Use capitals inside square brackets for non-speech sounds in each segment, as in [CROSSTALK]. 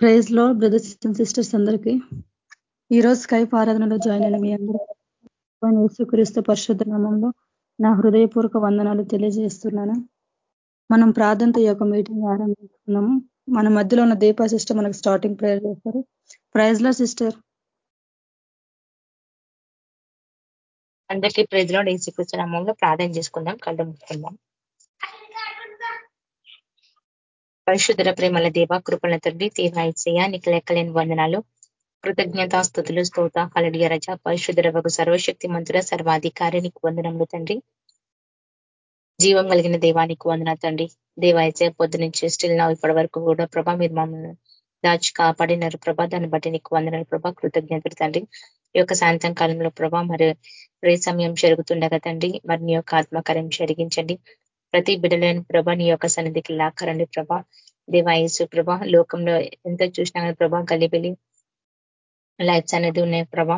ప్రైజ్లో brothers and sisters అందరికీ. ఈరోజు స్కైప్ ఆరాధనలో జాయిన్ అయిన మీ అందరూ యేసుక్రీస్తు పరిశుద్ధ నామంలో నా హృదయపూర్వక వందనాలు తెలియజేస్తున్నాను. మనం ప్రార్థనతో ఈ యొక్క మీటింగ్ ఆరంభిస్తున్నాము. మన మధ్యలో ఉన్న దీపా సిస్టర్ మనకు స్టార్టింగ్ ప్రేయర్ చేస్తారు. ప్రైజ్లో సిస్టర్. అందరికీ ప్రైజ్లో యేసుక్రీస్తు నామంలో ప్రార్థన చేసుకుందాం కళ్ళు ముట్టుకుందాం పరిశుద్ధర ప్రేమల దేవ కృపణ తండ్రి తీవ్రాయిసయ్య నీకు లెక్కలేని వందనాలు కృతజ్ఞత స్థుతులు స్తోత హలడియ రజ. పరిశుద్ధర వగు సర్వశక్తి మంత్రుల సర్వాధికారి నీకు వందనములు తండ్రి. జీవం కలిగిన దేవానికి వందన తండ్రి. దేవాయసే పొద్దు నుంచి స్టిల్ నా ఇప్పటి వరకు కూడా ప్రభా మీరు మమ్మల్ని దాచి కాపాడినారు ప్రభా. దాన్ని బట్టి నీకు వందనాలు ప్రభా కృతజ్ఞతలు తండ్రి. ఈ యొక్క సాయంత్రం కాలంలో ప్రభా మరి ప్రే సమయం జరుగుతుండగా తండ్రి మరి నీ యొక్క ఆత్మకార్యం జరిగించండి. ప్రతి బిడ్డలేని ప్రభ నీ యొక్క సన్నిధికి లాక్కరండి ప్రభా. దేవాయసు ప్రభా లోకంలో ఎంత చూసినా కానీ ప్రభా గలిబిలి లైఫ్స్ అనేది ఉన్నాయి ప్రభ.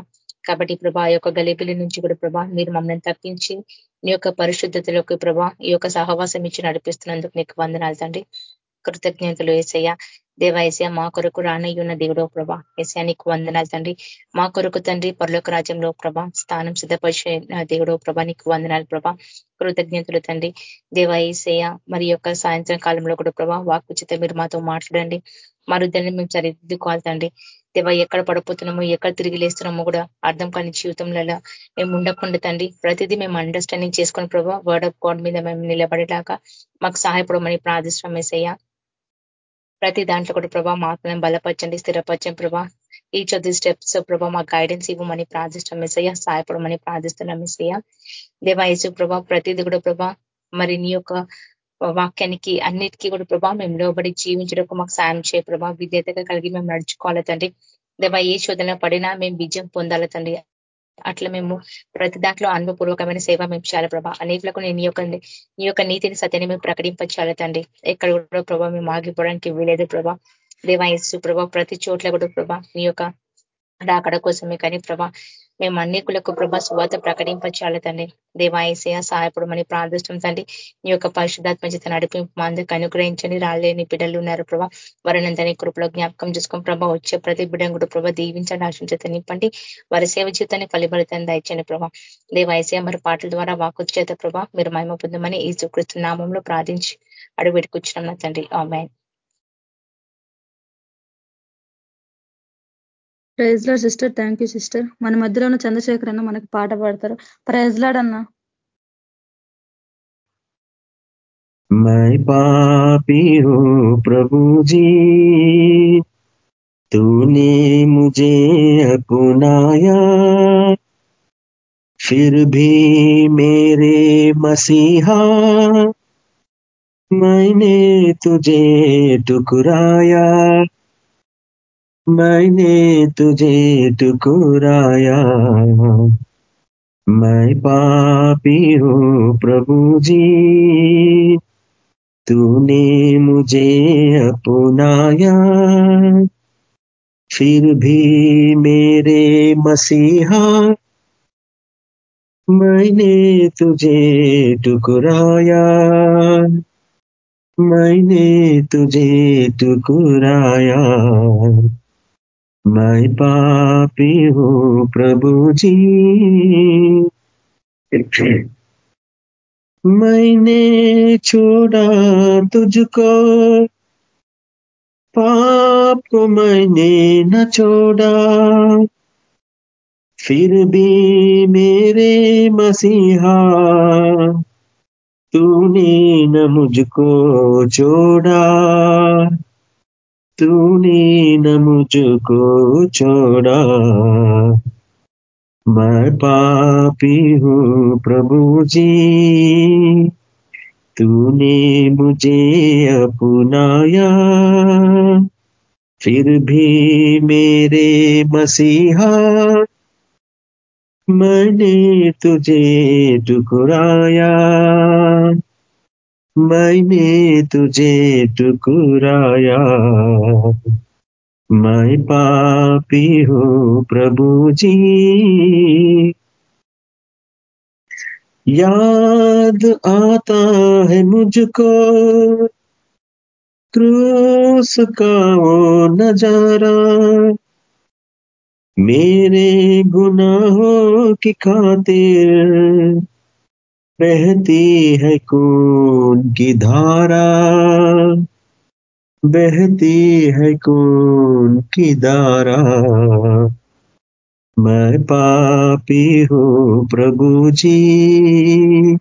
కాబట్టి ప్రభా ఆ యొక్క గలిబిలి నుంచి కూడా ప్రభా మీరు మమ్మల్ని తప్పించి నీ యొక్క పరిశుద్ధతలోకి ప్రభా ఈ యొక్క సహవాసం ఇచ్చి నడిపిస్తున్నందుకు నీకు వందనాలు తండ్రి. కృతజ్ఞతలు వేసయ్య దేవ మా కొరకు రానయ్యున్న దేవుడో ప్రభా ఏసయా వందనాలు తండ్రి. మా కొరకు తండ్రి పరలోక రాజ్యంలో ప్రభా స్థానం సిద్ధపరిచే దేవుడో ప్రభా నీకు వందనాలు ప్రభా. కృతజ్ఞతలు తండ్రి. దేవ మరి యొక్క సాయంత్రం కాలంలో కూడా ప్రభా వాక్కుచిత మీరు మాతో మాట్లాడండి. మా రుద్దని మేము సరిదిద్దుకోవాలి తండ్రి. దేవ ఎక్కడ పడిపోతున్నామో ఎక్కడ తిరిగి లేస్తున్నామో కూడా అర్థం కాని జీవితంలో మేము ఉండకుండా తండ్రి ప్రతిదీ మేము అండర్స్టాండింగ్ చేసుకుని ప్రభావ వర్డ్ ఆఫ్ గాడ్ మీద మేము నిలబడేలాగా మాకు సహాయపడమని ప్రార్థిస్తున్నాం ఏసయ్యా. ప్రతి దాంట్లో కూడా ప్రభా మాత్రం బలపరచండి స్థిరపరచండి ప్రభా. ఈచ్ ఆఫ్ ది స్టెప్స్ ప్రభా మా గైడెన్స్ ఇవ్వమని ప్రార్థిస్తున్నాం మిసయ్య సాయపడమని ప్రార్థిస్తున్నాం దేవా దేవాయసు ప్రభా ప్రతిది కూడా ప్రభా మరి నీ యొక్క వాక్యానికి అన్నిటికీ కూడా ప్రభా మేము లోబడి జీవించడానికి మాకు సాయం చేయ ప్రభా. విధేతగా కలిగి మేము నడుచుకోవాలి తండ్రి. దేవా ఏ శోధన పడినా మేము విజయం పొందాలి తండ్రి. అట్లా మేము ప్రతి దాంట్లో అనుభవపూర్వకమైన సేవ మేము చేయాలి ప్రభా. అనేకులకు నేను నీ యొక్క నీ యొక్క నీతిని సత్యాన్ని మేము ప్రకటించాలి తండ్రి. ఎక్కడ కూడా ప్రభా మేము ఆగిపోవడానికి వీలేదు ప్రభా. దేవాయసు ప్రభా ప్రతి చోట్ల కూడా ప్రభా నీ యొక్క రాకడ కోసమే కానీ ప్రభా మేము అనేకులకు ప్రభా సువాత ప్రకటించాలి తండ్రి. దేవాయసయ సహాయపడమని ప్రార్థిస్తుంది తండ్రి. నీ యొక్క పరిశుద్ధాత్మ చేత నడిపింపు మా అందరికి అనుగ్రహించండి. రాలేని బిడ్డలు ఉన్నారు ప్రభా. వారినంతని కృపలో జ్ఞాపకం చేసుకుని ప్రభా వచ్చే ప్రతి బిడ్డ కూడా ప్రభా దీవించండి ఆశించేత నింపండి. వారి సేవ జీవితాన్ని ఫలిబలితాన్ని దయచండి ప్రభా. దేవాయసయ మరి పాటల ద్వారా వాకు చేత ప్రభా మీరు మహిమ పొందమని ఈ సుకృష్ణ నామంలో ప్రార్థించి అడుగు పెట్టుకొచ్చినాం నా తండ్రి. Amen. praise Lord sister thank you sister మన మధ్యలో ఉన్న చంద్రశేఖర్ అన్న మనకు పాట పాడతారు ప్రైజ్ లాడ్ అన్న मैं पापी हूँ प्रभु जी तूने मुझे अपनाया फिर भी मेरे मसीहा मैंने तुझे टुकराया मैंने तुझे टुकुराया मैं पापी हूँ प्रभु जी तूने मुझे अपनाया फिर भी मेरे मसीहा मैंने तुझे टुकराया मैंने तुझे टुकराया मैं पापी हूँ प्रभु जी। मैंने छोड़ा तुझको, पाप को मैंने न छोड़ा। फिर भी मेरे मसीहा, तूने न मुझको छोड़ा। तूने न मुझको छोड़ा। मैं पापी हूँ प्रभु जी। तूने मुझे अपनाया, फिर भी मेरे मसीहा। मैंने तुझे टुकराया मैंने तुझे टुकुराया मैं पापी हूँ प्रभु जी। याद आता है मुझको पत्रों का वो नज़ारा। मेरे गुनाहों की खातिर बहती है कौन की धारा? बहती है कौन की धारा मैं पापी हूँ प्रभु जी।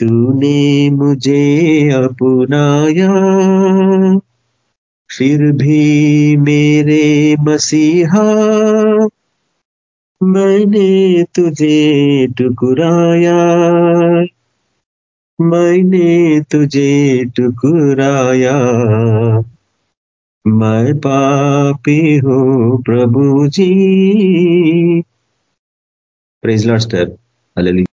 तूने मुझे अपनाया। फिर भी मेरे मसीहा मैंने तुझे टुकराया मैंने तुझे टुकराया मैं पापी हूँ प्रभु जी praise lord star అల్లెలు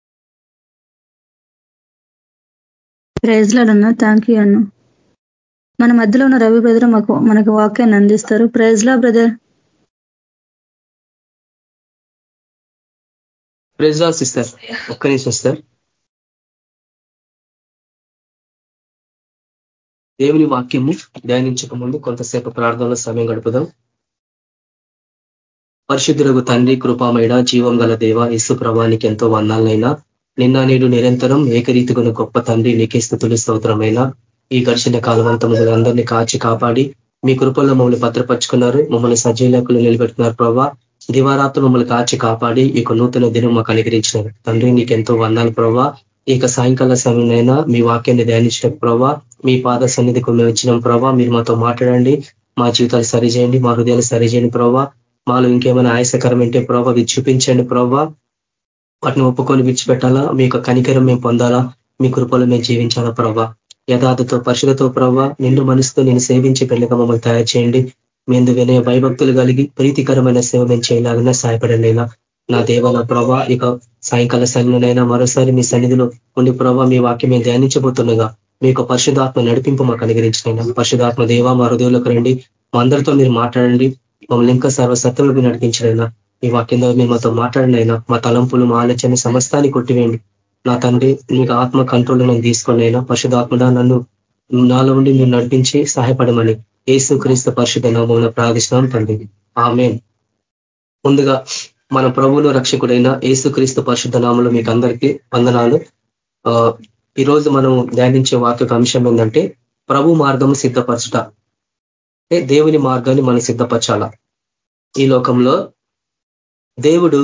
praise lord అన్న థ్యాంక్ యూ అన్న మన మధ్యలో ఉన్న రవి బ్రదర్ మాకు మనకు వాక్యాన్ని అందిస్తారు ప్రైజ్ లా బ్రదర్ praise sister ఒక్క నిమిషం సిస్టర్. దేవుని వాక్యము ధ్యానించక ముందు కొంతసేపు ప్రార్థనలో సమయం గడుపుదాం. పరిశుద్ధులకు తండ్రి కృపామైన జీవం గల దేవ ఇసు ప్రభానికి ఎంతో వందాలైనా నిన్న నేడు నిరంతరం ఏకరీతిగున్న గొప్ప తండ్రి నీకే స్థుతులు స్తోత్రమైన. ఈ ఘర్షణ కాలవంతములు అందరినీ కాచి కాపాడి మీ కృపల్లో మమ్మల్ని భద్రపరుచుకున్నారు. మమ్మల్ని సజీలకులు నిలబెట్టుకున్నారు ప్రభావ దివారాత్రులు మమ్మల్ని కాచి కాపాడి ఈ నూతన దినం మాకు అనుగ్రహించినారు. తండ్రి నీకు ఎంతో వందాలు ప్రభావ ఇక సాయంకాల సమయంలో మీ వాక్యాన్ని ధ్యానించడం ప్రభావ మీ పాద సన్నిధికి మేము వచ్చిన ప్రభావ మీరు మాతో మాట్లాడండి. మా జీవితాలు సరిచేయండి. మా హృదయాలు సరిచేయండి ప్రభావ మాలో ఇంకేమైనా ఆయాసకరం ఏంటే ప్రభావ ఇది చూపించండి ప్రభావ వాటిని ఒప్పుకొని విడిచిపెట్టాలా? మీ యొక్క కనికరం మేము పొందాలా? మీ కృపలో మేము జీవించాలా ప్రభావ యథార్థతో పరిశుధతో ప్రభావ నిండు మనసుతో నేను సేవించే పెళ్ళగా మమ్మల్ని తయారు చేయండి. మేము వినయ భయభక్తులు కలిగి ప్రీతికరమైన సేవ మేము చేయలాగినా సహాయపడండి నా దేవ నా ప్రభా ఇక సాయంకాల సమయంలోనైనా మరోసారి మీ సన్నిధిలో ఉండి ప్రభా మీ వాక్యం మేము ధ్యానించబోతుండగా మీ యొక్క పరిశుధాత్మ నడిపింపు మాకు అనుగ్రహించినైనా. పరిశుధాత్మ దేవ మా హృదయంలోకి రండి. మా అందరితో మీరు మాట్లాడండి. మమ్మల్ని ఇంకా సర్వసత్వంలో మీరు నడిపించడైనా ఈ వాక్యం ద్వారా మీరు మాతో మాట్లాడినైనా. మా తలంపులు మా ఆలోచన సమస్తాన్ని కొట్టివేయండి. నా తండ్రి మీకు ఆత్మ కంట్రోల్ నేను తీసుకొని అయినా నన్ను నాలో ఉండి మీరు నడిపించి సహాయపడమని. ఏసు క్రీస్తు పరిశుద్ధ నామం ప్రార్థిస్తున్నాం తండ్రి. ఆమె ముందుగా మన ప్రభువులు రక్షకుడైన ఏసుక్రీస్తు పరిశుద్ధ నామంలో మీకు అందరికీ వందనాలు. ఈరోజు మనం ధ్యానించే వాక్యక అంశం ఏంటంటే ప్రభు మార్గము సిద్ధపరచుట. అంటే దేవుని మార్గాన్ని మనం సిద్ధపరచాల? ఈ లోకంలో దేవుడు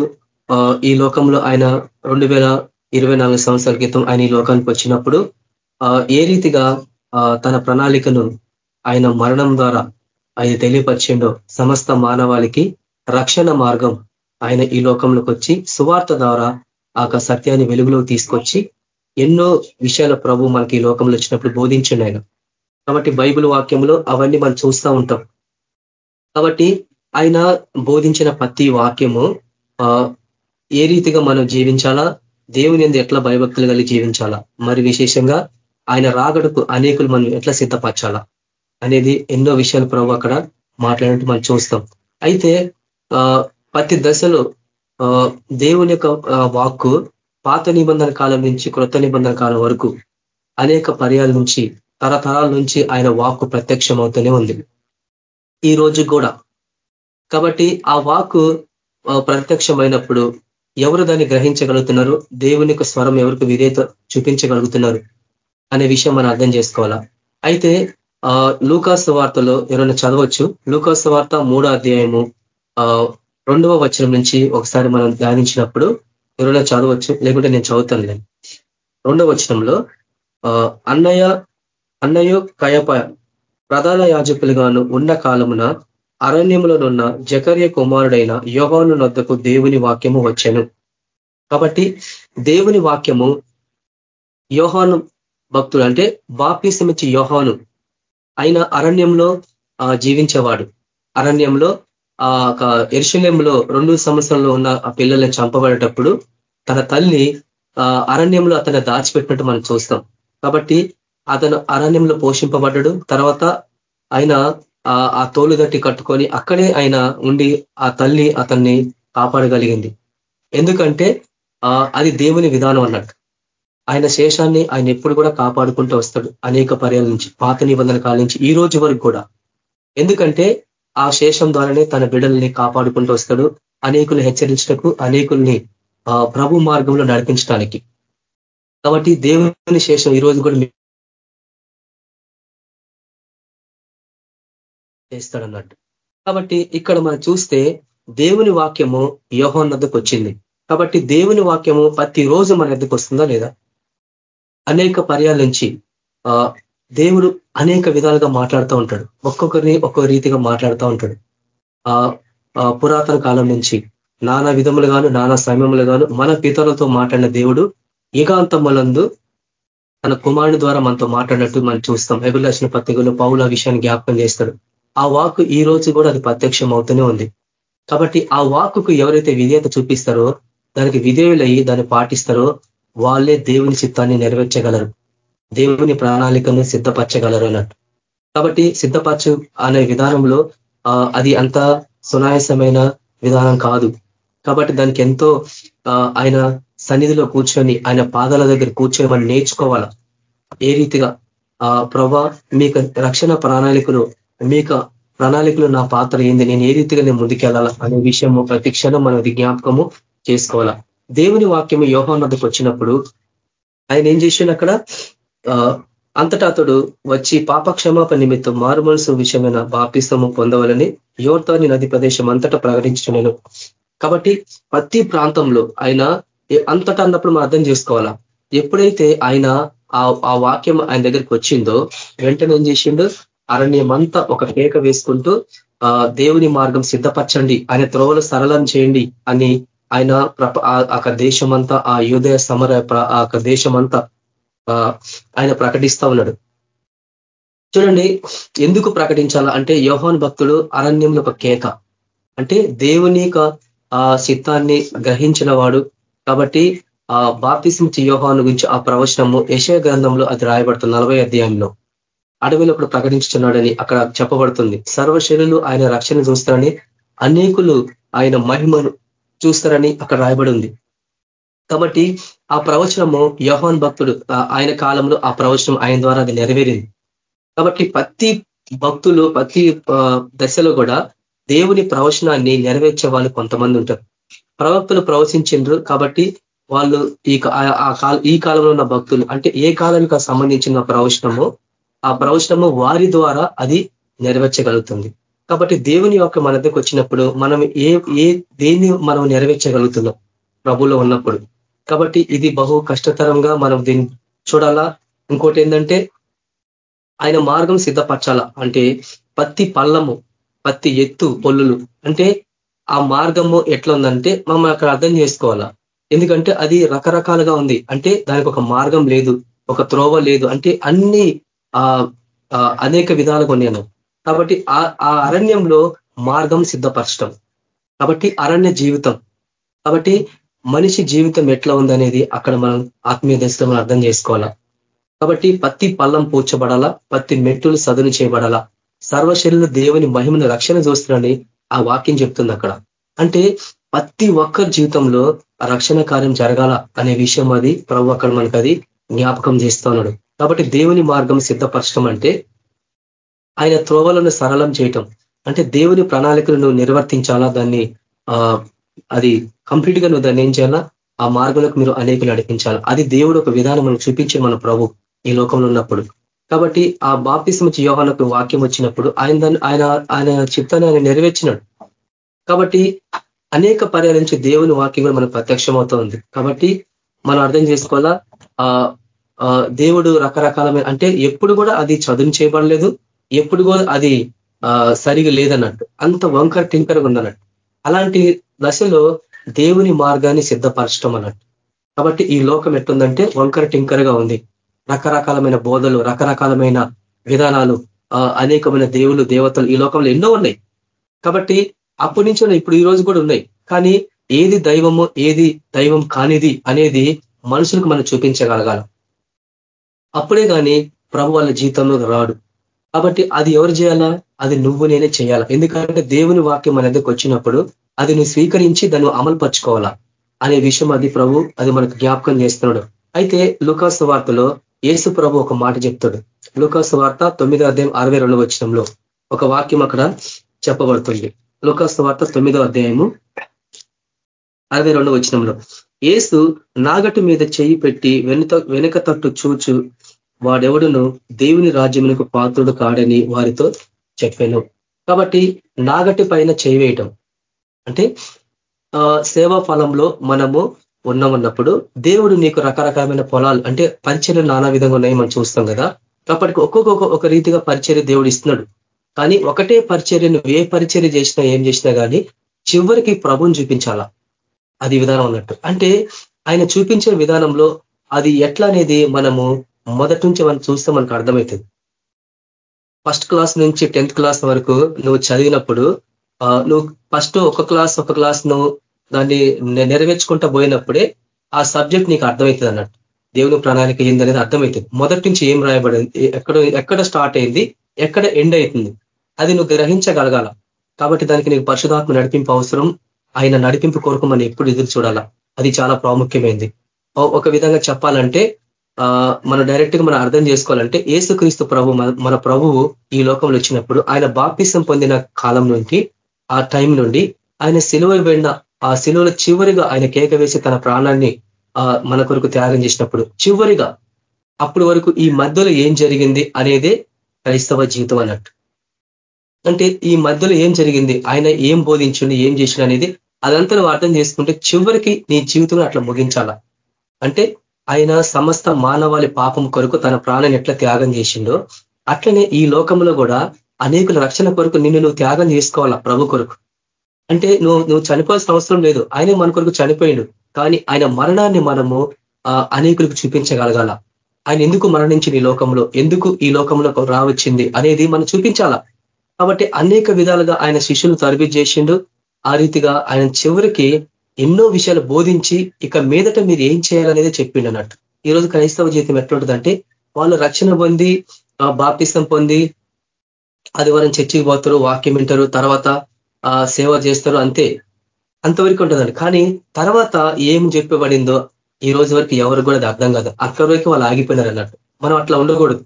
ఈ లోకంలో ఆయన రెండు వేల ఇరవై నాలుగు సంవత్సరాల క్రితం ఆయన ఈ లోకానికి వచ్చినప్పుడు ఏ రీతిగా తన ప్రణాళికను ఆయన మరణం ద్వారా ఆయన తెలియపరిచిండో సమస్త మానవాళికి రక్షణ మార్గం ఆయన ఈ లోకంలోకి వచ్చి సువార్త ద్వారా ఆ సత్యాన్ని వెలుగులోకి తీసుకొచ్చి ఎన్నో విషయాల ప్రభు మనకి ఈ లోకంలో వచ్చినప్పుడు బోధించండి ఆయన. కాబట్టి బైబిల్ వాక్యంలో అవన్నీ మనం చూస్తూ ఉంటాం. కాబట్టి ఆయన బోధించిన ప్రతి వాక్యము ఏ రీతిగా మనం జీవించాలా దేవుని ఎందు ఎట్లా భయభక్తులు కలిగి జీవించాలా మరి విశేషంగా ఆయన రాగడకు అనేకులు మనం ఎట్లా సిద్ధపరచాలా అనేది ఎన్నో విషయాలు ప్రభు అక్కడ మాట్లాడినట్టు మనం చూస్తాం. అయితే ప్రతి దశలో దేవుని యొక్క వాక్కు పాత నిబంధన కాలం నుంచి క్రొత్త నిబంధన కాలం వరకు అనేక పర్యాల నుంచి తరతరాల నుంచి ఆయన వాక్కు ప్రత్యక్షం అవుతూనే ఉంది. ఈ రోజు కూడా. కాబట్టి ఆ వాక్కు ప్రత్యక్షమైనప్పుడు ఎవరు దాన్ని గ్రహించగలుగుతున్నారు? దేవుని యొక్క స్వరం ఎవరికి విధేత చూపించగలుగుతున్నారు? అనే విషయం మనం అర్థం చేసుకోవాలా? అయితే లూకాస్ వార్తలో ఎవరైనా చదవచ్చు? లూకాస్ వార్త మూడో అధ్యాయము రెండవ వచనం నుంచి ఒకసారి మనం ధ్యానించినప్పుడు ఎవరైనా చదవచ్చు? లేకుంటే నేను చదువుతాను నేను రెండవ వచనంలో అన్నయ్య అన్నయ్య కయప ప్రధాన యాజకులుగాను ఉన్న కాలమున అరణ్యములోనున్న జకర్య కుమారుడైన యోహాను నొద్దకు దేవుని వాక్యము వచ్చాను. కాబట్టి దేవుని వాక్యము యోహాను భక్తుడు అంటే బాప్యసమిచ్చి యోహాను ఆయన అరణ్యంలో జీవించేవాడు. అరణ్యంలో ఆ ఎరుశల్యంలో రెండు సంవత్సరంలో ఉన్న ఆ పిల్లల్ని చంపబడేటప్పుడు తన తల్లి అరణ్యంలో అతను దాచిపెట్టినట్టు మనం చూస్తాం. కాబట్టి అతను అరణ్యంలో పోషింపబడ్డాడు. తర్వాత ఆయన ఆ తోలు గట్టి కట్టుకొని అక్కడే ఆయన ఉండి ఆ తల్లి అతన్ని కాపాడగలిగింది. ఎందుకంటే అది దేవుని విధానం అన్నట్టు. ఆయన శేషాన్ని ఆయన ఎప్పుడు కూడా కాపాడుకుంటూ వస్తాడు అనేక పర్యాల నుంచి పాత నిబంధన కాల నుంచి ఈ రోజు వరకు కూడా. ఎందుకంటే ఆ శేషం ద్వారానే తన బిడ్డల్ని కాపాడుకుంటూ వస్తాడు అనేకుల్ని హెచ్చరించటకు అనేకుల్ని ప్రభు మార్గంలో నడిపించడానికి కాబట్టి దేవుని శేషం ఈ రోజు కూడా చేస్తాడన్నట్టు. కాబట్టి ఇక్కడ మనం చూస్తే దేవుని వాక్యము యోహోన్నద్దకు వచ్చింది. కాబట్టి దేవుని వాక్యము ప్రతి రోజు మన ఎద్దకు వస్తుందా లేదా? అనేక పర్యాల నుంచి దేవుడు అనేక విధాలుగా మాట్లాడుతూ ఉంటాడు. ఒక్కొక్కరిని ఒక్కొక్క రీతిగా మాట్లాడుతూ ఉంటాడు. ఆ పురాతన కాలం నుంచి నానా విధములుగాను నానా సమయములుగాను మన పితరులతో మాట్లాడిన దేవుడు ఏకాంతములందు తన కుమారుని ద్వారా మనతో మాట్లాడినట్టు మనం చూస్తాం. ఎగులసిన పత్రికలు పౌల విషయాన్ని జ్ఞాపకం చేస్తాడు. ఆ వాక్ ఈ రోజు కూడా అది ప్రత్యక్షం అవుతూనే ఉంది. కాబట్టి ఆ వాక్కు ఎవరైతే విధేయత చూపిస్తారో దానికి విధేయులయ్యి దాన్ని పాటిస్తారో వాళ్ళే దేవుని చిత్తాన్ని నెరవేర్చగలరు. దేవుని ప్రణాళికను సిద్ధపరచగలరు అన్నట్టు. కాబట్టి సిద్ధపరచు అనే విధానంలో అది అంత సునాయసమైన విధానం కాదు. కాబట్టి దానికి ఎంతో ఆయన సన్నిధిలో కూర్చొని ఆయన పాదాల దగ్గర కూర్చొని మనం నేర్చుకోవాలా? ఏ రీతిగా? ఆ ప్రభా మీకు రక్షణ ప్రణాళికలు మీకు ప్రణాళికలు నా పాత్ర ఏంది? నేను ఏ రీతిగా నేను ముందుకెళ్ళాలా? అనే విషయము ప్రతి క్షణం మనం జ్ఞాపకము చేసుకోవాలా? దేవుని వాక్యము యోహాన్నదకు వచ్చినప్పుడు ఆయన ఏం చేసిండు అక్కడ? అంతటా అతడు వచ్చి పాపక్షమాపణ నిమిత్తం మారుమనసు విషయమైన బాపిస్తము పొందవాలని యోర్తాని నది ప్రదేశం అంతటా ప్రకటించలేను కాబట్టి ప్రతి ప్రాంతంలో ఆయన అంతటా అన్నప్పుడు మనం అర్థం చేసుకోవాలా? ఎప్పుడైతే ఆయన ఆ వాక్యం ఆయన దగ్గరికి వచ్చిందో వెంటనే ఏం చేసిండు? అరణ్యమంతా ఒక కేక వేసుకుంటూ దేవుని మార్గం సిద్ధపరచండి ఆయన త్రోవలు సరళం చేయండి అని ఆయన ఆ దేశమంతా ఆ యోదయ సమర ఆ దేశమంతా ఆయన ప్రకటిస్తా ఉన్నాడు. చూడండి ఎందుకు ప్రకటించాలా అంటే యోహాన్ భక్తుడు అరణ్యంలో ఒక కేక. అంటే దేవుని ఆ చిత్తాన్ని గ్రహించిన వాడు. కాబట్టి ఆ బాప్తిసించి యోహాను గురించి ఆ ప్రవచనము యశయ గ్రంథంలో అది రాయబడుతుంది నలభై అధ్యాయంలో. అడవిలో ఇప్పుడు ప్రకటించుతున్నాడని అక్కడ చెప్పబడుతుంది. సర్వశైలు ఆయన రక్షణ చూస్తారని అనేకులు ఆయన మహిమను చూస్తారని అక్కడ రాయబడి ఉంది. కాబట్టి ఆ ప్రవచనము యోహాన్ భక్తుడు ఆయన కాలంలో ఆ ప్రవచనం ఆయన ద్వారా అది నెరవేరింది. కాబట్టి ప్రతి భక్తులు ప్రతి దశలో కూడా దేవుని ప్రవచనాన్ని నెరవేర్చే వాళ్ళు కొంతమంది ఉంటారు. ప్రవక్తులు ప్రవచించిండ్రు కాబట్టి వాళ్ళు ఈ ఈ కాలంలో ఉన్న భక్తులు అంటే ఏ కాలానికి సంబంధించిన ప్రవచనము ఆ ప్రవచనము వారి ద్వారా అది నెరవేర్చగలుగుతుంది. కాబట్టి దేవుని యొక్క మన దగ్గరకు వచ్చినప్పుడు మనం ఏ ఏ దేన్ని మనం నెరవేర్చగలుగుతున్నాం? ప్రభులో ఉన్నప్పుడు. కాబట్టి ఇది బహు కష్టతరంగా మనం దీన్ని చూడాలా? ఇంకోటి ఏంటంటే ఆయన మార్గం సిద్ధపరచాలా? అంటే పత్తి పల్లము పత్తి ఎత్తు పొల్లులు. అంటే ఆ మార్గము ఎట్లా ఉందంటే మనం అక్కడ అర్థం చేసుకోవాలా? ఎందుకంటే అది రకరకాలుగా ఉంది. అంటే దానికి ఒక మార్గం లేదు ఒక త్రోవ లేదు. అంటే అన్ని అనేక విధాలుగా ఉన్నాను కాబట్టి ఆ అరణ్యంలో మార్గం సిద్ధపరచడం కాబట్టి అరణ్య జీవితం. కాబట్టి మనిషి జీవితం ఎట్లా ఉందనేది అక్కడ మనం ఆత్మీయ దశలో మనం అర్థం చేసుకోవాలా. కాబట్టి పత్తి పల్లం పూడ్చబడాలా పత్తి మెట్టులు సదును చేయబడాలా సర్వశరీర దేవుని మహిమను రక్షణ చూస్తున్నాడని ఆ వాక్యం చెప్తుంది అక్కడ. అంటే ప్రతి ఒక్కరి జీవితంలో రక్షణ కార్యం జరగాల అనే విషయం అది ప్రభు అక్కడ మనకు అది జ్ఞాపకం చేస్తున్నాడు కాబట్టి దేవుని మార్గం సిద్ధపరచడం అంటే ఆయన త్రోవలను సరళం చేయటం. అంటే దేవుని ప్రణాళికలను నిర్వర్తించాలా? దాన్ని అది కంప్లీట్గా నువ్వు దాన్ని ఏం చేయాలా? ఆ మార్గంలోకి మీరు అనేకులు నడిపించాలి? అది దేవుడు ఒక విధానం మనం చూపించే మన ప్రభు ఈ లోకంలో ఉన్నప్పుడు. కాబట్టి ఆ బాప్తిసం వచ్చి యోహాలకు వాక్యం వచ్చినప్పుడు ఆయన దాన్ని ఆయన ఆయన చిత్తాన్ని ఆయన నెరవేర్చినాడు. కాబట్టి అనేక పర్యాల నుంచి దేవుని వాక్యం కూడా మనకు ప్రత్యక్షమవుతూ ఉంది. కాబట్టి మనం అర్థం చేసుకోవాలా? ఆ దేవుడు రకరకాలమైన అంటే ఎప్పుడు కూడా అది చదువు చేయబడలేదు. ఎప్పుడు కూడా అది సరిగా లేదన్నట్టు. అంత వంకర టింకరగా ఉందన్నట్టు. అలాంటి దశలో దేవుని మార్గాన్ని సిద్ధపరచడం అన్నట్టు. కాబట్టి ఈ లోకం ఎట్టుందంటే వంకర టింకరగా ఉంది. రకరకాలమైన బోధలు రకరకాలమైన విధానాలు అనేకమైన దేవులు దేవతలు ఈ లోకంలో ఎన్నో ఉన్నాయి. కాబట్టి అప్పటి నుంచి ఇప్పుడు ఈ రోజు కూడా ఉన్నాయి. కానీ ఏది దైవము ఏది దైవం కానిది అనేది మనుషులకు మనం చూపించగలగాల. అప్పుడే కానీ ప్రభు వాళ్ళ జీవితంలో రాడు. కాబట్టి అది ఎవరు చేయాలా? అది నువ్వు నేనే చేయాలా. ఎందుకంటే దేవుని వాక్యం మన దగ్గరకు వచ్చినప్పుడు అది నువ్వు స్వీకరించి దాన్ని అమలు పరుచుకోవాలా అనే విషయం అది ప్రభు అది మనకు జ్ఞాపకం చేస్తున్నాడు. అయితే లుకాసు వార్తలో యేసు ప్రభు ఒక మాట చెప్తాడు. లుకాసు వార్త తొమ్మిదో అధ్యాయం అరవై రెండు వచ్చినంలో ఒక వాక్యం అక్కడ చెప్పబడుతుంది. లుకాసు వార్త తొమ్మిదో అధ్యాయము అరవై రెండు వచ్చినంలో ఏసు నాగటి మీద చేయి పెట్టి వెనుక వెనుక తట్టు చూచు వాడెవడును దేవుని రాజ్యమునకు పాత్రుడు కాడని వారితో చెప్పాను. కాబట్టి నాగటి పైన చేయి వేయటం అంటే సేవా ఫలంలో మనము ఉన్నామన్నప్పుడు దేవుడు నీకు రకరకాలమైన పొలాలు అంటే పరిచర్లు నానా విధంగా ఉన్నాయి మనం చూస్తాం కదా. కాబట్టి ఒక్కొక్క ఒక రీతిగా పరిచర్య దేవుడు ఇస్తున్నాడు. కానీ ఒకటే పరిచర్య నువ్వు ఏ పరిచర్య చేసినా ఏం చేసినా కానీ చివరికి ప్రభుని చూపించాలా? అది విధానం అన్నట్టు. అంటే ఆయన చూపించే విధానంలో అది ఎట్లా అనేది మనము మొదటి నుంచి మనం చూస్తే మనకు అర్థమవుతుంది ఫస్ట్ క్లాస్ నుంచి టెన్త్ క్లాస్ వరకు నువ్వు చదివినప్పుడు నువ్వు ఫస్ట్ ఒక క్లాస్ ఒక క్లాస్ నువ్వు దాన్ని నెరవేర్చుకుంటా పోయినప్పుడే ఆ సబ్జెక్ట్ నీకు అర్థమవుతుంది అన్నట్టు. దేవుని ప్రణాళిక ఏందనేది అర్థమవుతుంది మొదటి నుంచి ఏం రాయబడింది? ఎక్కడ ఎక్కడ స్టార్ట్ అయింది? ఎక్కడ ఎండ్ అవుతుంది అది నువ్వు గ్రహించగలగాల. కాబట్టి దానికి నీకు పరిశుధాత్మ నడిపింపు అవసరం. ఆయన నడిపింపు కొరకు మనం ఎప్పుడు ఎదురు చూడాలా. అది చాలా ప్రాముఖ్యమైంది. ఒక విధంగా చెప్పాలంటే మనం డైరెక్ట్గా మనం అర్థం చేసుకోవాలంటే ఏసుక్రీస్తు ప్రభు మన ప్రభువు ఈ లోకంలో వచ్చినప్పుడు ఆయన బాప్తిసం పొందిన కాలం నుండి ఆ టైం నుండి ఆయన సిలువ వెళ్ళిన ఆ సిలువలో చివరిగా ఆయన కేక వేసి తన ప్రాణాన్ని మన కొరకు త్యాగం చేసినప్పుడు చివరిగా అప్పటి వరకు ఈ మధ్యలో ఏం జరిగింది అనేదే క్రైస్తవ జీవితం అన్నట్టు. అంటే ఈ మధ్యలో ఏం జరిగింది? ఆయన ఏం బోధించండి ఏం చేసిండు అనేది అదంతా నువ్వు అర్థం చేసుకుంటే చివరికి నీ జీవితంలో అట్లా ముగించాలా? అంటే ఆయన సమస్త మానవాళి పాపం కొరకు తన ప్రాణాన్ని ఎట్లా త్యాగం చేసిండో అట్లనే ఈ లోకంలో కూడా అనేకుల రక్షణ కొరకు నిన్ను నువ్వు త్యాగం చేసుకోవాలా ప్రభు కొరకు. అంటే నువ్వు నువ్వు చనిపోవాల్సిన అవసరం లేదు. ఆయనే మన కొరకు చనిపోయిండు. కానీ ఆయన మరణాన్ని మనము అనేకులకు చూపించగలగాల. ఆయన ఎందుకు మరణించింది ఈ లోకంలో ఎందుకు ఈ లోకంలో రావచ్చింది అనేది మనం చూపించాలా? కాబట్టి అనేక విధాలుగా ఆయన శిష్యులు తరబి చేసిండు ఆ రీతిగా ఆయన చివరికి ఎన్నో విషయాలు బోధించి ఇక మీదట మీరు ఏం చేయాలనేది చెప్పిండు అన్నట్టు. ఈరోజు క్రైస్తవ జీవితం ఎట్లుంటుందంటే వాళ్ళు రక్షణ పొంది బాప్తిసం పొంది ఆదివారం చర్చికి పోతారు వాక్యం వింటారు తర్వాత సేవ చేస్తారు అంతే. అంతవరకు ఉంటుందండి. కానీ తర్వాత ఏం చెప్పబడిందో ఈ రోజు వరకు ఎవరు కూడా అది అర్థం కాదు. అక్కడి వరకు వాళ్ళు ఆగిపోయినారు అన్నట్టు. మనం అట్లా ఉండకూడదు.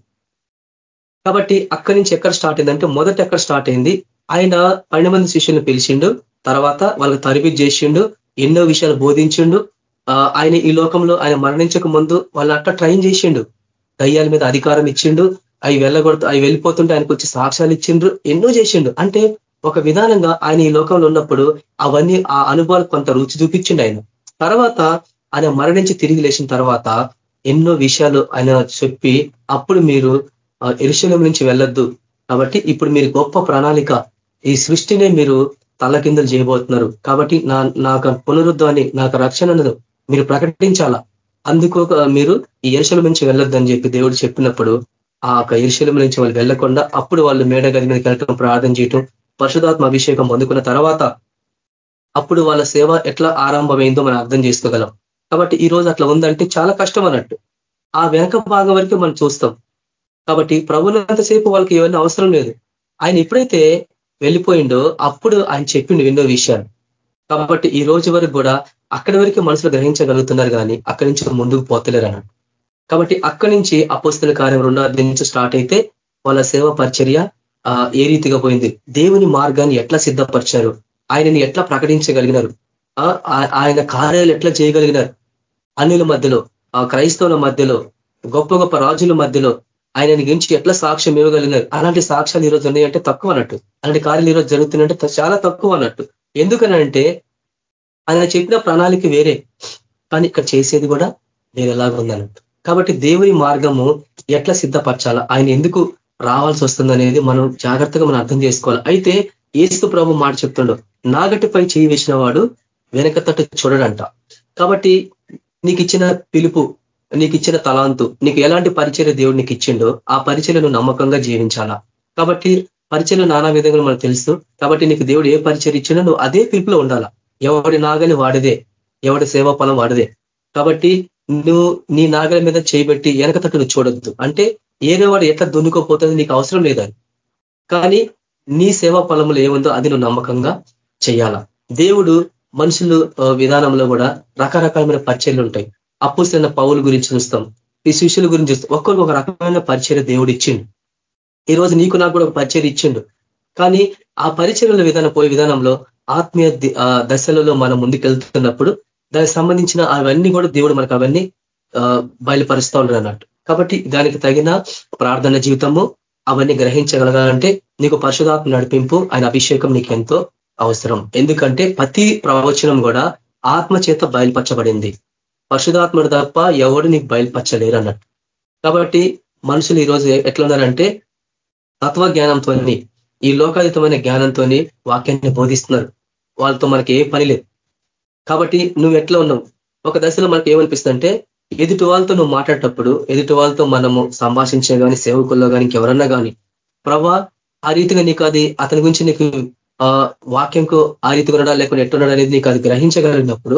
కాబట్టి అక్కడి నుంచి ఎక్కడ స్టార్ట్ అయిందంటే మొదట ఎక్కడ స్టార్ట్ అయింది ఆయన పన్నెండు మంది శిష్యులను పిలిచిండు తర్వాత వాళ్ళకి తరబి చేసిండు ఎన్నో విషయాలు బోధించిండు. ఆయన ఈ లోకంలో ఆయన మరణించక ముందు వాళ్ళు అట్లా ట్రైన్ చేసిండు. దయ్యాల మీద అధికారం ఇచ్చిండు. అవి వెళ్ళగొడుతూ అవి వెళ్ళిపోతుంటే ఆయనకు వచ్చి సాక్ష్యాలు ఇచ్చిండ్రు. ఎన్నో చేసిండు. అంటే ఒక విధానంగా ఆయన ఈ లోకంలో ఉన్నప్పుడు అవన్నీ ఆ అనుభవాలు కొంత రుచి చూపించిండు ఆయన. తర్వాత ఆయన మరణించి తిరిగి లేచిన తర్వాత ఎన్నో విషయాలు ఆయన చెప్పి అప్పుడు మీరు ఎరుశలం నుంచి వెళ్ళొద్దు. కాబట్టి ఇప్పుడు మీరు గొప్ప ప్రణాళిక ఈ సృష్టినే మీరు తల్లకిందలు చేయబోతున్నారు. కాబట్టి నా నాకు పునరుద్ధాన్ని నాకు రక్షణను మీరు ప్రకటించాలా? అందుకో మీరు ఈ ఎరుశలం నుంచి వెళ్ళొద్దని చెప్పి దేవుడు చెప్పినప్పుడు ఆ యొక్క ఎరుశలం నుంచి వాళ్ళు వెళ్ళకుండా అప్పుడు వాళ్ళు మేడగది మీద వెళ్ళటం ప్రార్థన చేయటం పరిశుధాత్మ అభిషేకం పొందుకున్న తర్వాత అప్పుడు వాళ్ళ సేవ ఎట్లా ఆరంభమైందో మనం అర్థం చేసుకోగలం. కాబట్టి ఈ రోజు అట్లా ఉందంటే చాలా కష్టం అన్నట్టు. ఆ వెనక భాగం వరకు మనం చూస్తాం. కాబట్టి ప్రభులంతసేపు వాళ్ళకి ఏమైనా అవసరం లేదు. ఆయన ఎప్పుడైతే వెళ్ళిపోయిండో. అప్పుడు ఆయన చెప్పిండు ఎన్నో విషయాలు కాబట్టి ఈ రోజు వరకు కూడా అక్కడి వరకు మనసులో గ్రహించగలుగుతున్నారు కానీ అక్కడి నుంచి ముందుకు పోతలేరు అన్నట్టు కాబట్టి అక్కడి నుంచి అపోస్తుల కార్యం రెండో నుంచి స్టార్ట్ అయితే వాళ్ళ సేవ పరిచర్య ఏ రీతిగా పోయింది? దేవుని మార్గాన్ని ఎట్లా సిద్ధపరిచారు? ఆయనని ఎట్లా ప్రకటించగలిగినారు? ఆయన కార్యాలు ఎట్లా చేయగలిగినారు? అన్నిల మధ్యలో ఆ క్రైస్తవుల మధ్యలో గొప్ప గొప్ప రాజుల మధ్యలో ఆయనని గురించి ఎట్లా సాక్ష్యం ఇవ్వగలిగినారు? అలాంటి సాక్ష్యాలు ఈరోజు ఉన్నాయంటే తక్కువ అన్నట్టు. అలాంటి కార్యాలు ఈరోజు జరుగుతున్నాయంటే చాలా తక్కువ అన్నట్టు. ఎందుకనంటే ఆయన చెప్పిన ప్రణాళిక వేరే. కానీ ఇక్కడ చేసేది కూడా వేరేలాగా ఉందన్నట్టు. కాబట్టి దేవుని మార్గము ఎట్లా సిద్ధపరచాలా? ఆయన ఎందుకు రావాల్సి వస్తుంది అనేది మనం జాగ్రత్తగా మనం అర్థం చేసుకోవాలి. అయితే ఏసు ప్రభు మాట చెప్తుండో నాగటిపై చేయి వేసిన వాడు వెనక తట్టు చూడడంట. కాబట్టి నీకు ఇచ్చిన పిలుపు నీకు ఇచ్చిన తలాంతు నీకు ఎలాంటి పరిచయ దేవుడు నీకు ఇచ్చిండో ఆ పరిచయను నమ్మకంగా జీవించాలా? కాబట్టి పరిచయలు నానా విధంగా మనకు తెలుసు. కాబట్టి నీకు దేవుడు ఏ పరిచయం ఇచ్చినా నువ్వు అదే పిలుపులో ఉండాలా? ఎవడి నాగలి వాడిదే. ఎవడి సేవా ఫలం వాడిదే. కాబట్టి నువ్వు నీ నాగల మీద చేయబెట్టి వెనక తట్టు నువ్వు చూడొద్దు. అంటే ఏరేవాడు ఎట్లా దున్నుకోపోతుంది నీకు అవసరం లేదని కానీ నీ సేవా ఫలములు ఏముందో అది నువ్వు నమ్మకంగా చేయాలా? దేవుడు మనుషులు విధానంలో కూడా రకరకాలమైన పరిచయలు ఉంటాయి. అప్పుసైన పౌలు గురించి చూస్తాం. ఈ శిష్యుల గురించి చూస్తాం. ఒక్కరికి ఒక రకమైన పరిచయ దేవుడు ఇచ్చిండు. ఈ రోజు నీకు నాకు కూడా ఒక పరిచయం ఇచ్చిండు. కానీ ఆ పరిచయల విధానం పోయే విధానంలో ఆత్మీయ దశలలో మనం ముందుకెళ్తున్నప్పుడు దానికి సంబంధించిన అవన్నీ కూడా దేవుడు మనకు అవన్నీ బయలుపరుస్తూ ఉంటారు అన్నట్టు కాబట్టి దానికి తగిన ప్రార్థన జీవితము అవన్నీ గ్రహించగలగాలంటే నీకు పరిశుధాత్మ నడిపింపు ఆయన అభిషేకం నీకు ఎంతో అవసరం. ఎందుకంటే ప్రతి ప్రవచనం కూడా ఆత్మ చేత బయలుపరచబడింది. పరిశుధాత్ముడు తప్ప ఎవడు నీకు బయలుపరచలేరు అన్నట్టు. కాబట్టి మనుషులు ఈరోజు ఎట్లున్నారంటే తత్వ జ్ఞానంతో ఈ లోకాతీతమైన జ్ఞానంతో వాక్యాన్ని బోధిస్తున్నారు. వాళ్ళతో మనకి ఏ పని లేదు. కాబట్టి నువ్వు ఎట్లా ఉన్నావు? ఒక దశలో మనకి ఏమనిపిస్తుందంటే ఎదుటి వాళ్ళతో నువ్వు మాట్లాడేటప్పుడు ఎదుటి వాళ్ళతో మనము సంభాషించే కానీ సేవకుల్లో కానీ ఎవరన్నా కానీ ప్రభా ఆ రీతిగా నీకు అది అతని గురించి నీకు వాక్యంకు ఆ రీతిగా ఉండడా లేకుండా ఎట్టున్నాడా అనేది నీకు అది గ్రహించగలిగినప్పుడు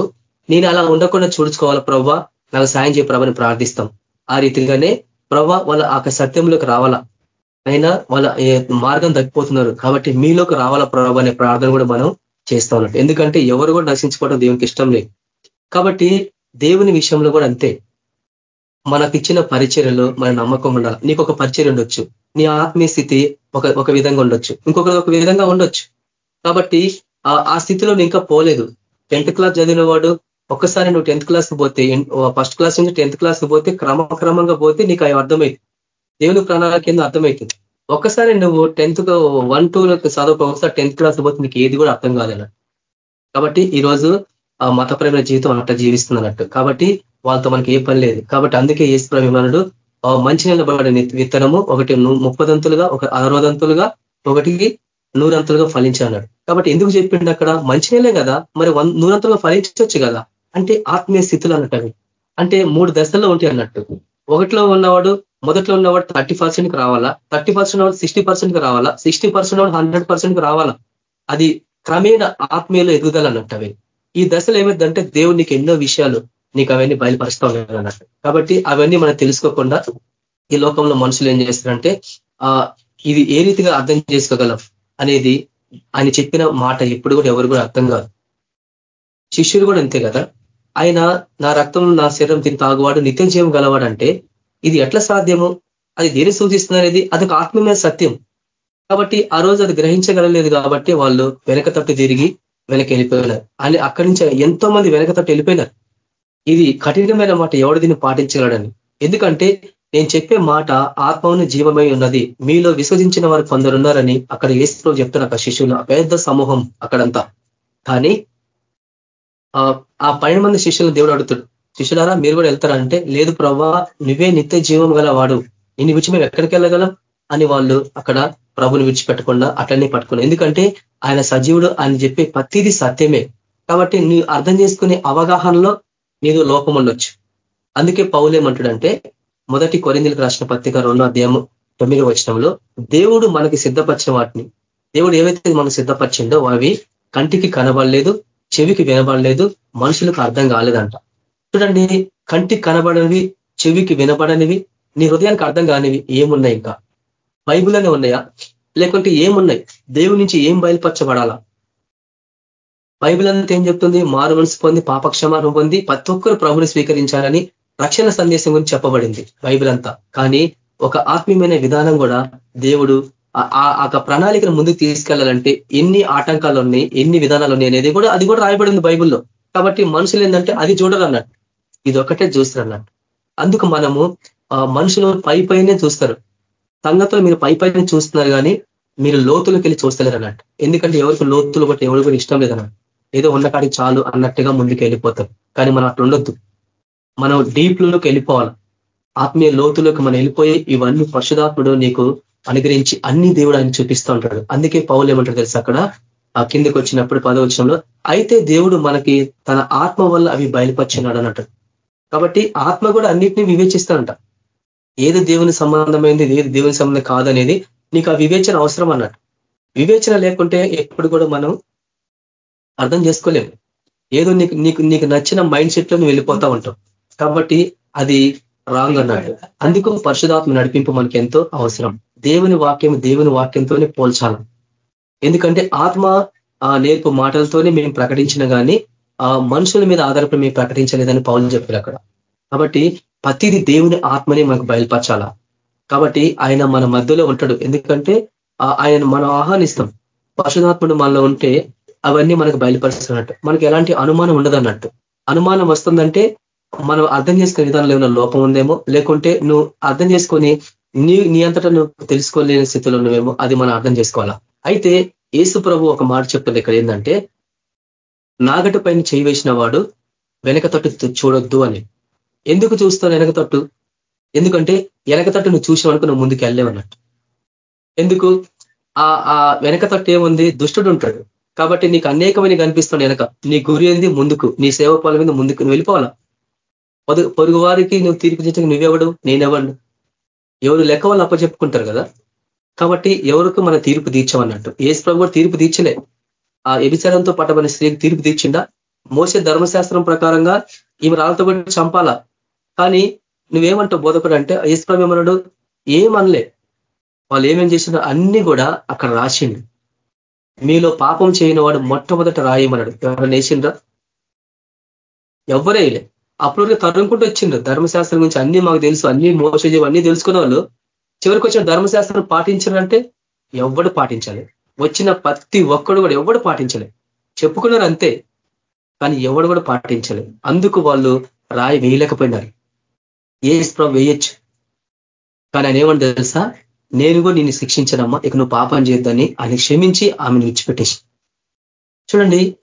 నేను అలా ఉండకుండా చూడుచుకోవాలా ప్రవ్వా? నాకు సాయం చేయ ప్రభాని ప్రార్థిస్తాం. ఆ రీతిగానే ప్రవ్వా వాళ్ళ ఆ సత్యంలోకి రావాలా? అయినా వాళ్ళ మార్గం తగ్గిపోతున్నారు కాబట్టి మీలోకి రావాలా ప్రభ అనే ప్రార్థన కూడా మనం చేస్తా ఉన్నట్టు ఎందుకంటే ఎవరు కూడా నశించుకోవడం దేవునికి ఇష్టం లేదు. కాబట్టి దేవుని విషయంలో కూడా అంతే. మనకి ఇచ్చిన పరిచర్యలో మన నమ్మకం ఉండాలి? నీకు ఒక పరిచయం ఉండొచ్చు. నీ ఆత్మీయ స్థితి ఒక ఒక విధంగా ఉండొచ్చు. ఇంకొకరు ఒక విధంగా ఉండొచ్చు. కాబట్టి ఆ స్థితిలో ఇంకా పోలేదు. టెన్త్ క్లాస్ చదివిన వాడు ఒక్కసారి నువ్వు టెన్త్ క్లాస్ పోతే ఫస్ట్ క్లాస్ నుంచి టెన్త్ క్లాస్ పోతే క్రమక్రమంగా పోతే నీకు అవి అర్థమవుతుంది దేవుని ప్రణాళిక కింద అర్థమవుతుంది ఒక్కసారి నువ్వు టెన్త్ వన్ టూ చదువుకో ఒకసారి టెన్త్ క్లాస్ పోతే నీకు ఏది కూడా అర్థం కాదన్న కాబట్టి ఈరోజు ఆ మతపరమైన జీవితం అట్లా జీవిస్తున్నట్టు కాబట్టి వాళ్ళతో మనకి ఏ పని లేదు. కాబట్టి అందుకే ఏసు విమానుడు మంచి నిలబడిన విత్తనము ఒకటి ముప్పదంతులుగా ఒక అరవదంతులుగా ఒకటికి నూరంతులుగా ఫలించాడు కాబట్టి ఎందుకు చెప్పిండు అక్కడ? మంచి నెలే కదా. మరి నూరంతులుగా ఫలించవచ్చు కదా. అంటే ఆత్మీయ స్థితులు అన్నట్టు. అంటే మూడు దశల్లో ఉంటాయి అన్నట్టు. ఒకటిలో ఉన్నవాడు మొదట్లో ఉన్నవాడు థర్టీ పర్సెంట్కి రావాలా? థర్టీ పర్సెంట్ వాడు సిక్స్టీ పర్సెంట్కి రావాలా? సిక్స్టీ పర్సెంట్ వాడు హండ్రెడ్ పర్సెంట్కి రావాలా? అది క్రమేణ ఆత్మీయలో ఎదుగుదల అన్నట్టు అవి ఈ దశలో ఏమైందంటే దేవుడు నీకు ఎన్నో విషయాలు నీకు అవన్నీ బయలుపరుస్తూ ఉన్నాయి అన్నట్టు. కాబట్టి అవన్నీ మనం తెలుసుకోకుండా ఈ లోకంలో మనుషులు ఏం చేస్తారంటే ఆ ఇది ఏ రీతిగా అర్థం చేసుకోగలం అనేది ఆయన చెప్పిన మాట ఎప్పుడు కూడా ఎవరు కూడా అర్థం కాదు. శిష్యుడు కూడా అంతే కదా? ఆయన నా రక్తం నా శరీరం తిని తాగువాడు నిత్యం జీవం గలవాడంటే ఇది ఎట్లా సాధ్యము? అది దేని సూచిస్తుంది అనేది అదొక ఆత్మీయ సత్యం. కాబట్టి ఆ రోజు అది గ్రహించగలలేదు కాబట్టి వాళ్ళు వెనక తట్టు తిరిగి వెనక వెళ్ళిపోయినారు. అని అక్కడి నుంచి ఎంతో మంది వెనక తట్టు వెళ్ళిపోయినారు. ఇది కఠినమైన మాట ఎవడు దీన్ని పాటించగలడని. ఎందుకంటే నేను చెప్పే మాట ఆత్మను జీవమై ఉన్నది. మీలో విశ్వసించిన వారు కొందరున్నారని అక్కడ ఏసులో చెప్తున్న ఒక శిష్యులు పెద్ద సమూహం అక్కడంతా. కానీ ఆ పన్నెండు మంది శిష్యులను దేవుడు అడుగుతాడు. శిష్యులారా మీరు కూడా వెళ్తారంటే లేదు ప్రభా నువ్వే నిత్య జీవం గల వాడు నిన్ను విడిచి మేము ఎక్కడికి వెళ్ళగలం? అని వాళ్ళు అక్కడ ప్రభుని విడిచిపెట్టకుండా అట్లనే పట్టుకున్నారు. ఎందుకంటే ఆయన సజీవుడు అని చెప్పి ప్రతిదీ సత్యమే. కాబట్టి నువ్వు అర్థం చేసుకునే అవగాహనలో నీకు లోపం ఉండొచ్చు. అందుకే పౌలేమంటాడంటే మొదటి కొరిందులకు రాసిన పత్రిక రెండో అధ్యాయం తొమ్మిది వచ్చినంలో దేవుడు మనకి సిద్ధపరిచిన వాటిని. దేవుడు ఏవైతే మనకు సిద్ధపరిచిందో అవి కంటికి కనబడలేదు చెవికి వినబడలేదు మనుషులకు అర్థం కాలేదంట. చూడండి కంటికి కనబడనివి చెవికి వినబడనివి నీ హృదయానికి అర్థం కానివి ఏమున్నాయి ఇంకా? బైబుల్లోనే ఉన్నాయా? లేకుంటే ఏమున్నాయి? దేవుడి నుంచి ఏం బయలుపరచబడాలా? బైబిల్ అంతా ఏం చెప్తుంది? మారు మనసు పొంది పాపక్షమారం పొంది ప్రతి ఒక్కరు ప్రభుని స్వీకరించాలని రక్షణ సందేశం గురించి చెప్పబడింది బైబిల్ అంతా. కానీ ఒక ఆత్మీయమైన విధానం కూడా దేవుడు ఆ ప్రణాళికను ముందుకు తీసుకెళ్ళాలంటే ఎన్ని ఆటంకాలు ఉన్నాయి ఎన్ని విధానాలు ఉన్నాయి అనేది కూడా అది కూడా రాయబడింది బైబుల్లో. కాబట్టి మనుషులు ఏంటంటే అది చూడాలన్నట్టు ఇది ఒక్కటే చూస్తారు అన్నట్టు. అందుకు మనము మనుషులు పై పైనే చూస్తారు. సంగతులు మీరు పై పైన చూస్తున్నారు కానీ మీరు లోతులకు వెళ్ళి చూస్తలేరు అన్నట్టు. ఎందుకంటే ఎవరికి లోతులు బట్టి ఎవరికి కూడా ఇష్టం లేదన్నట్టు ఏదో ఉన్నకాడికి చాలు అన్నట్టుగా ముందుకు వెళ్ళిపోతాం. కానీ మనం అట్లా ఉండొద్దు. మనం డీప్లోకి వెళ్ళిపోవాలి. ఆత్మీయ లోతులోకి మనం వెళ్ళిపోయి ఇవన్నీ పరిశుధాత్ముడు నీకు అనుగ్రహించి అన్ని దేవుడు ఆయన చూపిస్తూ ఉంటాడు. అందుకే పౌలు ఏమంటారు తెలుసు అక్కడ? ఆ కిందకి వచ్చినప్పుడు పదవచనంలో అయితే దేవుడు మనకి తన ఆత్మ వల్ల అవి బయలుపరిచినాడు అన్నట్టు కాబట్టి ఆత్మ కూడా అన్నిటినీ వివేచిస్తానంట ఏది దేవుని సంబంధమైంది ఏది దేవుని సంబంధం కాదనేది నీకు ఆ వివేచన అవసరం అన్నట్టు. వివేచన లేకుంటే ఎప్పుడు కూడా మనం అర్థం చేసుకోలేము. ఏదో నీకు నీకు నీకు నచ్చిన మైండ్ సెట్లో నువ్వు వెళ్ళిపోతా ఉంటావు కాబట్టి అది రాంగ్ అన్నట్టు అందుకు పరిశుధాత్మ నడిపింపు మనకి ఎంతో అవసరం. దేవుని వాక్యం దేవుని వాక్యంతోనే పోల్చాలి. ఎందుకంటే ఆత్మ ఆ నేర్పు మాటలతోనే మేము ప్రకటించిన కానీ ఆ మనుషుల మీద ఆధారపడి మేము ప్రకటించలేదని పౌలు చెప్పారు అక్కడ. కాబట్టి ప్రతిది దేవుని ఆత్మని మనకు బయలుపరచాల? కాబట్టి ఆయన మన మధ్యలో ఉంటాడు. ఎందుకంటే ఆయన మనం ఆహ్వానిస్తాం. పరిశుధాత్ముడు మనలో ఉంటే అవన్నీ మనకు బయలుపరుస్తున్నట్టు. మనకి ఎలాంటి అనుమానం ఉండదు అన్నట్టు అనుమానం వస్తుందంటే మనం అర్థం చేసుకునే విధానంలో ఏమైనా లోపం ఉందేమో లేకుంటే నువ్వు అర్థం చేసుకొని నీ నీ అంతటా నువ్వు తెలుసుకోలేని స్థితిలో నువ్వేమో అది మనం అర్థం చేసుకోవాలా? అయితే ఏసు ప్రభు ఒక మాట చెప్తుంది ఇక్కడ ఏంటంటే నాగటి పైన చేయి వేసిన వాడు వెనక తట్టు చూడొద్దు అని. ఎందుకు చూస్తావు వెనక తట్టు? ఎందుకంటే వెనక తట్టు నువ్వు చూసినవనుకు నువ్వు ముందుకు వెళ్ళలేవన్నట్టు ఎందుకు? ఆ వెనక తట్టు ఏముంది? దుష్టుడు ఉంటాడు. కాబట్టి నీకు అనేకమైన కనిపిస్తాడు వెనక. నీ గురి ఏంది? ముందుకు. నీ సేవ పాల మీద ముందుకు నువ్వు వెళ్ళిపోవాలా? పొరుగు వారికి నువ్వు తీర్పు చేసే నువ్వెవడు? నేనెవడు ఎవరు లెక్క వాళ్ళు అప్పచెప్పుకుంటారు కదా? కాబట్టి ఎవరికి మన తీర్పు తీర్చమన్నట్టు? ఏసు ప్రభు తీర్పు తీర్చలే. ఆ ఎబిచారంతో పట్టబడిన స్త్రీకి తీర్పు తీర్చిండా? మోసే ధర్మశాస్త్రం ప్రకారంగా ఈమె రాళ్ళతో కూడా చంపాలా? కానీ నువ్వేమంటావు బోధకుడు అంటే ప్రభు ఏమన్నాడు? ఏమనలే. వాళ్ళు ఏమేం చేసినా అన్ని కూడా అక్కడ రాసిండు. మీలో పాపం చేయని వాడు మొట్టమొదట రాయమన్నాడు. ఎవరైనా వేసిండ్రా? ఎవరేయలే అప్పుడు తరుముకుంటూ వచ్చిండు ధర్మశాస్త్రం గురించి అన్ని మాకు తెలుసు. అన్ని మోసజీవి అన్ని తెలుసుకున్న వాళ్ళు చివరికి వచ్చిన ధర్మశాస్త్రం పాటించారంటే ఎవడు పాటించాలి. వచ్చిన ప్రతి ఒక్కడు కూడా ఎవడు పాటించలే. చెప్పుకున్నారు అంతే కానీ ఎవడు కూడా పాటించలే. అందుకు వాళ్ళు రాయి వేయలేకపోయినారు. ఏ ప్రభు వేయొచ్చు. కానీ ఆయన ఏమని తెలుసా? నేను కూడా నిన్ను శిక్షించనమ్మా. ఇక నువ్వు పాపం చేయొద్దని ఆయన క్షమించి ఆమెను విడిచిపెట్టేసి. చూడండి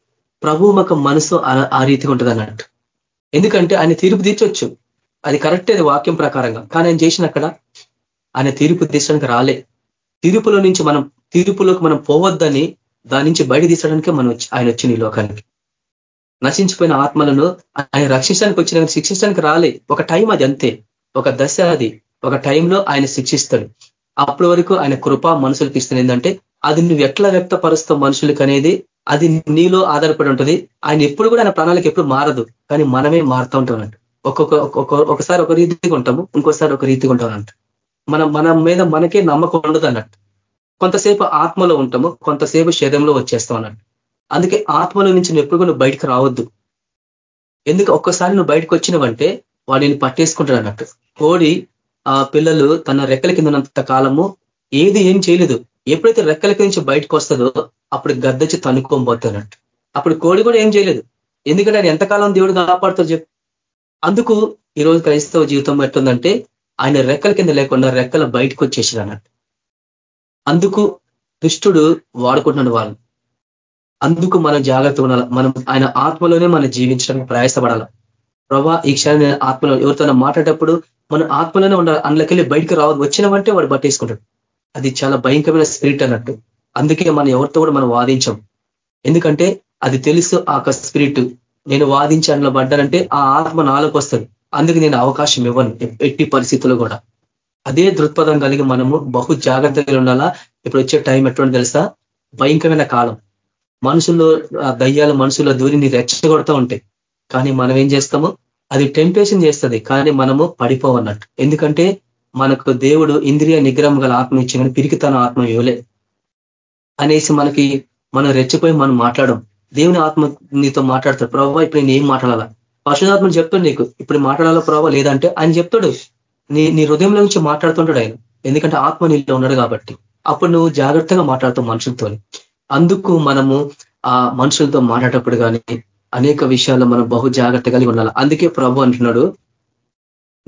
ప్రభు ఒక మనసు ఆ రీతిగా ఉంటుంది అన్నట్టు ఎందుకంటే ఆయన తీర్పు తీర్చొచ్చు. అది కరెక్ట్ అది వాక్యం ప్రకారంగా. కానీ ఆయన చేసిన అక్కడ ఆయన తీర్పు తీసడానికి రాలే. తీర్పులో నుంచి మనం తీర్పులోకి మనం పోవద్దని దాని నుంచి బయట తీసడానికే మనం ఆయన వచ్చింది ఈ లోకానికి. నశించిపోయిన ఆత్మలను ఆయన రక్షించడానికి వచ్చిన శిక్షించడానికి రాలే. ఒక టైం అది అంతే. ఒక దశ అది. ఒక టైంలో ఆయన శిక్షిస్తాడు. అప్పటి వరకు ఆయన కృప మనుషులకు ఇస్తుంది. ఏంటంటే అది నువ్వు ఎట్లా వ్యక్తపరుస్తావు మనుషులకి అనేది అది నీలో ఆధారపడి ఉంటుంది. ఆయన ఎప్పుడు కూడా ఆయన ప్రణాళిక ఎప్పుడు మారదు. కానీ మనమే మారుతూ ఉంటాం అంట ఒక్కొక్క ఒకసారి ఒక రీతిగా ఉంటాము ఇంకోసారి ఒక రీతిగా ఉంటాం అన్నట్టు. మనం మన మీద మనకే నమ్మకం ఉండదు అన్నట్టు. కొంతసేపు ఆత్మలో ఉంటాము కొంతసేపు శరీరంలో వచ్చేస్తాం అన్నట్టు. అందుకే ఆత్మలో నుంచి నువ్వు ఎప్పుడు కూడా బయటకు రావద్దు. ఎందుకు? ఒక్కసారి నువ్వు బయటకు వచ్చినవంటే వాడిని పట్టేసుకుంటాడు అన్నట్టు. కోడి ఆ పిల్లలు తన రెక్కల కిందనంత కాలము ఏది ఏం చేయలేదు. ఎప్పుడైతే రెక్కల నుంచి బయటకు వస్తుందో అప్పుడు గద్దచ్చి తనుక్కోబోతున్నట్టు అప్పుడు కోడి కూడా ఏం చేయలేదు. ఎందుకంటే ఆయన ఎంతకాలం దేవుడు కాపాడుతారు చెప్పు. అందుకు ఈరోజు క్రైస్తవ జీవితం ఎట్టుందంటే ఆయన రెక్కల కింద లేకుండా రెక్కల బయటకు వచ్చేసారు అన్నట్టు. అందుకు దుష్టుడు వాడుకుంటున్నాడు వాళ్ళు అందుకు మనం జాగ్రత్త ఉండాలి. మనం ఆయన ఆత్మలోనే మనం జీవించడానికి ప్రయాసపడాలి. ప్రభా ఈ క్షణం ఆత్మలో ఎవరితో మాట్లాడేటప్పుడు మనం ఆత్మలోనే ఉండాలి. అందులోకెళ్ళి బయటకు రావద్దు వచ్చినవంటే వాడు బట్టేసుకుంటాడు. అది చాలా భయంకరమైన స్పిరిట్ అన్నట్టు. అందుకే మనం ఎవరితో కూడా మనం వాదించాం. ఎందుకంటే అది తెలుసు ఆ స్పిరిట్ నేను వాదించి అందులో పడ్డానంటే ఆ ఆత్మ నాలోకి వస్తుంది. అందుకు నేను అవకాశం ఇవ్వను ఎట్టి పరిస్థితుల్లో కూడా. అదే దృక్పథం కలిగి మనము బహు జాగ్రత్తగా ఉండాలా? ఇప్పుడు వచ్చే టైం ఎటువంటి తెలుసా? భయంకరమైన కాలం. మనుషుల్లో దయ్యాలు మనుషుల దూరిని రెచ్చగొడతా ఉంటాయి. కానీ మనం ఏం చేస్తాము? అది టెంప్టేషన్ చేస్తుంది. కానీ మనము పడిపోవన్నట్టు. ఎందుకంటే మనకు దేవుడు ఇంద్రియ నిగ్రహం గల ఆత్మ ఇచ్చిన కానీ పిరికి తన ఆత్మ ఇవ్వలే. అనేసి మనకి మనం రెచ్చిపోయి మనం మాట్లాడడం దేవుని ఆత్మ నీతో మాట్లాడతాడు. ప్రభావ ఇప్పుడు నేను ఏం మాట్లాడాలా? పశుధాత్మను చెప్తాడు నీకు. ఇప్పుడు మాట్లాడాలా ప్రభావ? లేదంటే ఆయన చెప్తాడు. నీ నీ హృదయంలో నుంచి మాట్లాడుతుంటాడు ఆయన. ఎందుకంటే ఆత్మ నీళ్ళు ఉన్నాడు కాబట్టి. అప్పుడు నువ్వు జాగ్రత్తగా మాట్లాడతావు మనుషులతో అందుకు మనము ఆ మనుషులతో మాట్లాడేటప్పుడు కానీ అనేక విషయాల్లో మనం బహు జాగ్రత్త కలిగి ఉండాలి. అందుకే ప్రభు అంటున్నాడు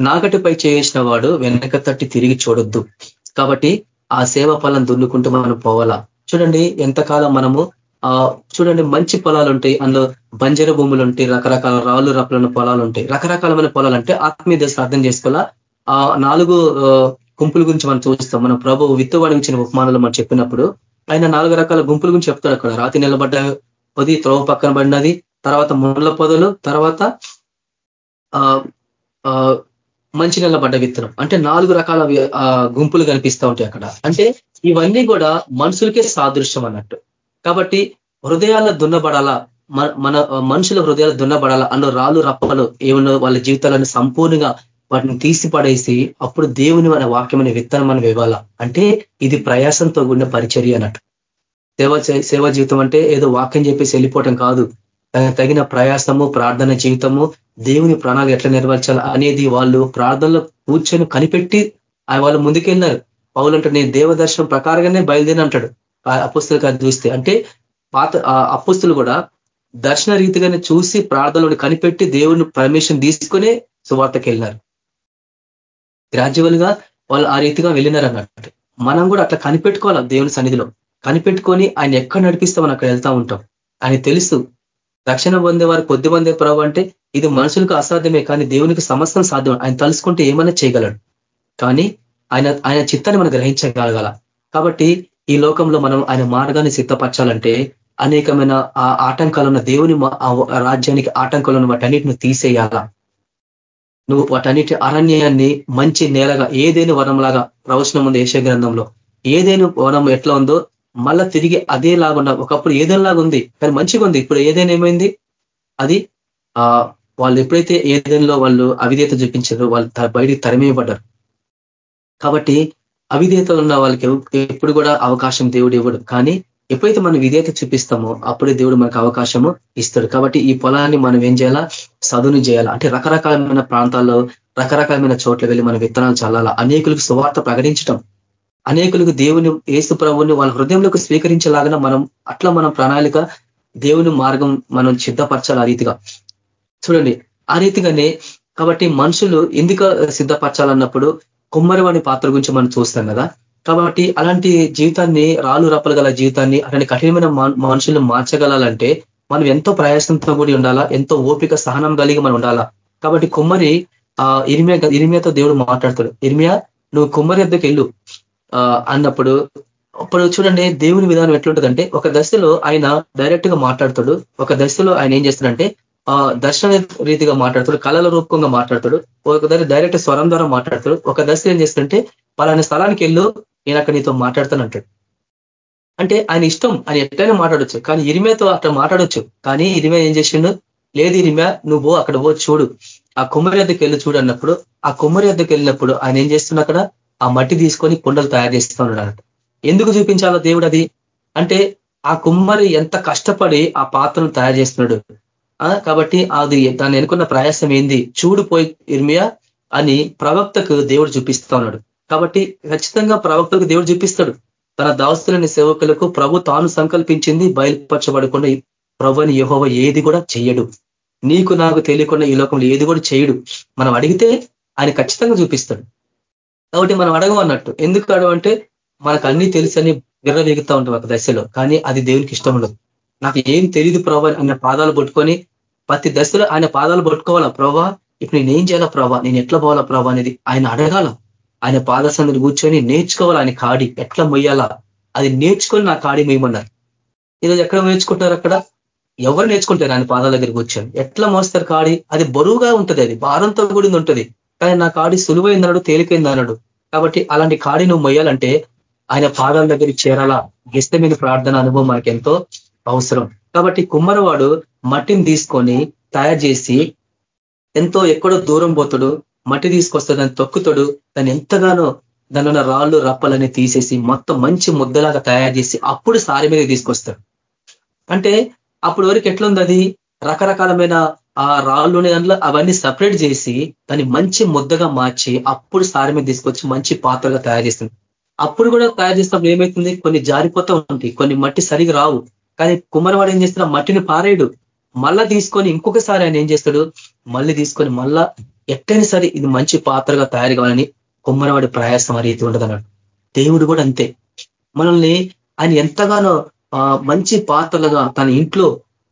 నాగటిపై చేసిన వాడు వెనక తట్టి తిరిగి చూడొద్దు. కాబట్టి ఆ సేవ ఫలం దున్నుకుంటూ మనం పోవాలా? చూడండి ఎంతకాలం మనము ఆ చూడండి మంచి పొలాలు ఉంటాయి అందులో బంజర భూములు ఉంటాయి రకరకాల రాళ్ళు రప్పలైన పొలాలు ఉంటాయి రకరకాలమైన పొలాలు అంటే ఆత్మీయ దశ అర్థం చేసుకోవాలా? ఆ నాలుగు గుంపుల గురించి మనం చూస్తాం. మనం ప్రభు విత్తువాడి ఇచ్చిన ఉపమానాలు మనం చెప్పినప్పుడు ఆయన నాలుగు రకాల గుంపుల గురించి చెప్తాడు అక్కడ. రాతి నిలబడ్డ పొది త్రోవ పక్కన పడినది తర్వాత ముళ్ళ పొదలు తర్వాత మంచి నిలబడ్డ విత్తనం. అంటే నాలుగు రకాల గుంపులు కనిపిస్తూ ఉంటాయి అక్కడ. అంటే ఇవన్నీ కూడా మనుషులకే సాదృశ్యం అన్నట్టు. కాబట్టి హృదయాల దున్నబడాలా మన మనుషుల హృదయాలు దున్నబడాలా అన్న రాళ్ళు రప్పలు ఏమన్నా వాళ్ళ జీవితాలను సంపూర్ణంగా వాటిని తీసి పడేసి అప్పుడు దేవుని మన వాక్యమైన విత్తనం మనం ఇవ్వాలా? అంటే ఇది ప్రయాసంతో కూడిన పరిచర్య అన్నట్టు. సేవ సేవ జీవితం అంటే ఏదో వాక్యం చెప్పేసి వెళ్ళిపోవటం కాదు. తగిన ప్రయాసము ప్రార్థన జీవితము దేవుని ప్రాణాలు ఎట్లా నెరవేర్చాలి అనేది వాళ్ళు ప్రార్థనలో కూర్చొని కనిపెట్టి వాళ్ళు ముందుకెళ్ళినారు. పౌలు అంటే నేను దేవదర్శనం ప్రకారంగానే బయలుదేరి అంటాడు. అపుస్తులు చూస్తే అంటే పాత అపుస్తులు కూడా దర్శన రీతిగానే చూసి ప్రార్థనలు కనిపెట్టి దేవుని పర్మిషన్ తీసుకునే సువార్తకి వెళ్ళినారు. గ్రాడ్యువల్గా వాళ్ళు ఆ రీతిగా వెళ్ళినారు అన్నట్టు మనం కూడా అట్లా కనిపెట్టుకోవాలి దేవుని సన్నిధిలో? కనిపెట్టుకొని ఆయన ఎక్కడ నడిపిస్తామని అక్కడ వెళ్తా ఉంటాం. ఆయన తెలుసు రక్షణ పొందే వారు కొద్ది మందే ప్రభు అంటే ఇది మనుషులకు అసాధ్యమే కానీ దేవునికి సమస్తం సాధ్యం. ఆయన తలుసుకుంటే ఏమైనా చేయగలడు. కానీ ఆయన ఆయన చిత్తాన్ని మనం గ్రహించగలగాల. కాబట్టి ఈ లోకంలో మనం ఆయన మార్గాన్ని సిద్ధపరచాలంటే అనేకమైన ఆ ఆటంకాలు ఉన్న దేవుని రాజ్యానికి ఆటంకాలు ఉన్న వాటన్నిటిని తీసేయాల. నువ్వు వాటన్నిటి అరణ్యాన్ని మంచి నేలగా ఏదైనా వనంలాగా ప్రవచనం ఉంది ఏష గ్రంథంలో. ఏదైనా వనం ఎట్లా ఉందో మళ్ళా తిరిగి అదే లాగున్నా ఒకప్పుడు ఏదేలాగా ఉంది కానీ మంచిగా ఉంది ఇప్పుడు ఏదైనా ఏమైంది? అది ఆ వాళ్ళు ఎప్పుడైతే ఏదైనా వాళ్ళు అవిధేత చూపించారో వాళ్ళు బయటికి తరిమేయబడ్డారు. కాబట్టి అవిధేతలు ఉన్న వాళ్ళకి ఎప్పుడు కూడా అవకాశం దేవుడు ఇవ్వడు. కానీ ఎప్పుడైతే మనం విధేయత చూపిస్తామో అప్పుడే దేవుడు మనకు అవకాశము ఇస్తాడు. కాబట్టి ఈ పొలాన్ని మనం ఏం చేయాలా? సదును చేయాలా? అంటే రకరకాలమైన ప్రాంతాల్లో రకరకాలమైన చోట్ల వెళ్ళి మన విత్తనాలు చల్లాలా? అనేకులకు సువార్త ప్రకటించటం. అనేకులకు దేవుని ఏసు ప్రభుని వాళ్ళ హృదయంలోకి స్వీకరించేలాగా మనం అట్లా మనం ప్రణాళిక దేవుని మార్గం మనం సిద్ధపరచాలి ఆ రీతిగా? చూడండి ఆ రీతిగానే కాబట్టి మనుషులు ఎందుకు సిద్ధపరచాలన్నప్పుడు కుమ్మరివాణి పాత్ర గురించి మనం చూస్తాం కదా. కాబట్టి అలాంటి జీవితాన్ని రాళ్ళు రప్పలు గల జీవితాన్ని అలాంటి కఠినమైన మనుషులు మార్చగలాలంటే మనం ఎంతో ప్రయాసంతో కూడి ఉండాలా ఎంతో ఓపిక సహనం కలిగి మనం ఉండాలా. కాబట్టి కుమ్మరి ఆ ఇరిమియా ఇరిమియాతో దేవుడు మాట్లాడతాడు. ఇరిమియా నువ్వు కుమ్మరి ఎద్దకు వెళ్ళు. అన్నప్పుడు అప్పుడు చూడండి దేవుని విధానం ఎట్లుంటుందంటే ఒక దశలో ఆయన డైరెక్ట్గా మాట్లాడతాడు. ఒక దశలో ఆయన ఏం చేస్తాడంటే దర్శన రీతిగా మాట్లాడతాడు కళల రూపంగా మాట్లాడతాడు ఒక దశ డైరెక్ట్ స్వరం ద్వారా మాట్లాడతాడు. ఒక దశ ఏం చేస్తుంటే పలాని స్థలానికి వెళ్ళు నేను అక్కడ నీతో మాట్లాడతానంటాడు అంటే ఆయన ఇష్టం ఆయన ఎట్లయినా మాట్లాడొచ్చు కానీ ఇరిమేతో అట్లా మాట్లాడొచ్చు. కానీ ఇరిమే ఏం చేసిండు లేదు ఇరిమే నువ్వు అక్కడ పో చూడు. ఆ కుమ్మరి వద్దకు వెళ్ళి చూడు అన్నప్పుడు ఆ కుమ్మరి వద్దకు వెళ్ళినప్పుడు ఆయన ఏం చేస్తున్నా అక్కడ? ఆ మట్టి తీసుకొని కుండలు తయారు చేస్తూ ఉన్నాడు ఎందుకు చూపించాలో దేవుడు అది? అంటే ఆ కుమ్మరి ఎంత కష్టపడి ఆ పాత్రను తయారు చేస్తున్నాడు? కాబట్టి అది దాన్ని ఎన్నుకున్న ప్రయాసం ఏంది? చూడు పోయి ఇర్మియా అని ప్రవక్తకు దేవుడు చూపిస్తా ఉన్నాడు. కాబట్టి ఖచ్చితంగా ప్రవక్తకు దేవుడు చూపిస్తాడు. తన దాస్తులని సేవకులకు ప్రభు తాను సంకల్పించింది బయలుపరచబడకుండా ప్రభుని యహోవ ఏది కూడా చెయ్యడు. నీకు నాకు తెలియకుండా ఈ లోకంలో ఏది కూడా చేయడు మనం అడిగితే ఆయన ఖచ్చితంగా చూపిస్తాడు. కాబట్టి మనం అడగమన్నట్టు ఎందుకు అడవంటే మనకు అన్ని తెలుసని విర్రవీగుతూ ఉంటాం ఒక దశలో. కానీ అది దేవునికి ఇష్టం ఉండదు. నాకు ఏం తెలియదు ప్రభు అన్న పాదాలు పట్టుకొని ప్రతి దశలో ఆయన పాదాలు పట్టుకోవాలా? ప్రభా ఇప్పుడు నేను ఏం చేయాలా ప్రభా? నేను ఎట్లా పోవాలా ప్రభా అనేది ఆయన అడగాల. ఆయన పాదసందుని కూర్చొని నేర్చుకోవాలి? ఆయన కాడి ఎట్లా మొయ్యాలా? అది నేర్చుకొని నా కాడి మేయమన్నారు ఈరోజు ఎక్కడ నేర్చుకుంటారు అక్కడ? ఎవరు నేర్చుకుంటారు ఆయన పాదాల దగ్గర కూర్చొని? ఎట్లా మోస్తారు కాడి? అది బరువుగా ఉంటుంది అది. భారంతో కూడింది ఉంటుంది. కానీ నా కాడి సులువైందన్నాడు తేలికైందన్నాడు అన్నాడు. కాబట్టి అలాంటి కాడి నువ్వు మొయ్యాలంటే ఆయన పాదాల దగ్గరికి చేరాలా? గెస్త మీద ప్రార్థన అనుభవం మనకెంతో అవసరం. కాబట్టి కుమ్మరవాడు మట్టిని తీసుకొని తయారు చేసి ఎంతో ఎక్కడో దూరం పోతాడు మట్టి తీసుకొస్తాడు దాన్ని తొక్కుతాడు దాన్ని ఎంతగానో దానిలో రాళ్ళు రప్పలని తీసేసి మొత్తం మంచి ముద్దలాగా తయారు చేసి అప్పుడు సారి మీద తీసుకొస్తాడు. అంటే అప్పుడు వరకు ఎట్లుంది అది? రకరకాలమైన ఆ రాళ్ళు దాంట్లో అవన్నీ సపరేట్ చేసి దాన్ని మంచి ముద్దగా మార్చి అప్పుడు సారి మీద తీసుకొచ్చి మంచి పాత్రగా తయారు చేస్తుంది. అప్పుడు కూడా తయారు చేసినప్పుడు ఏమవుతుంది కొన్ని జారిపోతూ ఉంటాయి కొన్ని మట్టి సరిగా రావు. కానీ కుమ్మరవాడు ఏం చేస్తున్నా మట్టిని పారేయడు. మళ్ళా తీసుకొని ఇంకొకసారి ఆయన ఏం చేస్తాడు? మళ్ళీ తీసుకొని మళ్ళా ఎట్టైనా సరే ఇది మంచి పాత్రగా తయారు కావాలని కుమ్మరవాడి ప్రయాసం ఆ రీతి ఉండదు దేవుడు కూడా అంతే. మనల్ని ఆయన ఎంతగానో మంచి పాత్రలుగా తన ఇంట్లో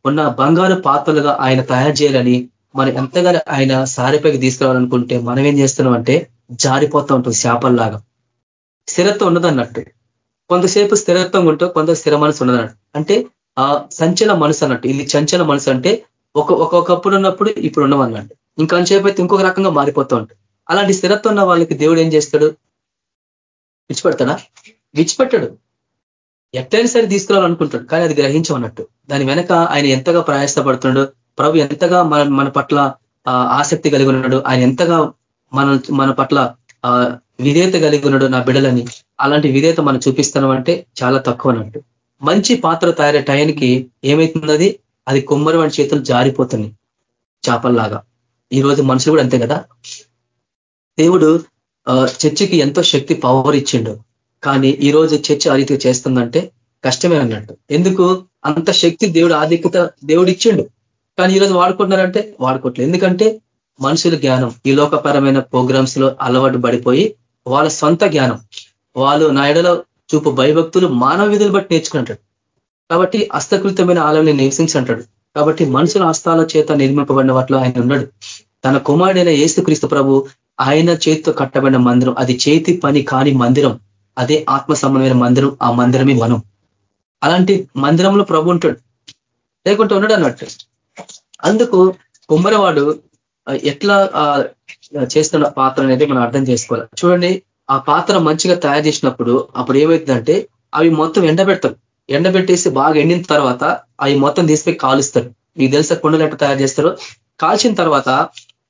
ఉన్న బంగారు పాత్రలుగా ఆయన తయారు చేయాలని మనం ఎంతగానో ఆయన సారిపైకి తీసుకురావాలనుకుంటే మనం ఏం చేస్తున్నాం అంటే జారిపోతూ ఉంటుంది శాపల్లాగా స్థిరత్వం ఉండదన్నట్టు కొంతసేపు స్థిరత్వం ఉంటూ కొంత స్థిర మనసు ఉండదన్నట్టు అంటే ఆ సంచల మనసు అన్నట్టు. ఇది చంచల మనసు అంటే ఒక ఒక్కొక్కప్పుడు ఉన్నప్పుడు ఇప్పుడు ఉన్నవన్నట్టు. ఇంకా సేపు అయితే ఇంకొక రకంగా మారిపోతూ ఉంటుంది. అలాంటి స్థిరత్వం ఉన్న వాళ్ళకి దేవుడు ఏం చేస్తాడు? విడిచిపెడతాడా? విడిచిపెట్టాడు. ఎట్టైనా సరే తీసుకురావాలనుకుంటాడు కానీ అది గ్రహించమన్నట్టు. దాని వెనక ఆయన ఎంతగా ప్రయాసపడుతున్నాడు ప్రభు ఎంతగా మన మన పట్ల ఆసక్తి కలిగి ఉన్నాడు ఆయన ఎంతగా మన మన పట్ల విధేయత కలిగి ఉన్నాడు నా బిడలని అలాంటి విధేయత మనం చూపిస్తున్నాం అంటే చాలా తక్కువ అన్నట్టు మంచి పాత్ర తయారయ్యే టయానికి ఏమవుతున్నది అది కుమ్మరి వాడి చేతులు జారిపోతుంది చేపల్లాగా. ఈ రోజు మనుషులు కూడా అంతే కదా? దేవుడు చర్చికి ఎంతో శక్తి పవర్ ఇచ్చిండు. కానీ ఈ రోజు చర్చ ఆ రీతిగా చేస్తుందంటే కష్టమే అన్నట్టు. ఎందుకు? అంత శక్తి దేవుడు ఆధిక్యత దేవుడు ఇచ్చిండు కానీ ఈరోజు వాడుకుంటున్నారంటే వాడుకోవట్లేదు ఎందుకంటే మనుషుల జ్ఞానం ఈ లోకపరమైన ప్రోగ్రామ్స్లో అలవాటు పడిపోయి వాళ్ళ సొంత జ్ఞానం. వాళ్ళు నా ఎడలో చూపు భయభక్తులు మానవ విధులు బట్టి నేర్చుకుంటాడు కాబట్టి హస్తకృతమైన ఆలయాన్ని నివసించంటాడు కాబట్టి మనుషుల హస్తాల చేత నిర్మింపబడిన వాటిలో ఆయన ఉన్నాడు. తన కుమారుడైన ఏసుక్రీస్తు ప్రభు ఆయన చేతితో కట్టబడిన మందిరం. అది చేతి పని కాని మందిరం. అదే ఆత్మ సంబంధమైన మందిరం. ఆ మందిరమే మనం అలాంటి మందిరంలో ప్రభు ఉంటాడు. లేకుంటే ఉన్నాడు అన్నట్టు. అందుకు కుమ్మరవాడు ఎట్లా చేస్తున్న పాత్ర అనేది మనం అర్థం చేసుకోవాలి. చూడండి ఆ పాత్ర మంచిగా తయారు చేసినప్పుడు అప్పుడు ఏమవుతుందంటే అవి మొత్తం ఎండబెడతారు. ఎండబెట్టేసి బాగా ఎండిన తర్వాత అవి మొత్తం తీసిపోయి కాలుస్తారు. మీకు తెలుసా కొండలు ఎట్లా తయారు చేస్తారు? కాల్చిన తర్వాత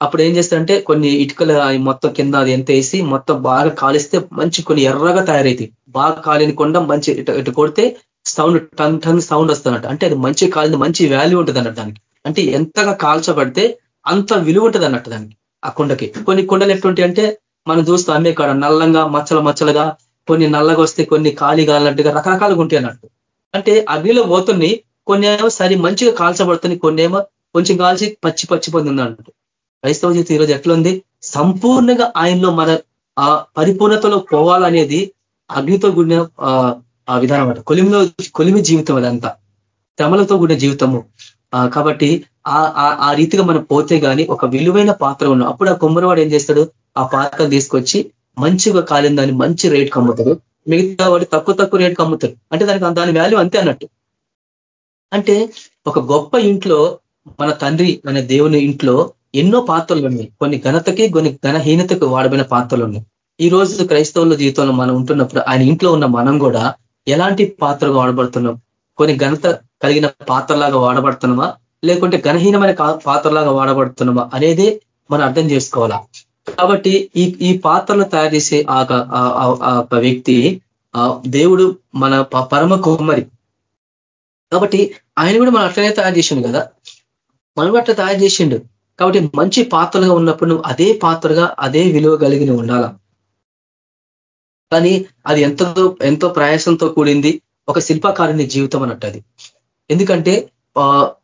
అప్పుడు ఏం చేస్తారంటే కొన్ని ఇటుకలు అవి మొత్తం కింద అది ఎంత వేసి మొత్తం బాగా కాలిస్తే మంచి కొన్ని ఎర్రగా తయారైతాయి బాగా కాలిన కొండ మంచి ఇటు కొడితే సౌండ్ టంగ్ టంగ్ సౌండ్ వస్తున్నట్టు అంటే అది మంచి కాలిన మంచి వాల్యూ ఉంటుంది అన్నట్టు దానికి. అంటే ఎంతగా కాల్చబడితే అంత విలువ ఉంటుంది అన్నట్టు దానికి ఆ కుండకి. కొన్ని కొండలు ఎటువంటి అంటే మనం చూస్తాం అమ్మే కాడ నల్లంగా మచ్చల మచ్చలుగా కొన్ని నల్లగా వస్తే కొన్ని ఖాళీ కాలినట్టుగా రకరకాలుగా ఉంటాయి అన్నట్టు. అంటే అగ్నిలో పోతుంది కొన్ని ఏమో సరి మంచిగా కాల్చబడుతుంది కొన్ని ఏమో కొంచెం కాల్చి పచ్చి పచ్చి పొందింది అన్నట్టు. క్రైస్తవ జీవితం ఈరోజు ఎట్లుంది? సంపూర్ణంగా ఆయనలో మన ఆ పరిపూర్ణతలో పోవాలనేది అగ్నితో కూడిన ఆ విధానం అంట కొలిమిలో కొలిమి జీవితం అదంతా. శ్రమలతో కూడిన జీవితము. కాబట్టి ఆ రీతిగా మనం పోతే గాని ఒక విలువైన పాత్ర ఉన్నాం అప్పుడు ఆ కుమ్మరివాడు ఏం చేస్తాడు? ఆ పాత్ర తీసుకొచ్చి మంచిగా కాలిన దాన్ని మంచి రేట్ కమ్ముతాడు మిగతా వాడు తక్కువ తక్కువ రేట్ కమ్ముతాడు అంటే దానికి దాని వాల్యూ అంతే అన్నట్టు. అంటే ఒక గొప్ప ఇంట్లో మన తండ్రి మన దేవుని ఇంట్లో ఎన్నో పాత్రలు ఉన్నాయి. కొన్ని ఘనతకి కొన్ని ఘనహీనతకు వాడబడిన పాత్రలు ఉన్నాయి. ఈ రోజు క్రైస్తవుల జీవితంలో మనం ఉంటున్నప్పుడు ఆయన ఇంట్లో ఉన్న మనం కూడా ఎలాంటి పాత్రగా వాడబడుతున్నాం? కొన్ని ఘనత కలిగిన పాత్రలాగా వాడబడుతున్నామా? లేకుంటే ఘనహీనమైన పాత్రలాగా వాడబడుతున్నామా? అనేది మనం అర్థం చేసుకోవాలా. కాబట్టి ఈ ఈ పాత్రలు తయారు చేసే ఆ వ్యక్తి దేవుడు మన పరమ కుమ్మరి. కాబట్టి ఆయన కూడా మనం అట్లనే తయారు చేసిండు కదా. మనం అట్లా తయారు చేసిండు. కాబట్టి మంచి పాత్రలుగా ఉన్నప్పుడు నువ్వు అదే పాత్రగా అదే విలువ కలిగి ఉండాల. కానీ అది ఎంతో ఎంతో ప్రయాసంతో కూడింది. ఒక శిల్పకారుని జీవితం అన్నట్టు అది. ఎందుకంటే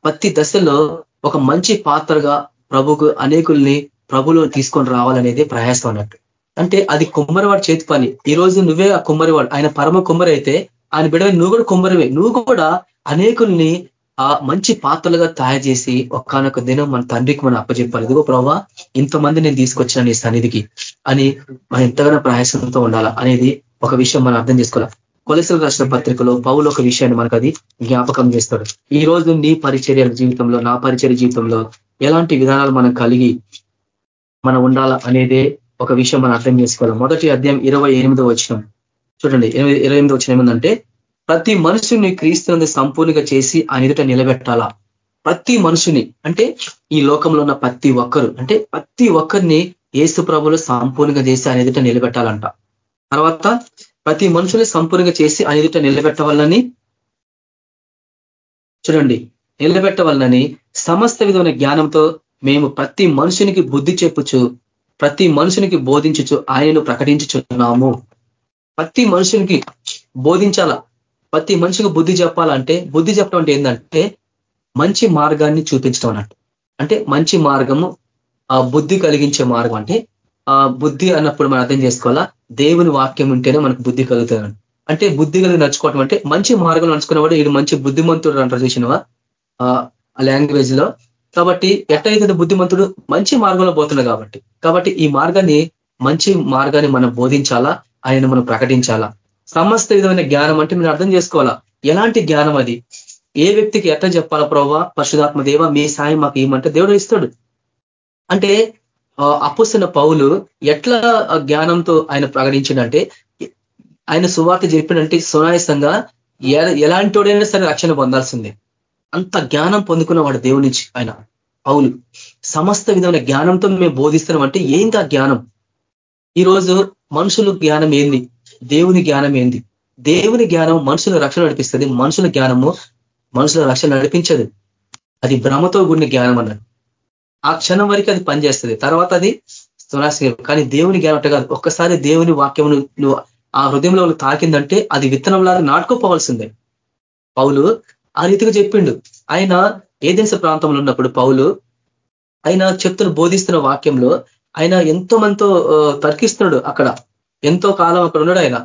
ప్రతి దశలో ఒక మంచి పాత్రగా ప్రభుకు అనేకుల్ని ప్రభులో తీసుకొని రావాలనేది ప్రయాసం అన్నట్టు. అంటే అది కుమ్మరివాడు చేతి పని. ఈ రోజు నువ్వే ఆ కుమ్మరివాడు. ఆయన పరమ కుమ్మరి అయితే ఆయన బిడవ నువ్వు కూడా కుమ్మరివే. నువ్వు కూడా అనేకుల్ని ఆ మంచి పాత్రలుగా తయారు చేసి ఒక్కనొక దినం మన తండ్రికి మనం అప్పచెప్పాలి. ఇదిగో ప్రభావ ఇంతమంది నేను తీసుకొచ్చిన నీ సన్నిధికి అని మనం ఎంతగానో ప్రయాసంతో ఉండాలా అనేది ఒక విషయం మనం అర్థం చేసుకోవాలి. కొలసలు రాష్ట్ర పత్రికలో పౌలు ఒక విషయాన్ని మనకు అది జ్ఞాపకం చేస్తాడు. ఈ రోజు నీ పరిచర్య జీవితంలో నా పరిచర్య జీవితంలో ఎలాంటి విధానాలు మనం కలిగి మనం ఉండాలా అనేదే ఒక విషయం మనం అర్థం చేసుకోవాలి. మొదటి అధ్యాయం ఇరవై ఎనిమిదో వచ్చిన చూడండి ఇరవై ఎనిమిదో వచ్చిన ఏముందంటే ప్రతి మనుషుని క్రీస్తుని సంపూర్ణంగా చేసి ఆయన ఎదుట నిలబెట్టాలా? ప్రతి మనుషుని అంటే ఈ లోకంలో ఉన్న ప్రతి ఒక్కరు అంటే ప్రతి ఒక్కరిని ఏసు ప్రభులు సంపూర్ణంగా చేసి ఆయన ఎదుట నిలబెట్టాలంట. తర్వాత ప్రతి మనుషుని సంపూర్ణంగా చేసి ఆయన ఎదుట నిలబెట్టవాలని చూడండి నిలబెట్టవాలని సమస్త విధమైన జ్ఞానంతో మేము ప్రతి మనుషునికి బుద్ధి చెప్పుచు ప్రతి మనుషునికి బోధించుచు ఆయనను ప్రకటించుచున్నాము. ప్రతి మనుషునికి బోధించాల ప్రతి మనిషికి బుద్ధి చెప్పాలంటే బుద్ధి చెప్పడం అంటే ఏంటంటే మంచి మార్గాన్ని చూపించడం అన్నట్టు. అంటే మంచి మార్గము ఆ బుద్ధి కలిగించే మార్గం అంటే ఆ బుద్ధి అన్నప్పుడు మనం అర్థం చేసుకోవాలా? దేవుని వాక్యం ఉంటేనే మనకు బుద్ధి కలుగుతుంది. అంటే బుద్ధి కలిగి నడుచుకోవటం అంటే మంచి మార్గం నడుచుకున్నవాడు ఇది మంచి బుద్ధిమంతుడు అంటారు చూసినవా? ఆ లాంగ్వేజ్లో. కాబట్టి ఎట్టయితే బుద్ధిమంతుడు మంచి మార్గంలో పోతున్నాడు కాబట్టి. కాబట్టి ఈ మార్గాన్ని మంచి మార్గాన్ని మనం బోధించాలా? ఆయన మనం ప్రకటించాలా? సమస్త విధమైన జ్ఞానం అంటే మీరు అర్థం చేసుకోవాలా? ఎలాంటి జ్ఞానం అది? ఏ వ్యక్తికి ఎట్లా చెప్పాలా ప్రభావ? పరిశుధాత్మ దేవ మీ సాయం మాకు ఏమంటే దేవుడు ఇస్తాడు. అంటే అప్పుస్తున్న పౌలు ఎట్లా జ్ఞానంతో ఆయన ప్రకటించిందంటే ఆయన సువార్త చెప్పినంటే సునాయసంగా ఎలాంటోడైనా సరే రక్షణ పొందాల్సిందే. అంత జ్ఞానం పొందుకున్న వాడు దేవుడి నుంచి ఆయన పౌలు. సమస్త విధమైన జ్ఞానంతో మేము బోధిస్తున్నాం అంటే ఏంది ఆ జ్ఞానం? ఈరోజు మనుషులు జ్ఞానం ఏంది? దేవుని జ్ఞానం ఏంది? దేవుని జ్ఞానం మనుషుల రక్షణ నడిపిస్తుంది మనుషుల జ్ఞానము మనుషుల రక్షణ నడిపించదు. అది భ్రమతో కూడిన జ్ఞానం అన్నది. ఆ క్షణం వరకు అది పనిచేస్తుంది. తర్వాత అది సునాశనం కానీ దేవుని జ్ఞానం కాదు. ఒక్కసారి దేవుని వాక్యం నువ్వు ఆ హృదయంలో తాకిందంటే అది విత్తనంలాగా నాటుకోపోవాల్సిందే. పౌలు ఆ రీతిగా చెప్పిండు. ఆయన ఏ దేశ ప్రాంతంలో ఉన్నప్పుడు పౌలు ఆయన చెప్తున్న బోధిస్తున్న వాక్యంలో ఆయన ఎంతో మందితో తర్కిస్తున్నాడు అక్కడ. ఎంతో కాలం అక్కడ ఉన్నాడు ఆయన.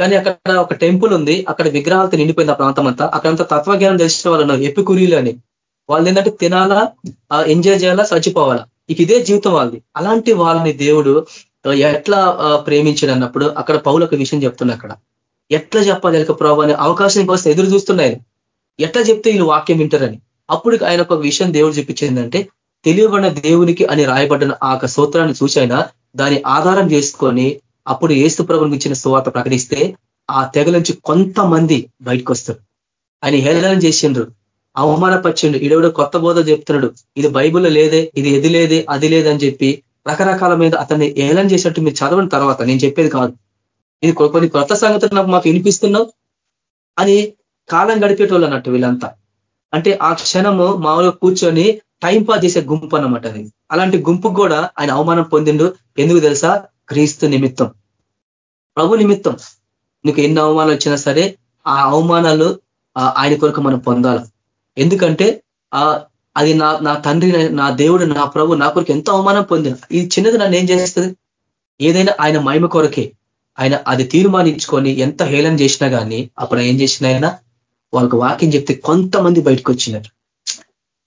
కానీ అక్కడ ఒక టెంపుల్ ఉంది. అక్కడ విగ్రహాలతో నిండిపోయింది ఆ ప్రాంతం అంతా అక్కడంతా తత్వజ్ఞానం తెలిసిన వాళ్ళు ఉన్నారు. ఎప్పికురీలు అని. వాళ్ళు ఏంటంటే తినాలా ఎంజాయ్ చేయాలా చచ్చిపోవాలా. ఇక ఇదే జీవితం వాళ్ళది. అలాంటి వాళ్ళని దేవుడు ఎట్లా ప్రేమించాడు అన్నప్పుడు అక్కడ పౌలు ఒక విషయం చెప్తున్నా అక్కడ. ఎట్లా చెప్పాలి ప్రభు అనే అవకాశం కోసం ఎదురు చూస్తున్నాయి ఎట్లా చెప్తే వీళ్ళు వాక్యం వింటారని. అప్పుడు ఆయన ఒక విషయం దేవుడు చెప్పించిందంటే తెలియబడిన దేవునికి అని రాయబడిన ఆ సూత్రాన్ని చూసైనా దాని ఆధారం చేసుకొని అప్పుడు ఏసు ప్రభుని ఇచ్చిన సువార్త ప్రకటిస్తే ఆ తెగ నుంచి కొంతమంది బయటకు వస్తారు ఆయన హేళన చేసిండ్రు. అవమానపరిచిండు. ఇడవిడ కొత్త బోధ చెప్తున్నాడు. ఇది బైబుల్లో లేదే ఇది ఎది లేదే అది లేదని చెప్పి రకరకాల మీద అతన్ని ఏలం చేసినట్టు మీరు చదవని తర్వాత. నేను చెప్పేది కాదు. ఇది కొన్ని కొత్త సంగతులు నాకు మాకు వినిపిస్తున్నావు. అని కాలం గడిపేటోళ్ళు అన్నట్టు వీళ్ళంతా. అంటే ఆ క్షణము మామూలుగా కూర్చొని టైం పాస్ చేసే గుంపు అనమాట అది. అలాంటి గుంపుకు కూడా ఆయన అవమానం పొందిండు. ఎందుకు తెలుసా? క్రీస్తు నిమిత్తం. ప్రభు నిమిత్తం. నీకు ఎన్ని అవమానాలు వచ్చినా సరే ఆ అవమానాలు ఆయన కొరకు మనం పొందాలి? ఎందుకంటే అది నా నా తండ్రి నా దేవుడు నా ప్రభు నా కొరకు ఎంత అవమానం పొందిన. ఈ చిన్నది నన్ను ఏం చేస్తుంది? ఏదైనా ఆయన మహిమ కొరకే ఆయన అది తీర్మానించుకొని ఎంత హేళన చేసినా కానీ అప్పుడు ఏం చేసిన ఆయన? వాళ్ళకు వాక్యం చెప్తే కొంతమంది బయటకు వచ్చినారు.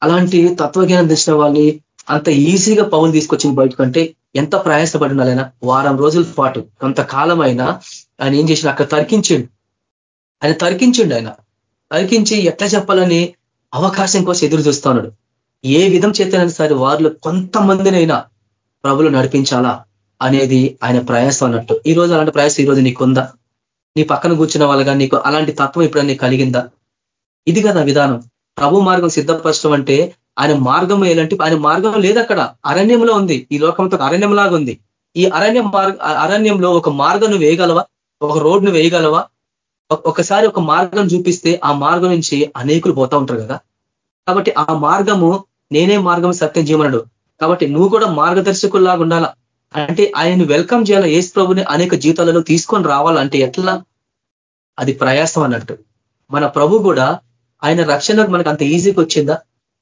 అలాంటి తత్వజ్ఞానం తెచ్చిన వాళ్ళని అంత ఈజీగా పౌలు తీసుకొచ్చిన బయటకంటే ఎంత ప్రయాసపడినాలైనా వారం రోజుల పాటు కొంతకాలం అయినా ఆయన ఏం చేసిన అక్కడ తరికించిండు. ఆయన తరికించిండు ఆయన. తరికించి ఎట్లా చెప్పాలని అవకాశం కోసం ఎదురు చూస్తా ఉన్నాడు. ఏ విధం చేతనైనా సరే వారిలో కొంతమందినైనా ప్రభులు నడిపించాలా అనేది ఆయన ప్రయాసం అన్నట్టు. ఈ రోజు అలాంటి ప్రయాసం ఈ రోజు నీకుందా? నీ పక్కన కూర్చున్న వాళ్ళగా నీకు అలాంటి తత్వం ఇప్పుడు నీకు కలిగిందా? ఇది కదా విధానం. ప్రభు మార్గం సిద్ధపరచడం అంటే ఆయన మార్గం ఏంటంటే ఆయన మార్గం లేదు అక్కడ. అరణ్యంలో ఉంది. ఈ లోకంతో అరణ్యంలాగా ఉంది ఈ అరణ్యం అరణ్యంలో ఒక మార్గం వేయగలవా? ఒక రోడ్ను వేయగలవా? ఒకసారి ఒక మార్గం చూపిస్తే ఆ మార్గం నుంచి అనేకులు పోతా ఉంటారు కదా? కాబట్టి ఆ మార్గము నేనే మార్గం సత్యం జీవనుడు కాబట్టి నువ్వు కూడా మార్గదర్శకుల్లాగా ఉండాలా? అంటే ఆయన్ని వెల్కమ్ చేయాలా? ఏసు ప్రభుని అనేక జీవితాలలో తీసుకొని రావాలంటే ఎట్లా? అది ప్రయాసం అన్నట్టు. మన ప్రభు కూడా ఆయన రక్షణ మనకు అంత ఈజీగా వచ్చిందా?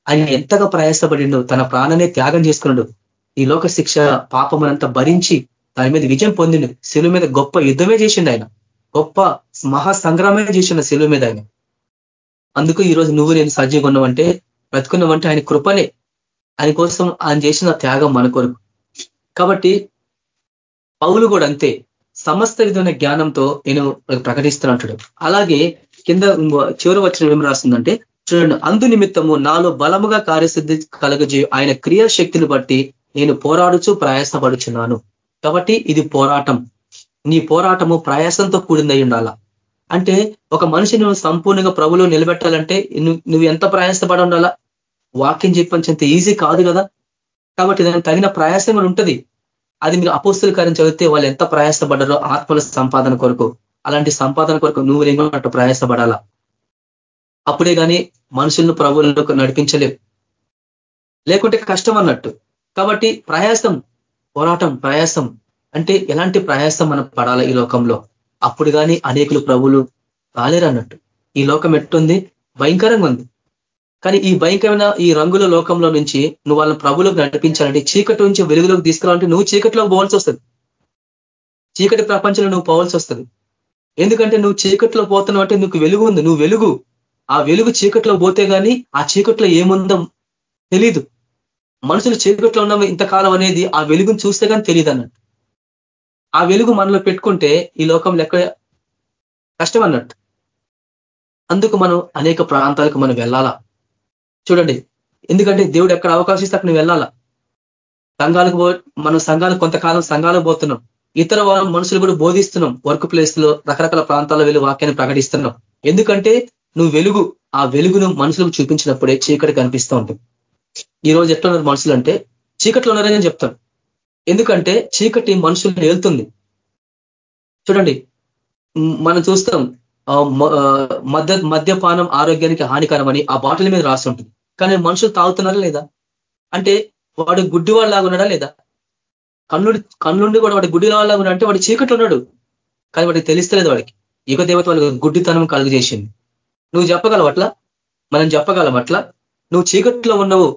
ఆయన ఎంతగా ప్రయాసపడిండు తన ప్రాణనే త్యాగం చేసుకున్నాడు. ఈ లోక శిక్ష పాపమనంతా భరించి దాని మీద విజయం పొందిండు. శిలువ మీద గొప్ప యుద్ధమే చేసిండు ఆయన. గొప్ప మహా సంగ్రామే చేసిన సెలవు మీద ఆయన. అందుకు ఈరోజు నువ్వు నేను సజ్జీగా ఉన్నావంటే బ్రతుకున్నావంటే ఆయన కృపనే. ఆయన కోసం ఆయన చేసిన త్యాగం మన కొరకు. కాబట్టి పౌలు కూడా అంతే. సమస్త విధమైన జ్ఞానంతో నేను ప్రకటిస్తున్నట్టు అలాగే కింద చివరి వచ్చిన ఏం రాస్తుందంటే చూడండి అందు నిమిత్తము నాలో బలముగా కార్యసిద్ధి కలగజే ఆయన క్రియాశక్తిని బట్టి నేను పోరాడుచు ప్రయాసపడుచున్నాను. కాబట్టి ఇది పోరాటం. నీ పోరాటము ప్రయాసంతో కూడిందై ఉండాల? అంటే ఒక మనిషిని సంపూర్ణంగా ప్రభులో నిలబెట్టాలంటే నువ్వు ఎంత ప్రయాసపడి ఉండాలా? వాక్యం చెప్పంత ఈజీ కాదు కదా? కాబట్టి దానికి తగిన ప్రయాసం కూడా ఉంటుంది. అది మీరు అపోస్తుల కార్యం చదివితే వాళ్ళు ఎంత ప్రయాసపడ్డారో ఆత్మల సంపాదన కొరకు అలాంటి సంపాదన కొరకు నువ్వు ఏమన్నట్టు ప్రయాసపడాలా? అప్పుడే కానీ మనుషులను ప్రభువులకు నడిపించలేవు. లేకుంటే కష్టం అన్నట్టు. కాబట్టి ప్రయాసం పోరాటం ప్రయాసం. అంటే ఎలాంటి ప్రయాసం మనం పడాలి ఈ లోకంలో? అప్పుడు కానీ అనేకులు ప్రభులు రాలేరు అన్నట్టు ఈ లోకం ఎట్టుంది? భయంకరంగా ఉంది. కానీ ఈ భయంకరమైన ఈ రంగుల లోకంలో నుంచి నువ్వు వాళ్ళని ప్రభులకు నడిపించాలంటే చీకటి నుంచి వెలుగులోకి తీసుకురావాలంటే నువ్వు చీకటిలోకి పోవాల్సి వస్తుంది. చీకటి ప్రపంచంలో నువ్వు పోవాల్సి వస్తుంది. ఎందుకంటే నువ్వు చీకట్లో పోతున్నావు అంటే నీకు వెలుగు ఉంది. నువ్వు వెలుగు. ఆ వెలుగు చీకట్లో పోతే కానీ ఆ చీకట్లో ఏముందో తెలీదు. మనుషులు చీకట్లో ఉన్న ఇంతకాలం అనేది ఆ వెలుగును చూస్తే కానీ తెలియదు అన్నట్టు ఆ వెలుగు మనలో పెట్టుకుంటే ఈ లోకం లెక్క కష్టం అన్నట్టు అందుకు మనం అనేక ప్రాంతాలకు మనం వెళ్ళాలా? చూడండి ఎందుకంటే దేవుడు ఎక్కడ అవకాశం ఇస్తే అక్కడ వెళ్ళాలా? సంఘాలకు మనం సంఘాలు కొంతకాలం సంఘాలకు పోతున్నాం. ఇతర మనుషులు కూడా బోధిస్తున్నాం. వర్క్ ప్లేస్లో రకరకాల ప్రాంతాల్లో వెళ్ళి వాక్యాన్ని ప్రకటిస్తున్నాం. ఎందుకంటే నువ్వు వెలుగు ఆ వెలుగును మనుషులకు చూపించినప్పుడే చీకటి కనిపిస్తూ ఉంటుంది. ఈ రోజు ఎట్లా ఉన్నారు మనుషులు అంటే చీకట్లో ఉన్నారని చెప్తాను. ఎందుకంటే చీకటి మనుషుల్ని వెళ్తుంది చూడండి మనం చూస్తాం మద్య మద్యపానం ఆరోగ్యానికి హానికరం అని ఆ బాటిల్ మీద రాసి ఉంటుంది. కానీ మనుషులు తాగుతున్నారా లేదా? అంటే వాడు గుడ్డివాళ్ళలాగా ఉన్నాడా లేదా? కన్నుడి కన్నుండి కూడా వాడి గుడ్డివాళ్ళలాగా ఉన్నాడు? అంటే వాడి చీకట్లో ఉన్నాడు. కానీ వాడికి తెలుస్తలేదు వాడికి. యుగ దేవత వాళ్ళకి గుడ్డితనం కలుగు చేసింది నువ్వు చెప్పగలవు అట్లా మనం చెప్పగలం అట్లా నువ్వు చీకట్లో ఉన్నావు.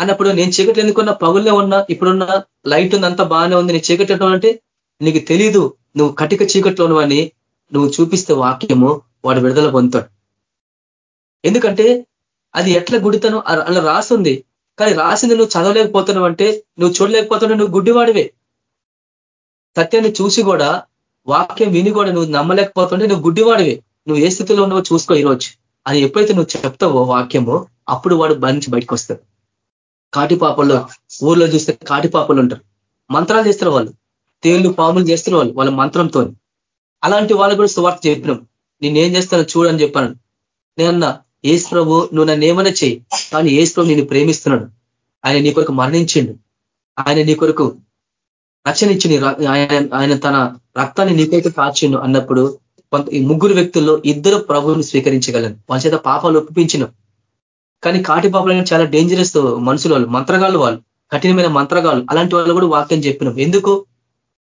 అన్నప్పుడు నేను చీకటి ఎందుకున్నా? పగుల్లో ఉన్నా ఇప్పుడున్న లైట్ ఉంది అంతా బాగానే ఉంది. నీ చీకటి అంటే నీకు తెలీదు. నువ్వు కటిక చీకట్లో ఉన్నవని నువ్వు చూపిస్తే వాక్యము వాడు విడుదల పొందుతాడు. ఎందుకంటే అది ఎట్లా గుడితను? అలా రాసింది. కానీ రాసింది నువ్వు చదవలేకపోతున్నావు అంటే నువ్వు చూడలేకపోతున్నావు నువ్వు గుడ్డివాడివే. సత్యాన్ని చూసి కూడా వాక్యం విని కూడా నువ్వు నమ్మలేకపోతుంటే నువ్వు గుడ్డివాడివే. నువ్వు ఏ స్థితిలో ఉన్నావో చూసుకో ఈరోజు. అని ఎప్పుడైతే నువ్వు చెప్తావో వాక్యమో అప్పుడు వాడు బంధించి బయటకు వస్తాడు. కాటి పాపల్లో ఊర్లో చూస్తే కాటి పాపలు ఉంటారు. మంత్రాలు చేస్తారు వాళ్ళు. తేళ్ళు పాములు చేస్తారు వాళ్ళు వాళ్ళ మంత్రంతో అలాంటి వాళ్ళు కూడా సువార్త చెప్పినాం. నేనేం చేస్తానో చూడని చెప్పాను. నేనన్నా ఏసు ప్రభు నువ్వు నన్ను ఏమైనా చేయి కానీ ఏసు ప్రభు నేను ప్రేమిస్తున్నాడు. ఆయన నీ కొరకు మరణించిండు. ఆయన నీ కొరకు రక్షణ ఆయన ఆయన తన రక్తాన్ని నీకైతే కాచిండు అన్నప్పుడు కొంత ఈ ముగ్గురు వ్యక్తుల్లో ఇద్దరు ప్రభువుని స్వీకరించగలను. వాళ్ళ చేత పాపాలు ఒప్పించినాం. కానీ కాటి పాపలు చాలా డేంజరస్ మనుషులు వాళ్ళు మంత్రగాళ్ళు వాళ్ళు కఠినమైన మంత్రగాళ్ళు అలాంటి వాళ్ళు కూడా వాక్యం చెప్పినాం. ఎందుకు?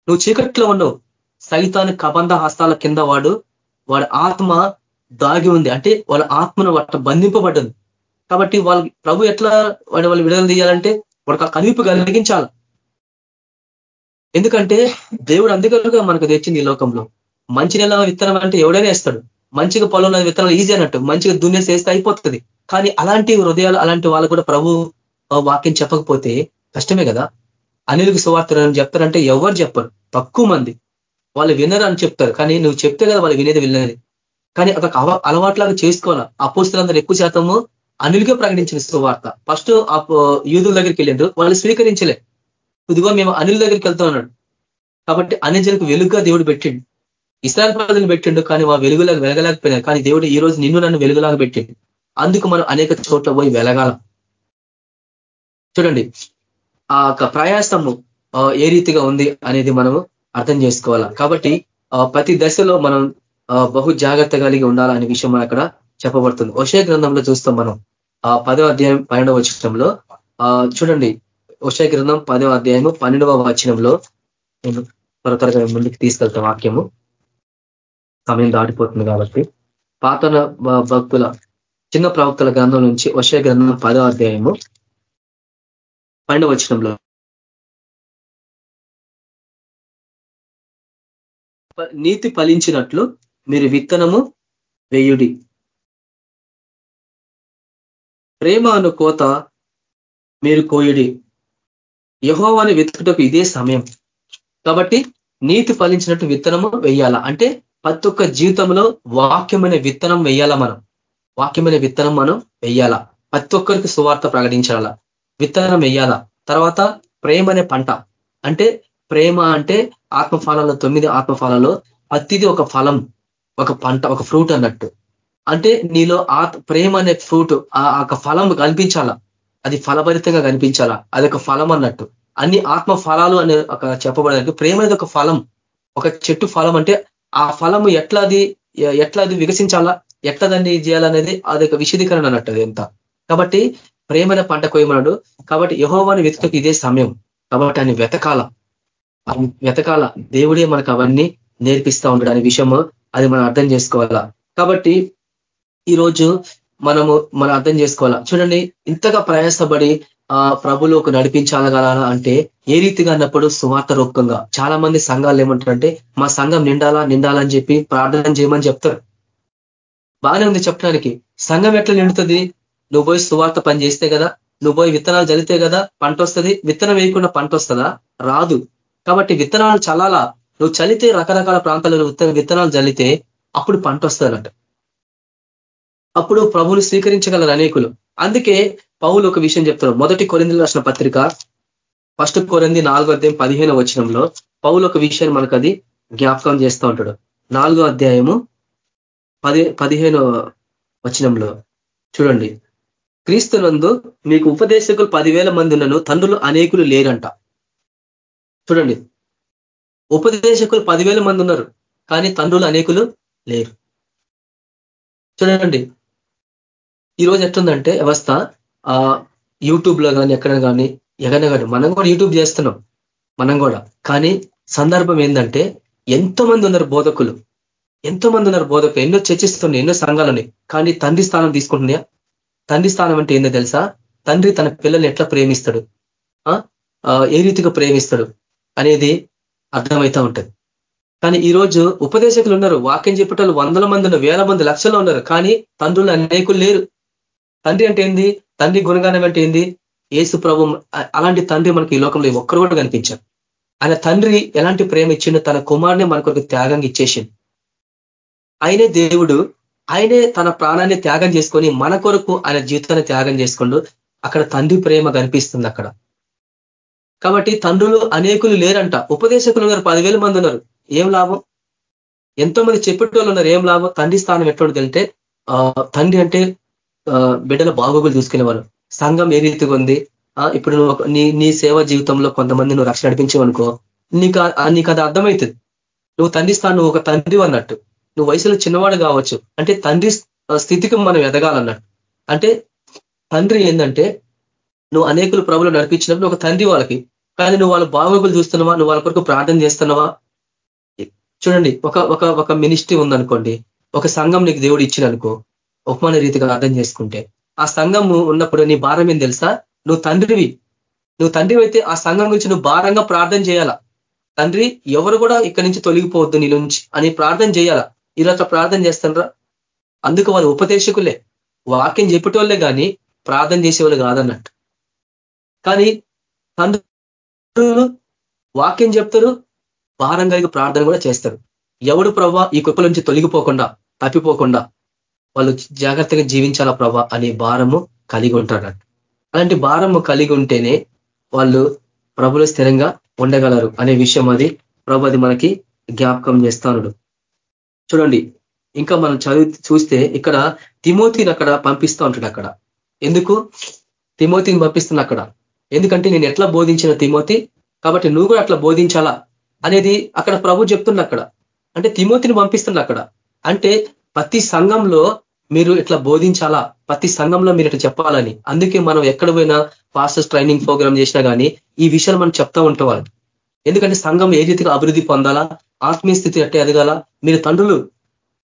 నువ్వు చీకట్లో ఉన్నావు సైతాన్ని కబంధ హస్తాల కింద వాడు వాడి ఆత్మ దాగి ఉంది. అంటే వాళ్ళ ఆత్మను వాటి బంధింపబడ్డది కాబట్టి వాళ్ళు ప్రభు ఎట్లా వాడి వాళ్ళు విడుదల తీయాలంటే వాడికి కనిపు కలిగించాలి. ఎందుకంటే దేవుడు అందుకలుగా మనకు తెచ్చింది ఈ లోకంలో. మంచి నెల విత్తనం అంటే ఎవడైనా వేస్తాడు. మంచిగా పొలంలో విత్తనాలు ఈజీ అన్నట్టు. మంచిగా దున్నేసి వేస్తే అయిపోతుంది. కానీ అలాంటి హృదయాలు అలాంటి వాళ్ళు కూడా ప్రభు వాక్యం చెప్పకపోతే కష్టమే కదా? అనిలకు సువార్తలు చెప్తారంటే ఎవరు చెప్పరు? తక్కువ మంది. వాళ్ళు వినరు అని చెప్తారు. కానీ నువ్వు చెప్తే కదా వాళ్ళు వినేది వినది కానీ అదొక అలవాట్లాగా చేసుకోవాలా? అపోస్తులందరూ ఎక్కువ శాతము అనిలుగా ప్రకటించిన సువార్త. ఫస్ట్ యూదుల దగ్గరికి వెళ్ళిండ్రు. వాళ్ళు స్వీకరించలే. ఇదిగో మేము అనిల్ దగ్గరికి వెళ్తా ఉన్నాడు కాబట్టి అనిజలకు వెలుగుగా దేవుడు పెట్టిండు. ఇస్రాయల్ ప్రజలు పెట్టిండు కానీ వా వెలుగులాగా వెలగలేకపోయినారు. కానీ దేవుడు ఈ రోజు నిన్ను నన్ను వెలుగులాగా పెట్టిండు. అందుకు మనం అనేక చోట్ల పోయి వెలగాల. చూడండి ఆ యొక్క ప్రయాసము ఏ రీతిగా ఉంది అనేది మనము అర్థం చేసుకోవాలా. కాబట్టి ప్రతి దశలో మనం బహు జాగ్రత్త కలిగి ఉండాలనే విషయం అక్కడ చెప్పబడుతుంది. ఒషే గ్రంథంలో చూస్తాం మనం. ఆ పదవ అధ్యాయం పన్నెండవ వచనంలో. చూడండి ఒషే గ్రంథం పదవ అధ్యాయము పన్నెండవ వచనంలో. నేను త్వర త్వరగా ముందుకు తీసుకెళ్తాం వాక్యము. సమయం దాటిపోతుంది కాబట్టి. పాతన భక్తుల చిన్న ప్రవక్తల గ్రంథం నుంచి వశయ గ్రంథం పదో అధ్యాయము పన్నెండవ వచనంలో నీతి ఫలించినట్లు మీరు విత్తనము వేయుడి. ప్రేమ అను కోత మీరు కోయుడి. యహోవాని వెతుకుటకు ఇదే సమయం. కాబట్టి నీతి ఫలించినట్టు విత్తనము వేయాల? అంటే ప్రతి ఒక్క జీవితంలో వాక్యమైన విత్తనం వేయాలా మనం? వాక్యమైన విత్తనం మనం వెయ్యాలా? ప్రతి ఒక్కరికి సువార్త ప్రకటించాలా? విత్తనం వెయ్యాలా? తర్వాత ప్రేమ అనే పంట. అంటే ప్రేమ అంటే ఆత్మఫలాలు తొమ్మిది ఆత్మఫలాలు ప్రతిది ఒక ఫలం ఒక పంట ఒక ఫ్రూట్ అన్నట్టు. అంటే నీలో ఆత్ ప్రేమ అనే ఫ్రూట్ ఆ ఫలం కనిపించాలా? అది ఫలభరితంగా కనిపించాలా? అది ఒక ఫలం అన్నట్టు. అన్ని ఆత్మ ఫలాలు అనే ఒక చెప్పబడడానికి ప్రేమ అనేది ఒక ఫలం. ఒక చెట్టు ఫలం అంటే ఆ ఫలము ఎట్లా అది ఎట్లా అది వికసించాలా? ఎట్లా దాన్ని చేయాలనేది? అది ఒక విశదీకరణ అన్నట్టు అది ఎంత. కాబట్టి ప్రేమైన పంట కొయ్యమన్నాడు. కాబట్టి యహోవాని వెతుకకి ఇదే సమయం. కాబట్టి ఆయన వెతకాల. వెతకాల. దేవుడే మనకు అవన్నీ నేర్పిస్తా ఉంటాడు అనే విషయము అది మనం అర్థం చేసుకోవాలా? కాబట్టి ఈరోజు మనము మనం అర్థం చేసుకోవాలా? చూడండి ఇంతగా ప్రయాసపడి ఆ ప్రభులోకి నడిపించాలగల అంటే ఏ రీతిగా అన్నప్పుడు సువార్త రూపంగా చాలా మంది సంఘాలు ఏమంటారంటే మా సంఘం నిండాలా? నిండాలని చెప్పి ప్రార్థన చేయమని చెప్తారు. బాగానే ఉంది చెప్పడానికి. సంఘం ఎట్లా నిండుతుంది? నువ్వు పోయి సువార్త పని చేస్తే కదా నువ్వు పోయి విత్తనాలు చల్లితే కదా పంట వస్తుంది. విత్తనం వేయకుండా పంట వస్తుందా? రాదు. కాబట్టి విత్తనాలు చల్లాలా? నువ్వు చలితే రకరకాల ప్రాంతాలలో విత్తనాలు చల్లితే అప్పుడు పంట వస్తుందన్నట్టు అప్పుడు ప్రభువులు స్వీకరించగలరు అనేకులు. అందుకే పౌలు ఒక విషయం చెప్తారు మొదటి కొరిందులు రాసిన పత్రిక ఫస్ట్ కొరింది నాలుగో అధ్యాయం పదిహేను వచనంలో పౌలు ఒక విషయాన్ని మనకు అది జ్ఞాపకం చేస్తూ ఉంటాడు. నాలుగో అధ్యాయము పది పదిహేను వచనంలో. చూడండి. క్రీస్తునందు మీకు ఉపదేశకులు పదివేల మంది ఉన్నను తండ్రులు అనేకులు లేరంట. చూడండి. ఉపదేశకులు పదివేల మంది ఉన్నారు కానీ తండ్రులు అనేకులు లేరు. చూడండి. ఈరోజు ఎట్లుందంటే వ్యవస్థ ఆ యూట్యూబ్లో కానీ ఎక్కడ కానీ ఎగనగడు మనం కూడా యూట్యూబ్ చేస్తున్నాం. మనం కూడా. కానీ సందర్భం ఏంటంటే ఎంతో మంది ఉన్నారు బోధకులు. ఎంతో మంది ఉన్నారు బోధకులు ఎన్నో చర్చిస్తున్నాయి ఎన్నో సంఘాలని కానీ తండ్రి స్థానం తీసుకుంటున్నాయా తండ్రి స్థానం అంటే ఏందో తెలుసా? తండ్రి తన పిల్లల్ని ఎట్లా ప్రేమిస్తాడు? ఏ రీతిగా ప్రేమిస్తాడు అనేది అర్థమవుతా ఉంటుంది. కానీ ఈ రోజు ఉపదేశకులు ఉన్నారు. వాక్యం చెప్పేటోళ్ళు వందల మంది ఉన్నారు వేల మంది లక్షల్లో ఉన్నారు. కానీ తండ్రులు అనేకులు లేరు. తండ్రి అంటే ఏంది? తండ్రి గుణగానం అంటే ఏంది? ఏసు ప్రభు అలాంటి తండ్రి మనకి ఈ లోకంలో ఒక్కరు కూడా కనిపించారు. ఆయన తండ్రి ఎలాంటి ప్రేమ ఇచ్చిండో తన కుమారుని మన కొరకు త్యాగంగా ఇచ్చేసింది ఆయనే దేవుడు ఆయనే తన ప్రాణాన్ని త్యాగం చేసుకొని మన కొరకు ఆయన జీవితాన్ని త్యాగం చేసుకుంటూ అక్కడ తండ్రి ప్రేమ కనిపిస్తుంది అక్కడ. కాబట్టి తండ్రులు అనేకులు లేరంట. ఉపదేశకులు ఉన్నారు పదివేల మంది ఉన్నారు. ఏం లాభం? ఎంతో మంది చెప్పేటోళ్ళు ఉన్నారు ఏం లాభం? తండ్రి స్థానం ఎటువంటి అంటే తండ్రి అంటే బిడ్డల బాగోగులు చూసుకునేవారు. సంఘం ఏ రీతిగా ఉంది? ఇప్పుడు నువ్వు నీ నీ సేవ జీవితంలో కొంతమంది నువ్వు రక్షణ నడిపించవనుకో నీకు నీకు అది అర్థమవుతుంది. నువ్వు తండ్రి స్థానం నువ్వు ఒక తండ్రి అన్నట్టు. నువ్వు వయసులో చిన్నవాడు కావచ్చు. అంటే తండ్రి స్థితికి మనం ఎదగాలన్నాడు అంటే తండ్రి ఏంటంటే నువ్వు అనేకులు ప్రభులు నడిపించినప్పుడు ఒక తండ్రి వాళ్ళకి. కానీ నువ్వు వాళ్ళ బాగోగులు చూస్తున్నావా? నువ్వు వాళ్ళ కొరకు ప్రార్థన చేస్తున్నావా? చూడండి ఒక ఒక ఒక మినిస్ట్రీ ఉందనుకోండి. ఒక సంఘం నీకు దేవుడు ఇచ్చిననుకో ఉపమాన రీతిగా అర్థం చేసుకుంటే. ఆ సంఘం ఉన్నప్పుడు నీ భారం ఏం తెలుసా? నువ్వు తండ్రివి. నువ్వు తండ్రి అయితే ఆ సంఘం గురించి నువ్వు భారంగా ప్రార్థన చేయాలా? తండ్రి ఎవరు కూడా ఇక్కడి నుంచి తొలగిపోవద్దు నీ నుంచి అని ప్రార్థన చేయాలా? ఇలా ప్రార్థన చేస్తానరా? అందుకు వాళ్ళు ఉపదేశకులే. వాక్యం చెప్పేటోళ్ళే కానీ ప్రార్థన చేసేవాళ్ళు కాదన్నట్టు. కానీ తండ్రులు వాక్యం చెప్తారు భారం కలిగి ప్రార్థన కూడా చేస్తారు. ఎవడు ప్రభా ఈ కుప్పల నుంచి తొలగిపోకుండా తప్పిపోకుండా వాళ్ళు జాగ్రత్తగా జీవించాలా ప్రభా అనే భారము కలిగి ఉంటారు అలాంటి భారము కలిగి ఉంటేనే వాళ్ళు ప్రభులు స్థిరంగా ఉండగలరు అనే విషయం అది. ప్రభు అది మనకి జ్ఞాపకం చేస్తానుడు. చూడండి. ఇంకా మనం చదివి చూస్తే ఇక్కడ తిమోతిని అక్కడ పంపిస్తూ ఉంటాడు అక్కడ. ఎందుకు? తిమోతిని పంపిస్తున్నా అక్కడ. ఎందుకంటే నేను ఎట్లా బోధించిన తిమోతి? కాబట్టి నువ్వు కూడా అట్లా బోధించాలా? అనేది అక్కడ ప్రభు చెప్తున్నా అక్కడ. అంటే తిమోతిని పంపిస్తున్నా అక్కడ. అంటే ప్రతి సంఘంలో మీరు ఇట్లా బోధించాలా? ప్రతి సంఘంలో మీరు ఇట్లా చెప్పాలని. అందుకే మనం ఎక్కడ పోయినా ఫాస్టెస్ ట్రైనింగ్ ప్రోగ్రామ్ చేసినా కానీ ఈ విషయాలు మనం చెప్తా ఉంటాం ఎందుకంటే సంఘం ఏ రీతిగా అభివృద్ధి పొందాలా? ఆత్మీయ స్థితి ఎట్ట ఎదగాల మీరు తండ్రులు.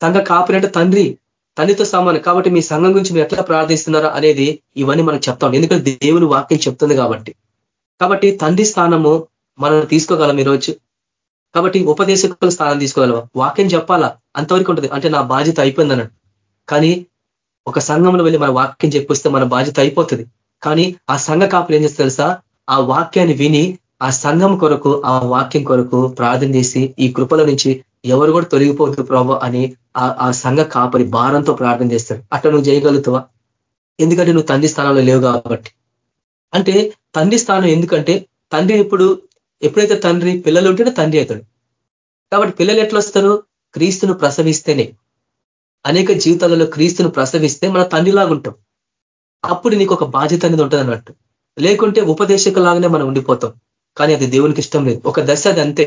సంఘ కాపినంటే తండ్రి. తండ్రితో సమానం. కాబట్టి మీ సంఘం గురించి మీరు ఎట్లా ప్రార్థిస్తున్నారా అనేది ఇవన్నీ మనం చెప్తాం ఎందుకంటే దేవుని వాక్యం చెప్తుంది కాబట్టి. కాబట్టి తండ్రి స్థానము మనం తీసుకోగలం ఈరోజు. కాబట్టి ఉపదేశకుల స్థానం తీసుకోగలం. వాక్యం చెప్పాలా? అంతవరకు ఉంటుంది. అంటే నా బాధ్యత అయిపోయింది అన్నట్టు కానీ ఒక సంఘంలో వెళ్ళి మన వాక్యం చెప్పిస్తే మన బాధ్యత అయిపోతుంది. కానీ ఆ సంఘ కాపులు ఏం చేస్తే తెలుసా? ఆ వాక్యాన్ని విని ఆ సంఘం కొరకు ఆ వాక్యం కొరకు ప్రార్థన చేసి ఈ కృపల నుంచి ఎవరు కూడా తొలగిపోతుంది ప్రభు అని ఆ సంఘ కాపరి భారంతో ప్రార్థన చేస్తారు. అట్లా నువ్వు చేయగలుగుతావా? ఎందుకంటే నువ్వు తండ్రి స్థానంలో లేవు కాబట్టి. అంటే తండ్రి స్థానం ఎందుకంటే తండ్రి ఇప్పుడు ఎప్పుడైతే తండ్రి పిల్లలు ఉంటేనే తండ్రి అవుతాడు. కాబట్టి పిల్లలు ఎట్లా వస్తారు? క్రీస్తును ప్రసవిస్తేనే. అనేక జీవితాలలో క్రీస్తును ప్రసవిస్తే మన తండ్రిలాగా ఉంటాం. అప్పుడు నీకు ఒక బాధ్యత అనేది ఉంటుంది అన్నట్టు లేకుంటే ఉపదేశకులాగానే మనం ఉండిపోతాం. కానీ అది దేవునికి ఇష్టం లేదు. ఒక దశ అది అంతే.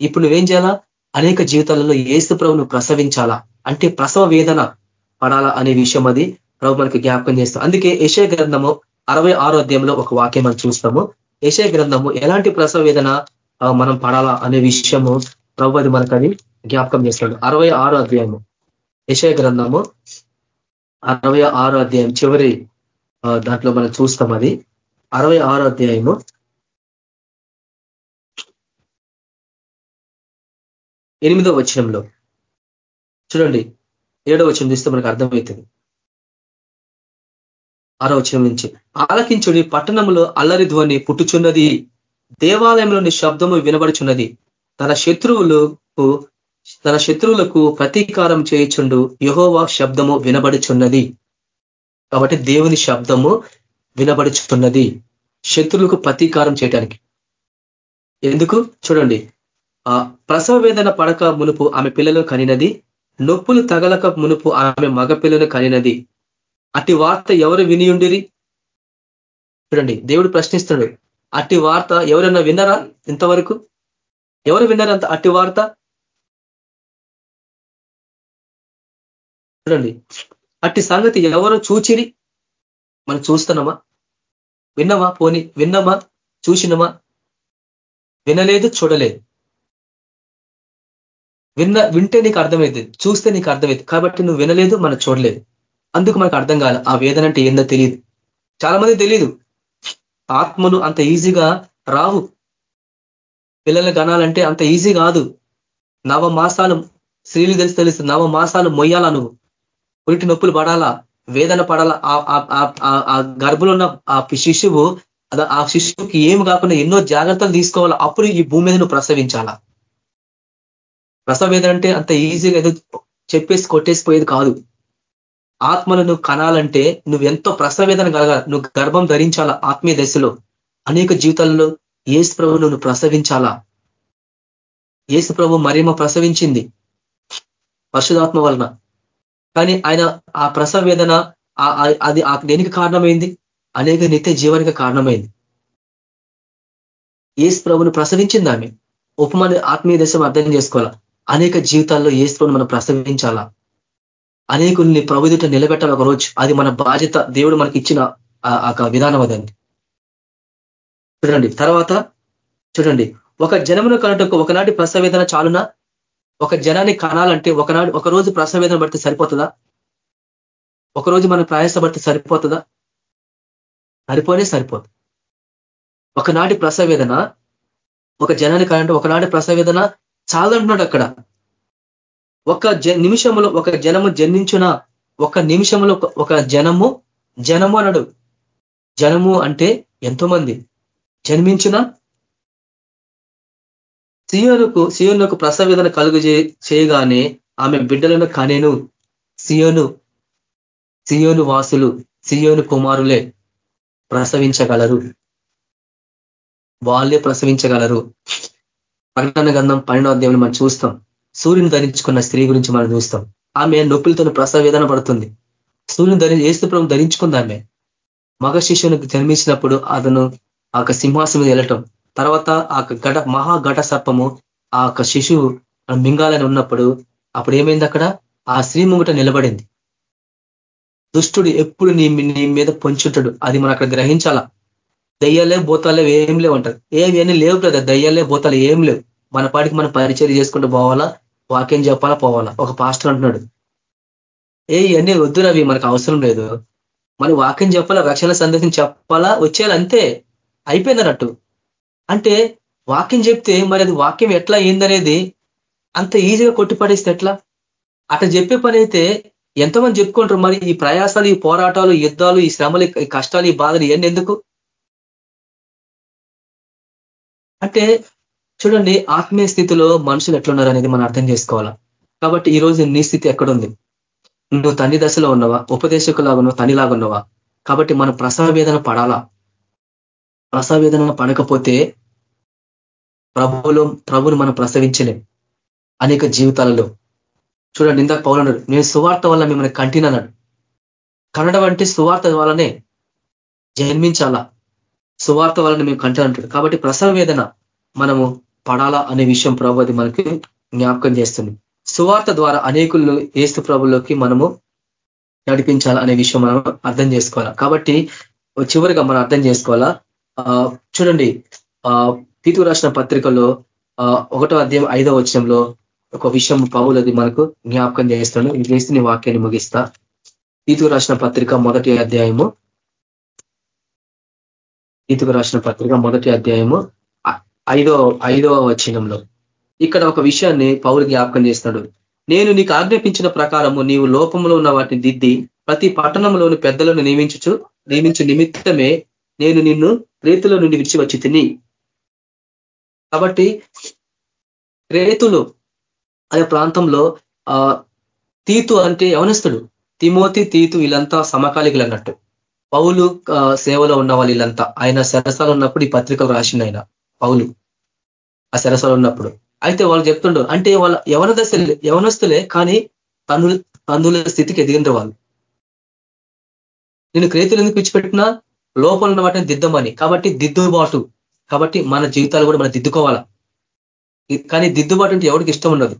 ఇప్పుడు నువ్వేం చేయాలా? అనేక జీవితాలలో ఏసు ప్రభును ప్రసవించాలా? అంటే ప్రసవ వేదన పడాలా అనే విషయం అది ప్రభు మనకి జ్ఞాపకం చేస్తాం. అందుకే యశయ గ్రంథము అరవై ఆరో అధ్యాయంలో ఒక వాక్యం మనం చూస్తాము. యశయ గ్రంథము ఎలాంటి ప్రసవ వేదన మనం పడాలా అనే విషయము ప్రభు అది మనకు అది జ్ఞాపకం చేస్తాడు. అరవై ఆరో అధ్యాయము. యశయ గ్రంథము అరవై ఆరో అధ్యాయం చివరి దాంట్లో మనం చూస్తాం అది. అరవై ఆరో అధ్యాయము ఎనిమిదో వచనంలో. చూడండి ఏడో వచనం చూస్తే మనకు అర్థమవుతుంది. ఆరో వచనం నుంచి ఆలకించుడి పట్టణంలో అల్లరి ధ్వని పుట్టుచున్నది దేవాలయంలోని శబ్దము వినబడుచున్నది. తన శత్రువులకు తన శత్రువులకు ప్రతీకారం చేయుచుండు యహోవా శబ్దము వినబడుచున్నది. కాబట్టి దేవుని శబ్దము వినబడుచున్నది. శత్రువులకు ప్రతీకారం చేయటానికి. ఎందుకు? చూడండి ఆ ప్రసవ వేదన పడక మునుపు ఆమె పిల్లలు కనినది నొప్పులు తగలక మునుపు ఆమె మగ పిల్లలు కనినది. అట్టి వార్త ఎవరు వినియుండిరి? చూడండి దేవుడు ప్రశ్నిస్తాడు అట్టి వార్త ఎవరైనా విన్నారా ఇంతవరకు? ఎవరు విన్నారంత అట్టి వార్త? చూడండి అట్టి సంగతి ఎవరో చూచిరి? మనం చూస్తున్నామా? విన్నమా పోని? విన్నమా? చూసినమా? వినలేదు చూడలేదు. విన్న వింటే నీకు అర్థమైంది చూస్తే నీకు అర్థమైంది కాబట్టి నువ్వు వినలేదు మనం చూడలేదు. అందుకు మనకు అర్థం కాదు ఆ వేదన అంటే ఏందో తెలియదు. చాలా మంది తెలియదు ఆత్మలు అంత ఈజీగా రావు. పిల్లలు కనాలంటే అంత ఈజీ కాదు. నవ మాసాలు స్త్రీలు తెలిసి తెలుస్తుంది నవ మాసాలు మొయ్యాలా నువ్వు? ఉరిటి నొప్పులు పడాలా? వేదన పడాలా? ఆ గర్భంలో ఉన్న ఆ శిశువు ఆ శిశువుకి ఏమి కాకుండా ఎన్నో జాగ్రత్తలు తీసుకోవాలా? అప్పుడు ఈ భూమి మీద నువ్వు ప్రసవించాలా? ప్రసవ వేదన అంటే అంత ఈజీగా ఏదో చెప్పేసి కొట్టేసిపోయేది కాదు. ఆత్మలను కనాలంటే నువ్వు ఎంతో ప్రసవేదన కలగాల నువ్వు గర్భం ధరించాలా ఆత్మీయ దశలో? అనేక జీవితాల్లో ఏసు ప్రభు నువ్వు ప్రసవించాలా? ఏసు ప్రభు మరేమో ప్రసవించింది పరిశుధాత్మ వలన. కానీ ఆయన ఆ ప్రసవ వేదన అది దేనికి కారణమైంది? అనేక నిత్య జీవానికి కారణమైంది. ఏసు ప్రభును ప్రసవించింది ఆమె. ఉపమాన ఆత్మీయ దశం అర్థం చేసుకోవాలా? అనేక జీవితాల్లో ఏసుని మనం ప్రసవించాలా? అనేకుల్ని ప్రభుత్వం నిలబెట్టాలి ఒకరోజు? అది మన బాధ్యత దేవుడు మనకి ఇచ్చిన ఆ విధానం అదండి. చూడండి తర్వాత చూడండి. ఒక జనమును కనటకు ఒకనాటి ప్రసవేదన చాలునా? ఒక జనాన్ని కనాలంటే ఒకనాడు ఒకరోజు ప్రసవేదన పడితే సరిపోతుందా? ఒకరోజు మనం ప్రయాసపడితే సరిపోతుందా? సరిపోనే సరిపోదు. ఒకనాటి ప్రసవేదన ఒక జనాన్ని కనంటే ఒకనాటి ప్రసవేదన చాలంటున్నాడు అక్కడ. ఒక నిమిషంలో ఒక జనము జన్మించిన ఒక నిమిషంలో ఒక జనము జనము అనడు. జనము అంటే ఎంతో మంది జన్మించిన? సియోనుకు సియోనుకు ప్రసవేదన కలుగు చేయగానే ఆమె బిడ్డలను కనేను. సియోను సియోను వాసులు సియోను కుమారులే ప్రసవించగలరు. వాళ్ళే ప్రసవించగలరు. ప్రకటన గంధం పన్నెండో మనం చూస్తాం. సూర్యుని ధరించుకున్న స్త్రీ గురించి మనం చూస్తాం. ఆమె నొప్పులతో ప్రసవేదన పడుతుంది. సూర్యుని ధరి ఏసు ప్రభు ధరించుకుంది ఆమె. మగ శిశువునికి జన్మించినప్పుడు అతను ఆ సింహాసం వెళ్ళటం. తర్వాత ఆ ఘట మహా ఘట సర్పము ఆ శిశువు మింగాలని ఉన్నప్పుడు అప్పుడు ఏమైంది అక్కడ? ఆ స్త్రీ ముంగట నిలబడింది. దుష్టుడు ఎప్పుడు నీ నీ మీద పొంచుంటాడు? అది మనం అక్కడ గ్రహించాలా? దయ్యాలే బోతాలే ఏం లేవు అంటారు. ఏమి లేవు కదా దయ్యాలే బోతాలు ఏం లేవు. మన పాటికి మనం పరిచయం చేసుకుంటూ పోవాలా? వాక్యం చెప్పాలా? పోవాలా? ఒక పాస్టర్ అంటున్నాడు. ఏ ఇవన్నీ వద్దురవి మనకు అవసరం లేదు. మన వాక్యం చెప్పాలా? రక్షణ సందేశం చెప్పాలా? వచ్చేయాలి? అంతే. అయిపోయిందన్నట్టు అంటే వాక్యం చెప్తే మరి అది వాక్యం ఎట్లా అయిందనేది అంత ఈజీగా కొట్టిపడేస్తే ఎట్లా? అట్లా చెప్పే పని అయితే ఎంతమంది చెప్పుకుంటారు? మరి ఈ ప్రయాసాలు ఈ పోరాటాలు యుద్ధాలు ఈ శ్రమలు ఈ కష్టాలు ఈ బాధలు ఇవన్నీ ఎందుకు? అంటే చూడండి ఆత్మీయ స్థితిలో మనుషులు ఎట్లున్నారు అనేది మనం అర్థం చేసుకోవాలా. కాబట్టి ఈ రోజు నీ స్థితి ఎక్కడుంది? నువ్వు తని దశలో ఉన్నవా? ఉపదేశకులాగా ఉన్నావు తనిలాగా ఉన్నవా కాబట్టి మనం ప్రసవ వేదన పడాలా? ప్రసవ వేదన పడకపోతే ప్రభువులో ప్రభుని మనం ప్రసవించలేం. అనేక జీవితాలలో. చూడండి ఇందాక పౌలన్నాడు నేను సువార్త వల్ల మిమ్మల్ని కంటినన్నాడు. కన్నడం అంటే సువార్త వల్లనే జన్మించాలా? సువార్త వలన మేము కంటానంటాడు కాబట్టి ప్రసవ వేదన మనము పడాలా అనే విషయం ప్రభు అది మనకి జ్ఞాపకం చేస్తుంది. సువార్త ద్వారా అనేకులు ఏస్తు ప్రభులోకి మనము నడిపించాలా అనే విషయం మనం అర్థం చేసుకోవాలా. కాబట్టి చివరిగా మనం అర్థం చేసుకోవాలా. చూడండి తీతు రాసిన పత్రికలో ఒకటో అధ్యాయం ఐదో వచనంలో ఒక విషయం పౌలది మనకు జ్ఞాపకం చేస్తాను ఇది చేసి నీ వాక్యాన్ని ముగిస్తా. తీతు రాసిన పత్రిక మొదటి అధ్యాయము తీతుకు రాసిన పత్రిక మొదటి అధ్యాయము ఐదో ఐదవ వచనంలో. ఇక్కడ ఒక విషయాన్ని పౌరు జ్ఞాపకం చేస్తున్నాడు నేను నీకు ఆజ్ఞాపించిన ప్రకారము నీవు లోపంలో ఉన్న వాటిని దిద్ది ప్రతి పట్టణంలోని పెద్దలను నియమించు నియమించు నిమిత్తమే నేను నిన్ను రేతుల నుండి విడిచి వచ్చి తిని. కాబట్టి రేతులు అనే ప్రాంతంలో ఆ తీతు అంటే యవనస్తుడు. తిమోతి తీతు వీళ్ళంతా సమకాలికలు అన్నట్టు పౌలు సేవలో ఉన్న వాళ్ళు వీళ్ళంతా ఆయన సరసాలు ఉన్నప్పుడు ఈ పత్రికలు రాసిండు ఆయన పౌలు. ఆ సరసాలు ఉన్నప్పుడు. అయితే వాళ్ళు చెప్తుండ్రు అంటే వాళ్ళ యవన దశ యవనస్తులే కానీ తను తందుల స్థితికి ఎదిగిన వాళ్ళు. నేను క్రేతులు ఎందుకు విచ్చిపెట్టినా లోపల ఉన్న వాటిని దిద్దమని. కాబట్టి దిద్దుబాటు. కాబట్టి మన జీవితాలు కూడా మనం దిద్దుకోవాలా? కానీ దిద్దుబాటు అంటే ఎవరికి ఇష్టం ఉండదు.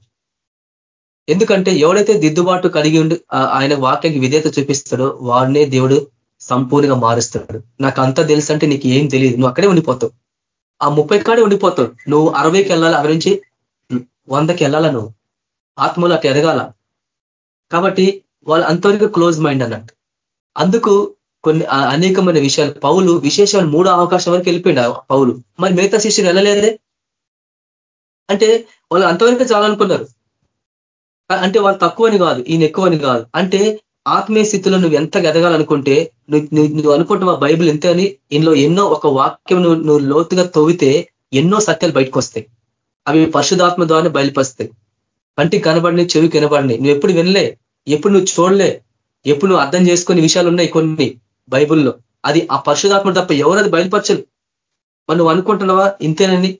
ఎందుకంటే ఎవడైతే దిద్దుబాటు కలిగి ఉండి ఆయన వాక్యానికి విధేత చూపిస్తాడో వాడినే దేవుడు సంపూర్ణంగా మారుస్తాడు. నాకు అంతా తెలుసు అంటే నీకు ఏం తెలియదు. నువ్వు అక్కడే ఉండిపోతావు. ఆ ముప్పై కాడే ఉండిపోతావు. నువ్వు అరవైకి వెళ్ళాలి అక్కడి నుంచి వందకి వెళ్ళాల నువ్వు? ఆత్మలు అట్లా ఎదగాల? కాబట్టి వాళ్ళు అంతవరకు క్లోజ్ మైండ్ అన్నట్టు. అందుకు కొన్ని అనేకమైన విషయాలు. పౌలు విశేషమైన మూడో అవకాశం వరకు వెళ్ళిపోయింది పౌలు. మరి మిగతా శిష్యులు వెళ్ళలేదే? అంటే వాళ్ళు అంతవరకు చాలనుకున్నారు. అంటే వాళ్ళు తక్కువని కాదు ఈయన ఎక్కువని కాదు. అంటే ఆత్మీయ స్థితిలో నువ్వు ఎంత ఎదగాలనుకుంటే నువ్వు నువ్వు అనుకుంటున్నావు బైబిల్ ఎంత అని ఇందులో ఎన్నో ఒక వాక్యం నువ్వు నువ్వు లోతుగా తవ్వితే ఎన్నో సత్యాలు బయటకు వస్తాయి. అవి పరిశుధాత్మ ద్వారా బయలుపరుస్తాయి. కంటికి కనబడినాయి చెవి కనబడినాయి నువ్వు ఎప్పుడు వినలే ఎప్పుడు నువ్వు చూడలే ఎప్పుడు నువ్వు అర్థం చేసుకునే విషయాలు ఉన్నాయి కొన్ని బైబుల్లో. అది ఆ పరిశుధాత్మ తప్ప ఎవరు అది బయలుపరచరు. మరి నువ్వు అనుకుంటున్నావా? ఇంతేనని.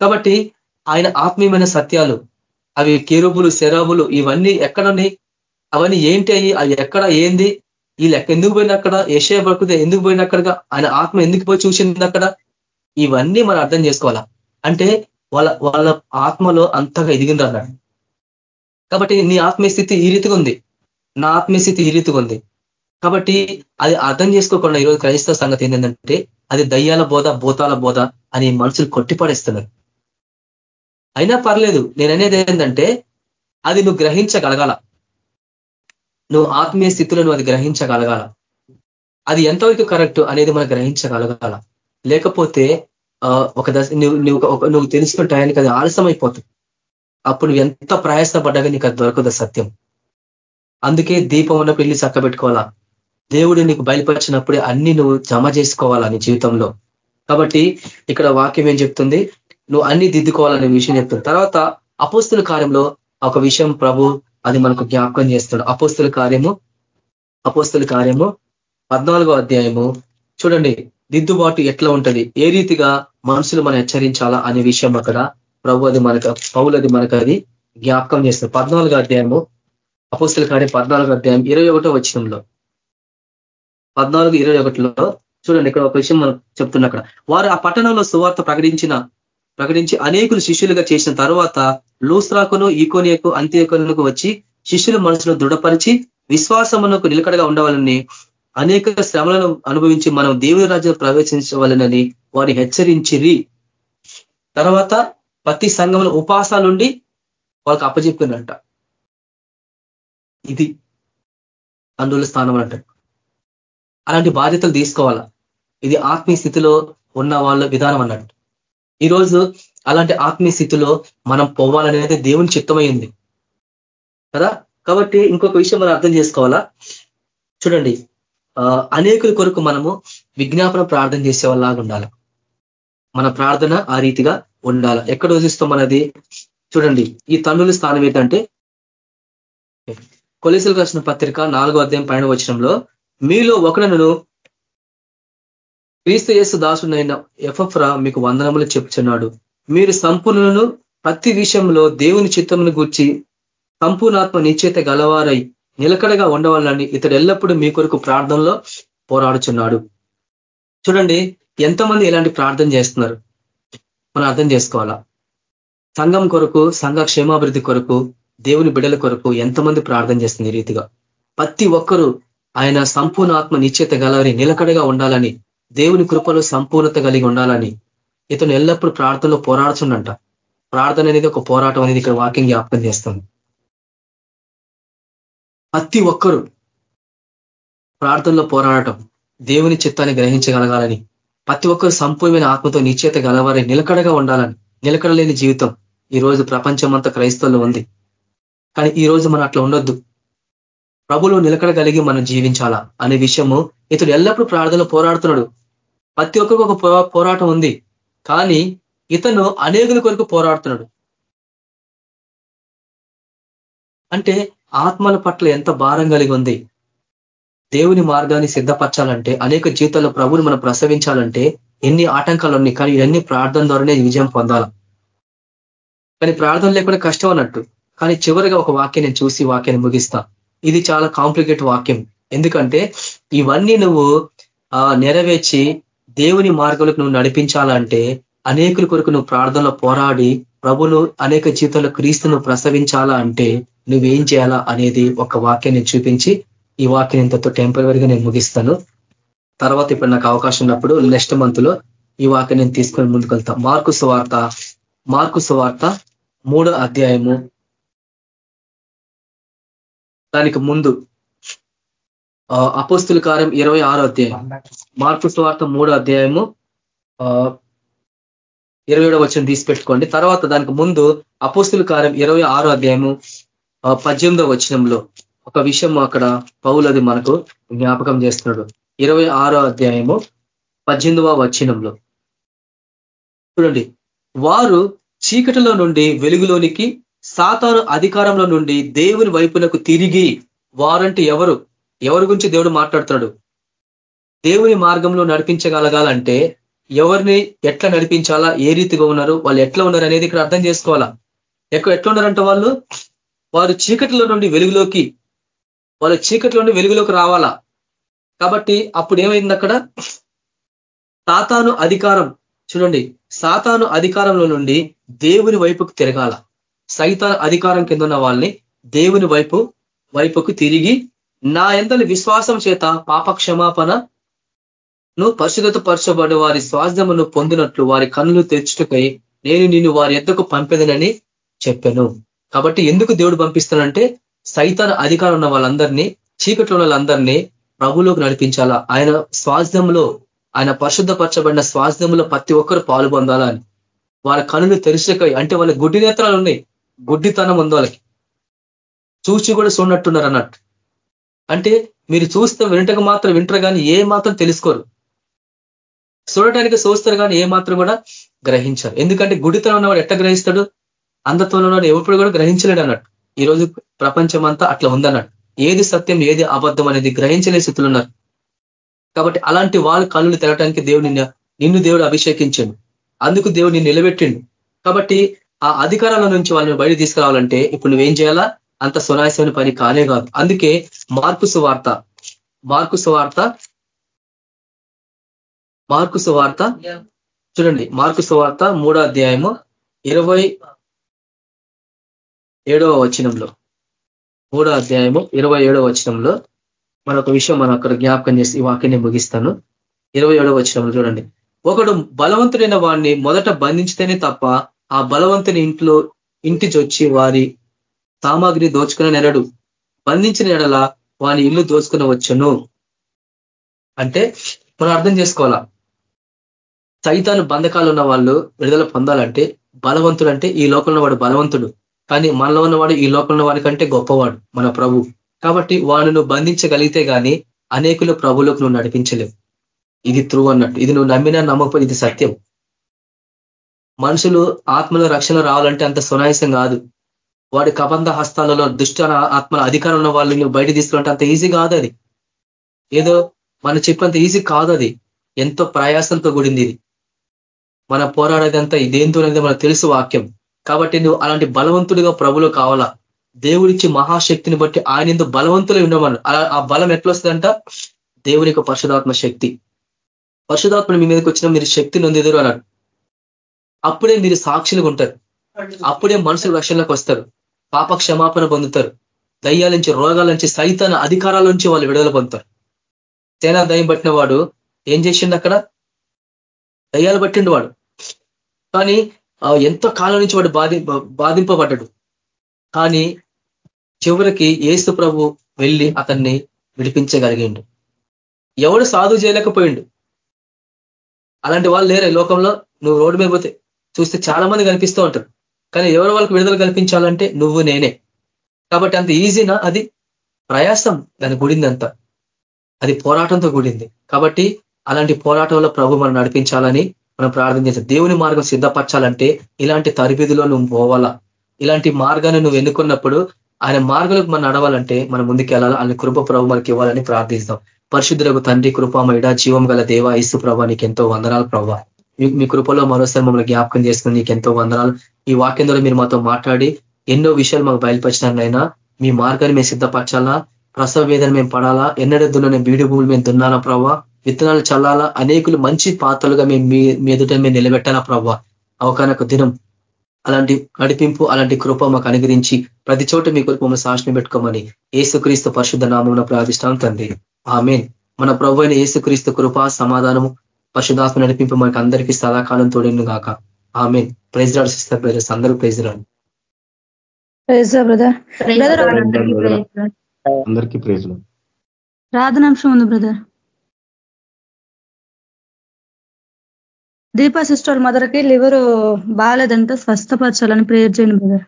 కాబట్టి ఆయన ఆత్మీయమైన సత్యాలు అవి కేరుబులు శరాబులు ఇవన్నీ ఎక్కడున్నాయి? అవన్నీ ఏంటి అయ్యి? అవి ఎక్కడ ఏంది? వీళ్ళు ఎక్క ఎందుకు పోయిన అక్కడ? ఏషయ బతుకుతే ఎందుకు పోయిన అక్కడగా ఆయన ఆత్మ ఎందుకు పోయి చూసింది అక్కడ? ఇవన్నీ మనం అర్థం చేసుకోవాలా? అంటే వాళ్ళ వాళ్ళ ఆత్మలో అంతగా ఎదిగింది అన్నాడు కాబట్టి నీ ఆత్మీయస్థితి ఈ రీతిగా ఉంది. నా ఆత్మీయస్థితి ఈ రీతిగా ఉంది. కాబట్టి అది అర్థం చేసుకోకుండా ఈరోజు క్రైస్తవ సంగతి ఏంటంటే అది దయ్యాల బోధ భూతాల బోధ అని మనుషులు కొట్టిపడేస్తున్నారు. అయినా పర్లేదు నేను అనేది ఏంటంటే అది నువ్వు గ్రహించగలగాల. నువ్వు ఆత్మీయ స్థితిలో నువ్వు అది గ్రహించగలగాల. అది ఎంతవరకు కరెక్ట్ అనేది మనం గ్రహించగలగాల. లేకపోతే ఒక దశ నువ్వు నువ్వు నువ్వు తెలుసుకున్న టయానికి అది ఆలస్యం అయిపోతుంది అప్పుడు నువ్వు ఎంత ప్రయాసపడ్డాగా నీకు అది దొరకదు సత్యం. అందుకే దీపం ఉన్న పెళ్ళి చక్కబెట్టుకోవాలా దేవుడు నీకు బయలుపరిచినప్పుడే అన్ని నువ్వు జమ చేసుకోవాలా నీ జీవితంలో. కాబట్టి ఇక్కడ వాక్యం ఏం చెప్తుంది? నువ్వు అన్ని దిద్దుకోవాలనే విషయం చెప్తుంది. తర్వాత అపోస్తుల కార్యంలో ఒక విషయం ప్రభు అది మనకు జ్ఞాపకం చేస్తాడు అపోస్తుల కార్యము అపోస్తుల కార్యము పద్నాలుగో అధ్యాయము. చూడండి దిద్దుబాటు ఎట్లా ఉంటది? ఏ రీతిగా మనుషులు మనం హెచ్చరించాలా అనే విషయం అక్కడ ప్రభు అది మనకు పౌలది మనకు అది జ్ఞాపకం చేస్తుంది. పద్నాలుగో అధ్యాయము అపోస్తుల కార్యం పద్నాలుగో అధ్యాయం ఇరవై ఒకటో వచ్చినంలో పద్నాలుగు ఇరవై ఒకటిలో చూడండి ఇక్కడ ఒక విషయం మనం చెప్తున్నా అక్కడ. వారు ఆ పట్టణంలో సువార్త ప్రకటించిన ప్రకటించి అనేకులు శిష్యులుగా చేసిన తర్వాత లూస్రాకును ఈకోనియకు అంత్యకులకు వచ్చి శిష్యుల మనసును దృఢపరిచి విశ్వాసమునకు నిలకడగా ఉండవాలని అనేక శ్రమలను అనుభవించి మనం దేవుని రాజ్యం ప్రవేశించవాలనని వారిని హెచ్చరించిరి. తర్వాత ప్రతి సంఘంలో ఉపాసాలుండి వాళ్ళకి అప్పచెప్పినట్ట ఇది అందులో స్థానం అంటారు అలాంటి బాధ్యతలు తీసుకోవాలా? ఇది ఆత్మీయ స్థితిలో ఉన్న వాళ్ళ విధానం అన్నట్టు. ఈరోజు అలాంటి ఆత్మీయ స్థితిలో మనం పోవాలనేది దేవుని చిత్తమైంది కదా? కాబట్టి ఇంకొక విషయం మనం అర్థం చేసుకోవాలా? చూడండి. అనేకుల కొరకు మనము విజ్ఞాపన ప్రార్థన చేసే వాళ్ళలాగా ఉండాలి. మన ప్రార్థన ఆ రీతిగా ఉండాలి. ఎక్కడ చూస్తాం మనది? చూడండి. ఈ తండ్రుల స్థానం ఏంటంటే కొలిసలు రాసిన పత్రిక నాలుగో అధ్యాయం పైన వచ్చినంలో మీలో ఒకడను క్రీస్తు యేసు దాసునైన ఎఫఫ్రా మీకు వందనములు చెప్తున్నాడు మీరు సంపూర్ణులను ప్రతి విషయంలో దేవుని చిత్తమును గుర్చి సంపూర్ణాత్మ నిశ్చేత గలవారై నిలకడగా ఉండవాలని ఇతడు ఎల్లప్పుడూ మీ కొరకు ప్రార్థనలో పోరాడుచున్నాడు. చూడండి ఎంతమంది ఇలాంటి ప్రార్థన చేస్తున్నారు? మనం అర్థం చేసుకోవాలా? సంఘం కొరకు సంఘ క్షేమాభివృద్ధి కొరకు దేవుని బిడల కొరకు ఎంతమంది ప్రార్థన చేస్తుంది ఈ రీతిగా? ప్రతి ఒక్కరూ ఆయన సంపూర్ణ ఆత్మ నిశ్చేత గలవని నిలకడగా ఉండాలని దేవుని కృపలో సంపూర్ణత కలిగి ఉండాలని ఇతను ఎల్లప్పుడూ ప్రార్థనలో పోరాడుతుండంట ప్రార్థన అనేది ఒక పోరాటం అనేది ఇక్కడ వాక్యం జ్ఞాపకం చేస్తుంది. ప్రతి ఒక్కరూ ప్రార్థనలో పోరాడటం దేవుని చిత్తాన్ని గ్రహించగలగాలని ప్రతి ఒక్కరు సంపూర్ణమైన ఆత్మతో నిశ్చేత గలవారి నిలకడగా ఉండాలని నిలకడలేని జీవితం ఈ రోజు ప్రపంచం క్రైస్తవులు ఉంది. కానీ ఈ రోజు మనం అట్లా ఉండొద్దు. ప్రభులు నిలకడ కలిగి మనం జీవించాలా అనే విషయము ఇతడు ఎల్లప్పుడూ ప్రార్థనలో పోరాడుతున్నాడు. ప్రతి ఒక్కరికి ఒక పోరాటం ఉంది. కానీ ఇతను అనేకుల కొరకు పోరాడుతున్నాడు. అంటే ఆత్మల పట్ల ఎంత భారం కలిగి ఉంది? దేవుని మార్గాన్ని సిద్ధపరచాలంటే అనేక జీవితాల్లో ప్రభుని మనం ప్రసవించాలంటే ఎన్ని ఆటంకాలు ఉన్నాయి? కానీ ఇవన్నీ ప్రార్థన ద్వారానే విజయం పొందాల? కానీ ప్రార్థన లేకుండా కష్టం అన్నట్టు. కానీ చివరిగా ఒక వాక్యం నేను చూసి వాక్యాన్ని ముగిస్తా. ఇది చాలా కాంప్లికేట్ వాక్యం. ఎందుకంటే ఇవన్నీ నువ్వు నెరవేర్చి దేవుని మార్గంలోకి నువ్వు నడిపించాలంటే అనేకుల కొరకు నువ్వు ప్రార్థనలో పోరాడి ప్రభులు అనేక జీవితంలో క్రీస్తును ప్రసవించాలా అంటే నువ్వేం చేయాలా అనేది ఒక వాక్యాన్ని చూపించి ఈ వాక్యం ఇంతతో టెంపరీగా నేను ముగిస్తాను. తర్వాత ఇప్పుడు నాకు అవకాశం ఉన్నప్పుడు నెక్స్ట్ మంత్లో ఈ వాక్యం నేను తీసుకొని ముందుకు వెళ్తా. మార్కు సువార్త మార్కు సువార్త మూడో అధ్యాయము. దానికి ముందు అపోస్తుల కార్యం ఇరవై ఆరో అధ్యాయం. మార్పు స్వార్థ మూడో అధ్యాయము ఇరవై ఏడో వచ్చిన తీసి పెట్టుకోండి. తర్వాత దానికి ముందు అపోస్తుల కార్యం ఇరవై ఆరో అధ్యాయము పద్దెనిమిదో వచనంలో ఒక విషయం అక్కడ పౌలది మనకు జ్ఞాపకం చేస్తున్నాడు. ఇరవై ఆరో అధ్యాయము పద్దెనిమిదవ వచనంలో. చూడండి. వారు చీకటిలో నుండి వెలుగులోనికి సాతాను అధికారంలో నుండి దేవుని వైపునకు తిరిగి వారంటే ఎవరు? ఎవరి గురించి దేవుడు మాట్లాడుతున్నాడు? దేవుని మార్గంలో నడిపించగలగాలంటే ఎవరిని ఎట్లా నడిపించాలా ఏ రీతిగా ఉన్నారు వాళ్ళు ఎట్లా ఉన్నారు అనేది ఇక్కడ అర్థం చేసుకోవాలా? ఎక్కువ ఎట్లా ఉన్నారంటే వాళ్ళు? వారు చీకటిలో నుండి వెలుగులోకి వాళ్ళు చీకటిలో నుండి వెలుగులోకి రావాలా? కాబట్టి అప్పుడు ఏమైంది అక్కడ? సాతాను అధికారం చూడండి సాతాను అధికారంలో నుండి దేవుని వైపుకు తిరగాల. సైతాన్ అధికారం కింద ఉన్న వాళ్ళని దేవుని వైపు వైపుకు తిరిగి నా ఎంతని విశ్వాసం చేత పాప క్షమాపణ నువ్వు పరిశుద్ధత పరచబడి వారి స్వాస్థ్యమును పొందినట్లు వారి కన్నులు తెచ్చుటకై నేను నిన్ను వారి ఎద్దకు పంపేదనని చెప్పాను. కాబట్టి ఎందుకు దేవుడు పంపిస్తానంటే సైతాన్ అధికారం ఉన్న వాళ్ళందరినీ చీకట్లో ఉన్న వాళ్ళందరినీ ప్రభులోకి నడిపించాలా? ఆయన స్వాస్థ్యంలో ఆయన పరిశుద్ధపరచబడిన స్వాస్థ్యంలో ప్రతి ఒక్కరు పాలు పొందాలని వారి కనులు తెరిచకై అంటే వాళ్ళ గుడ్డి నేత్రాలు ఉన్నాయి. గుడ్డితనం ఉంది వాళ్ళకి. చూసి కూడా చూడనట్టున్నారు అన్నట్టు. అంటే మీరు చూస్తే వినటకు మాత్రం వింటారు కానీ ఏ మాత్రం తెలుసుకోరు. చూడటానికి చూస్తారు కానీ ఏ మాత్రం కూడా గ్రహించారు. ఎందుకంటే గుడితనం ఉన్నవాడు ఎట్ట గ్రహిస్తాడు? అంధత్వంలో ఉన్నవాడు ఎప్పుడు కూడా గ్రహించలేడు అన్నట్టు. ఈరోజు ప్రపంచం అంతా అట్లా ఉందన్నట్టు. ఏది సత్యం ఏది అబద్ధం అనేది గ్రహించలే స్థితులు ఉన్నారు. కాబట్టి అలాంటి వాళ్ళ కళ్ళు తెరటానికి దేవుడు నిన్ను దేవుడు అభిషేకించాడు. అందుకు దేవుడు నిన్ను నిలబెట్టిండు. కాబట్టి ఆ అధికారాల నుంచి వాళ్ళని బయట తీసుకురావాలంటే ఇప్పుడు నువ్వేం చేయాలా? అంత సునాయసమైన పని కానే కాదు. అందుకే మార్కు సువార్త మార్కు సువార్త మార్కు సువార్త చూడండి మార్కు సువార్త మూడో అధ్యాయము ఇరవై ఏడవ వచనంలో. మూడో అధ్యాయము ఇరవై ఏడవ వచనంలో మనొక విషయం మనం అక్కడ జ్ఞాపకం చేసి ఈ వాక్యాన్ని ముగిస్తాను. ఇరవై ఏడవ వచనంలో చూడండి. ఒకడు బలవంతుడైన వాడిని మొదట బంధించితేనే తప్ప ఆ బలవంతుని ఇంట్లో ఇంటి చొచ్చి వారి సామాగ్రి దోచుకునే నెరడు బంధించిన ఎడల వాని ఇల్లు దోచుకుని వచ్చును అంటే మనం అర్థం చేసుకోవాలా? సైతాను బంధకాలు ఉన్న వాళ్ళు విడుదల పొందాలంటే బలవంతుడు అంటే ఈ లోకంలో వాడు బలవంతుడు. కానీ మనలో ఉన్నవాడు ఈ లోకంలో వాడి కంటే గొప్పవాడు మన ప్రభు. కాబట్టి వాడిని బంధించగలిగితే కానీ అనేకులు ప్రభులకు నువ్వు నడిపించలేవు. ఇది త్రూ అన్నట్టు. ఇది నువ్వు నమ్మినా నమ్మకపోతే ఇది సత్యం. మనుషులు ఆత్మల రక్షణ రావాలంటే అంత సునాయసం కాదు. వాడి కబంధ హస్తాలలో దుష్ట ఆత్మల అధికారం ఉన్న వాళ్ళు నువ్వు బయట తీసుకుంటే అంత ఈజీ కాదు అది. ఏదో మనం చెప్పంత ఈజీ కాదు అది. ఎంతో ప్రయాసంతో కూడింది ఇది. మన పోరాడేదంతా ఇదేంతో అనేది మనకు తెలుసు వాక్యం. కాబట్టి నువ్వు అలాంటి బలవంతుడిగా ప్రభులు కావాలా? దేవుడిచ్చి మహాశక్తిని బట్టి ఆయన ఎందుకు బలవంతులు ఉండమని. ఆ బలం ఎట్లొస్తుందంట? దేవుని యొక్క పరిశుధాత్మ శక్తి. పరిశుధాత్మ మీ మీదకి వచ్చిన మీరు శక్తి ఉందిదురు అన్నాడు అప్పుడే మీరు సాక్షులుగా ఉంటారు. అప్పుడే మనుషులు రక్షణలోకి వస్తారు. పాప క్షమాపణ పొందుతారు. దయ్యాల నుంచి రోగాల నుంచి సైతాన అధికారాల నుంచి వాళ్ళు విడుదల పొందుతారు. సేనా దయ్యం పట్టిన వాడు ఏం చేసిండు అక్కడ? దయ్యాలు పట్టిండు వాడు. కానీ ఎంతో కాలం నుంచి వాడు బాధి బాధింపబడ్డాడు. కానీ చివరికి ఏసు ప్రభు వెళ్ళి అతన్ని విడిపించగలిగిండు. ఎవడు సాధు చేయలేకపోయిండు. అలాంటి వాళ్ళు లేరు లోకంలో. నువ్వు రోడ్డు మీద పోతే చూస్తే చాలా మంది కనిపిస్తూ ఉంటారు. కానీ ఎవరు వాళ్ళకి విడుదల కల్పించాలంటే నువ్వు నేనే. కాబట్టి అంత ఈజీనా అది ప్రయాసం. దాని గుడిందంతా అది పోరాటంతో కూడింది. కాబట్టి అలాంటి పోరాటంలో ప్రభు మనం నడిపించాలని మనం ప్రార్థన చేస్తాం దేవుని మార్గం సిద్ధపరచాలంటే ఇలాంటి తరబిదిలో నువ్వు పోవాలా? ఇలాంటి మార్గాన్ని నువ్వు ఎన్నుకున్నప్పుడు ఆయన మార్గాలకు మనం నడవాలంటే మనం ముందుకెళ్ళాలా? ఆయన కృప ప్రభు మనకి ఇవ్వాలని ప్రార్థిస్తాం. పరిశుద్ధులకు తండ్రి కృపమైడ జీవం గల దేవ ఇసు ప్రభా నీకు ఎంతో వందనాలు ప్రభావ మీ కృపలో మరోసారి మమ్మల్ని జ్ఞాపకం చేసుకుని నీకు ఎంతో వందనాలు. ఈ వాక్యం ద్వారా మీరు మాతో మాట్లాడి ఎన్నో విషయాలు మాకు బయలుపరిచినారనైనా మీ మార్గాన్ని మేము సిద్ధపరచాలా? ప్రసవ వేదన మేము పడాలా? ఎన్నడద్దున బీడు భూములు మేము దున్నాలా ప్రభావ విత్తనాలు చల్లాలా? అనేకులు మంచి పాత్రలుగా మేము మీ ఎదుట మేము నిలబెట్టాలా ప్రభావ అవకానొక దినం. అలాంటి నడిపింపు అలాంటి కృప మాకు అనుగ్రహించి ప్రతి చోట మీ కొరకు మమ్మల్ని సాక్షిని పెట్టుకోమని ఏసుక్రీస్తు పరిశుద్ధ నామం ప్రార్థిష్టాం తండ్రి. ఆమె మన ప్రభు అయిన ఏసుక్రీస్తు కృప సమాధానము పరిశుధాత్మ నడిపింపు మనకి అందరికీ సదాకాలం తోడేను గాక. ఆమె ప్రైజ్ రాడు సిస్టర్ బ్రదర్స్ అందరూ ప్రైజ్ రాడు అందరికీ ప్రైజ్ ప్రార్థనాంశం ఉంది బ్రదర్. దీపా సిస్టర్ మదర్కి లివర్ బాగాలేదంటే స్వస్థపరచాలని ప్రేయర్ చేయండి బ్రదర్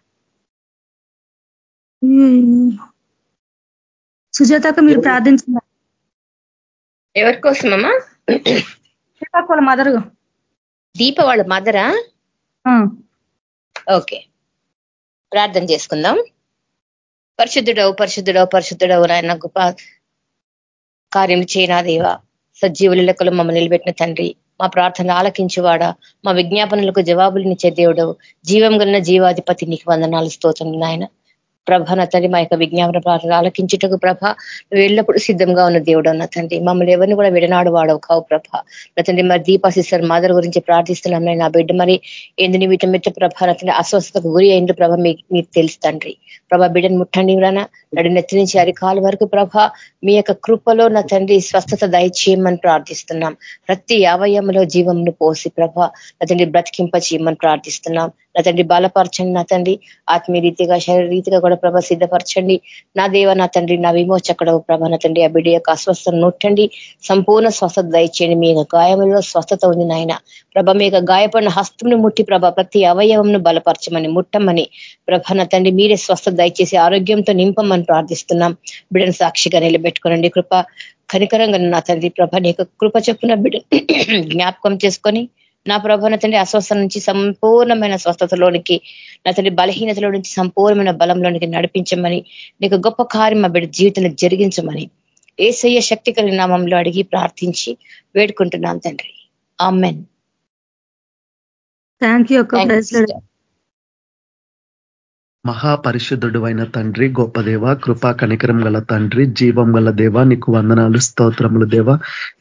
సుజాతకు మీరు ప్రార్థించిన ఎవరి కోసమమ్మా? దీపక్ వాళ్ళ మదర్. దీప వాళ్ళ మదరా? ఓకే. ప్రార్థన చేసుకుందాం. పరిశుద్ధుడవు పరిశుద్ధుడవు పరిశుద్ధుడవు నాయన గొప్ప కార్యం చేయనాదేవా సజీవుల లెక్కలు మమ్మల్ని నిలబెట్టిన తండ్రి. మా ప్రార్థన ఆలకించేవాడా? మా విజ్ఞాపనలకు జవాబులు నిచ్చే దేవుడవు. జీవం గలన జీవాధిపతి నీకు వందనాలు స్తోత్రం నాయన. ప్రభ నా తండ్రి మా యొక్క విజ్ఞాపన ప్రార్థన ఆలకించుటకు ప్రభ నువ్వు ఎల్లప్పుడూ సిద్ధంగా ఉన్న దేవుడు అన్న తండ్రి. మమ్మల్ని ఎవరిని కూడా విడనాడు వాడవు కావు ప్రభ. నా తండ్రి మరి దీపా సిస్టర్ గురించి ప్రార్థిస్తున్నాం నా బిడ్డ మరి ఎందు నిమిత్తం మిత్ర ప్రభ నా తండ్రి అస్వస్థతకు గురి అయింది ప్రభ మీకు తెలుసు తండ్రి. ప్రభ బిడ్డను ముట్టండి రాన నడి నెత్తి నుంచి అరికాల వరకు ప్రభ మీ యొక్క కృపలో నా తండ్రి స్వస్థత దయచేయమని ప్రార్థిస్తున్నాం. ప్రతి అవయంలో జీవంను పోసి ప్రభ నా తండ్రి బ్రతికింప చేయమని ప్రార్థిస్తున్నాం. నా తండ్రి బలపరచండి నా తండ్రి ఆత్మీయరీతిగా రీతిగా శరీర రీతిగా కూడా ప్రభ సిద్ధపరచండి. నా దేవ నా తండ్రి నా విమోచకడవు ప్రభ నా తండ్రి ఆ బిడ్డ యొక్క అస్వస్థను నొట్టండి. సంపూర్ణ స్వస్థత దయచేయండి. మీ యొక్క స్వస్థత ఉంది నాయన. ప్రభ మీ యొక్క గాయపడిన హస్తంను ముట్టి ప్రభ ప్రతి అవయవంను బలపరచమని ముట్టమని. ప్రభ నా తండ్రి మీరే స్వస్థత దయచేసి ఆరోగ్యంతో నింపమని ప్రార్థిస్తున్నాం. బిడ్డను సాక్షిగా నిలబెట్టుకోనండి. కృప కనికరంగా నా తండ్రి ప్రభ నీ కృప చెప్పున బిడ్డ [CLEARS THROAT] జ్ఞాపకం చేసుకొని నా ప్రభ నా తండ్రి అస్వస్థ నుంచి సంపూర్ణమైన స్వస్థతలోనికి నా తండ్రి బలహీనతలో నుంచి సంపూర్ణమైన బలంలోనికి నడిపించమని నీకు గొప్ప కార్యం మా బిడ్డ జీవితంలో జరిగించమని ఏసయ్య శక్తి కలిగిన నామంలో అడిగి ప్రార్థించి వేడుకుంటున్నాను తండ్రి. ఆమెన్. థ్యాంక్ యూ మహాపరిశుద్ధుడు అయిన తండ్రి గొప్ప దేవ కృపా కనికరం గల తండ్రి జీవం గల దేవ నీకు వందనాలు స్తోత్రములు దేవ.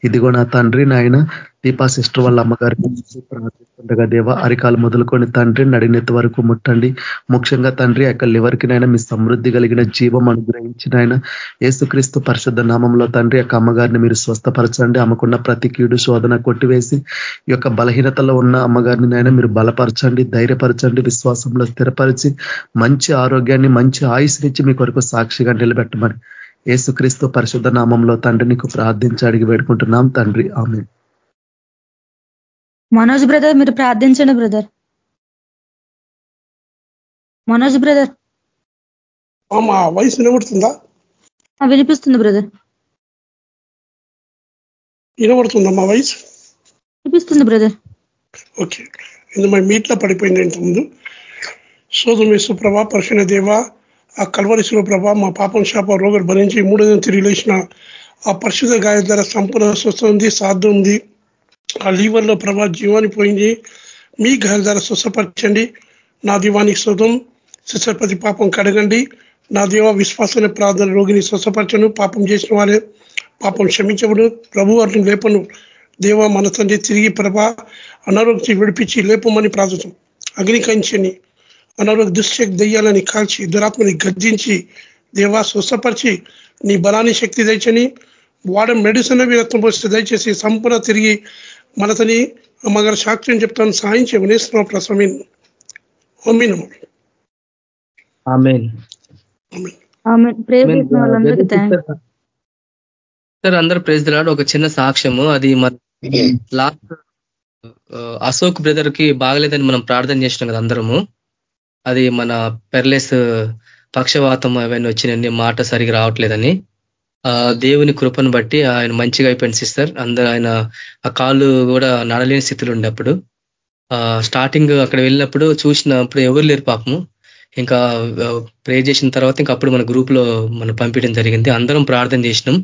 ఇదిగో నా తండ్రి నాయన దీపా సిస్టర్ వాళ్ళ అమ్మగారికి ప్రార్థిస్తుండగా దేవ అరికాలు మొదలుకొని తండ్రి నడినెత్తి వరకు ముట్టండి. ముఖ్యంగా తండ్రి యొక్క లివర్కి మీ సమృద్ధి కలిగిన జీవం అనుగ్రహించిన ఆయన ఏసుక్రీస్తు పరిశుద్ధ నామంలో తండ్రి యొక్క అమ్మగారిని మీరు స్వస్థపరచండి. అమ్మకున్న ప్రతి కీడు శోధన కొట్టివేసి ఈ యొక్క బలహీనతలో ఉన్న అమ్మగారిని నైనా మీరు బలపరచండి ధైర్యపరచండి విశ్వాసంలో స్థిరపరిచి మంచి ఆరోగ్యాన్ని మంచి ఆయుష్నిచ్చి మీ కొరకు సాక్షిగా నిలబెట్టమని ఏసుక్రీస్తు పరిశుద్ధ నామంలో తండ్రి నీకు ప్రార్థించి అడిగి వేడుకుంటున్నాం. తండ్రి ఆమె మనోజ్ బ్రదర్ మీరు ప్రార్థించండి బ్రదర్. మనోజ్ బ్రదర్. మా వయసు నిలబడుతుందా వినిపిస్తుంది బ్రదర్. వినబడుతుందా మా వయసు? వినిపిస్తుంది బ్రదర్. ఓకే. ఇది మరి మీట్లో పడిపోయింది ఇంతకుముందు సోదం ప్రభ పరశున దేవ ఆ కల్వరి ప్రభ మా పాపం శాప రోగులు భరించి మూడు తిరిగి లేచిన ఆ పరిశుద్ధ గాయ ద్వారా సంపూర్ణ స్వస్థ ఉంది సాధ్యం ఉంది. ఆ లీవర్లో ప్రభా జీవాన్ని పోయింది. మీ గాలి ద్వారా స్వసపరచండి నా దీవానికి శుతం శిశపతి పాపం కడగండి. నా దేవ విశ్వాసమైన ప్రార్థన రోగిని స్వసపరచను పాపం చేసిన వారే పాపం క్షమించబడు. ప్రభు వారిని లేపను. దేవ మన తండ్రి తిరిగి ప్రభా అనారోగ్యం విడిపించి లేపమని ప్రార్థన అగ్నికరించని అనారోగ్య దుశ్శక్తి దెయ్యాలని కాల్చి దురాత్మని గర్జించి దేవా స్వస్థపరిచి నీ బలాన్ని శక్తి తెచ్చని వాడ మెడిసిన్ రత్నం పోస్తే దయచేసి సంపూర్ణ తిరిగి మనతని అమ్మగారు సాక్ష్యం చెప్తాను. సాయం చేయమని ప్రసమీన్ సార్. అందరు ప్రేజ్ ఒక చిన్న సాక్ష్యము. అది లాస్ట్ అశోక్ బ్రదర్కి బాగలేదని మనం ప్రార్థన చేసినాం కదా అందరము. అది మన పెర్లెస్ పక్షవాతం అవన్నీ వచ్చినాయి మాట సరిగా రావట్లేదని. దేవుని కృపను బట్టి ఆయన మంచిగా అయిపోయింది సిస్టర్. అందరూ ఆయన ఆ కాళ్ళు కూడా నడలేని స్థితిలో ఉండే అప్పుడు స్టార్టింగ్ అక్కడ వెళ్ళినప్పుడు చూసినప్పుడు ఎవరు లేరు పాపము. ఇంకా ప్రే చేసిన తర్వాత ఇంకా అప్పుడు మన గ్రూప్లో మనం పంపించడం జరిగింది. అందరం ప్రార్థన చేసినాం.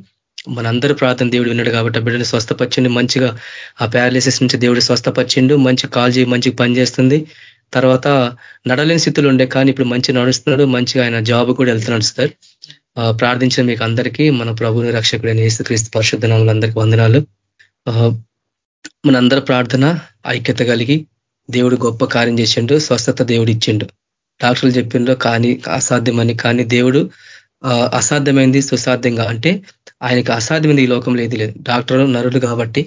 మన అందరూ ప్రార్థన దేవుడు విన్నాడు కాబట్టి ఆ బిడ్డని స్వస్థపరిచిండు. మంచిగా ఆ ప్యారాలిసిస్ నుంచి దేవుడు స్వస్థపరిచిండు. మంచి కాల్ చేయి మంచిగా పనిచేస్తుంది తర్వాత నడలేని స్థితిలో ఉండే కానీ ఇప్పుడు మంచి నడుస్తున్నాడు. మంచిగా ఆయన జాబ్ కూడా వెళ్తున్నాడు సార్ ప్రార్థించిన మీకు అందరికీ మన ప్రభుని రక్షకుడైన యేసుక్రీస్తు పరిశుద్ధ అందరికీ వందనాలు. మనందరి ప్రార్థన ఐక్యత కలిగి దేవుడు గొప్ప కార్యం చేసిండు స్వస్థత దేవుడు ఇచ్చిండు. డాక్టర్లు చెప్పిండ్రు కానీ అసాధ్యమని కానీ దేవుడు అసాధ్యమైంది సుసాధ్యంగా అంటే ఆయనకి అసాధ్యమైంది ఈ లోకంలో ఏది లేదు. డాక్టర్లు నరుడు కాబట్టి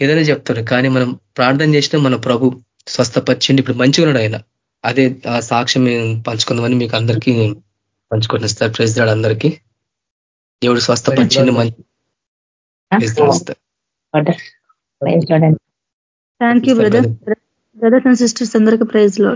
ఏదైనా చెప్తారు కానీ మనం ప్రార్థన చేసినా మన ప్రభు స్వస్థపరిచిండి. ఇప్పుడు మంచిగా ఉన్నాడు ఆయన. అదే ఆ సాక్ష్యం పంచుకుందామని మీకు అందరికీ పంచుకొని సార్ ప్రెసిడెంట్ అందరికీ. దేవుడు స్వస్థపరిచిండి మంచి thank you brother brothers and sisters అందరికీ ప్రైజ్లో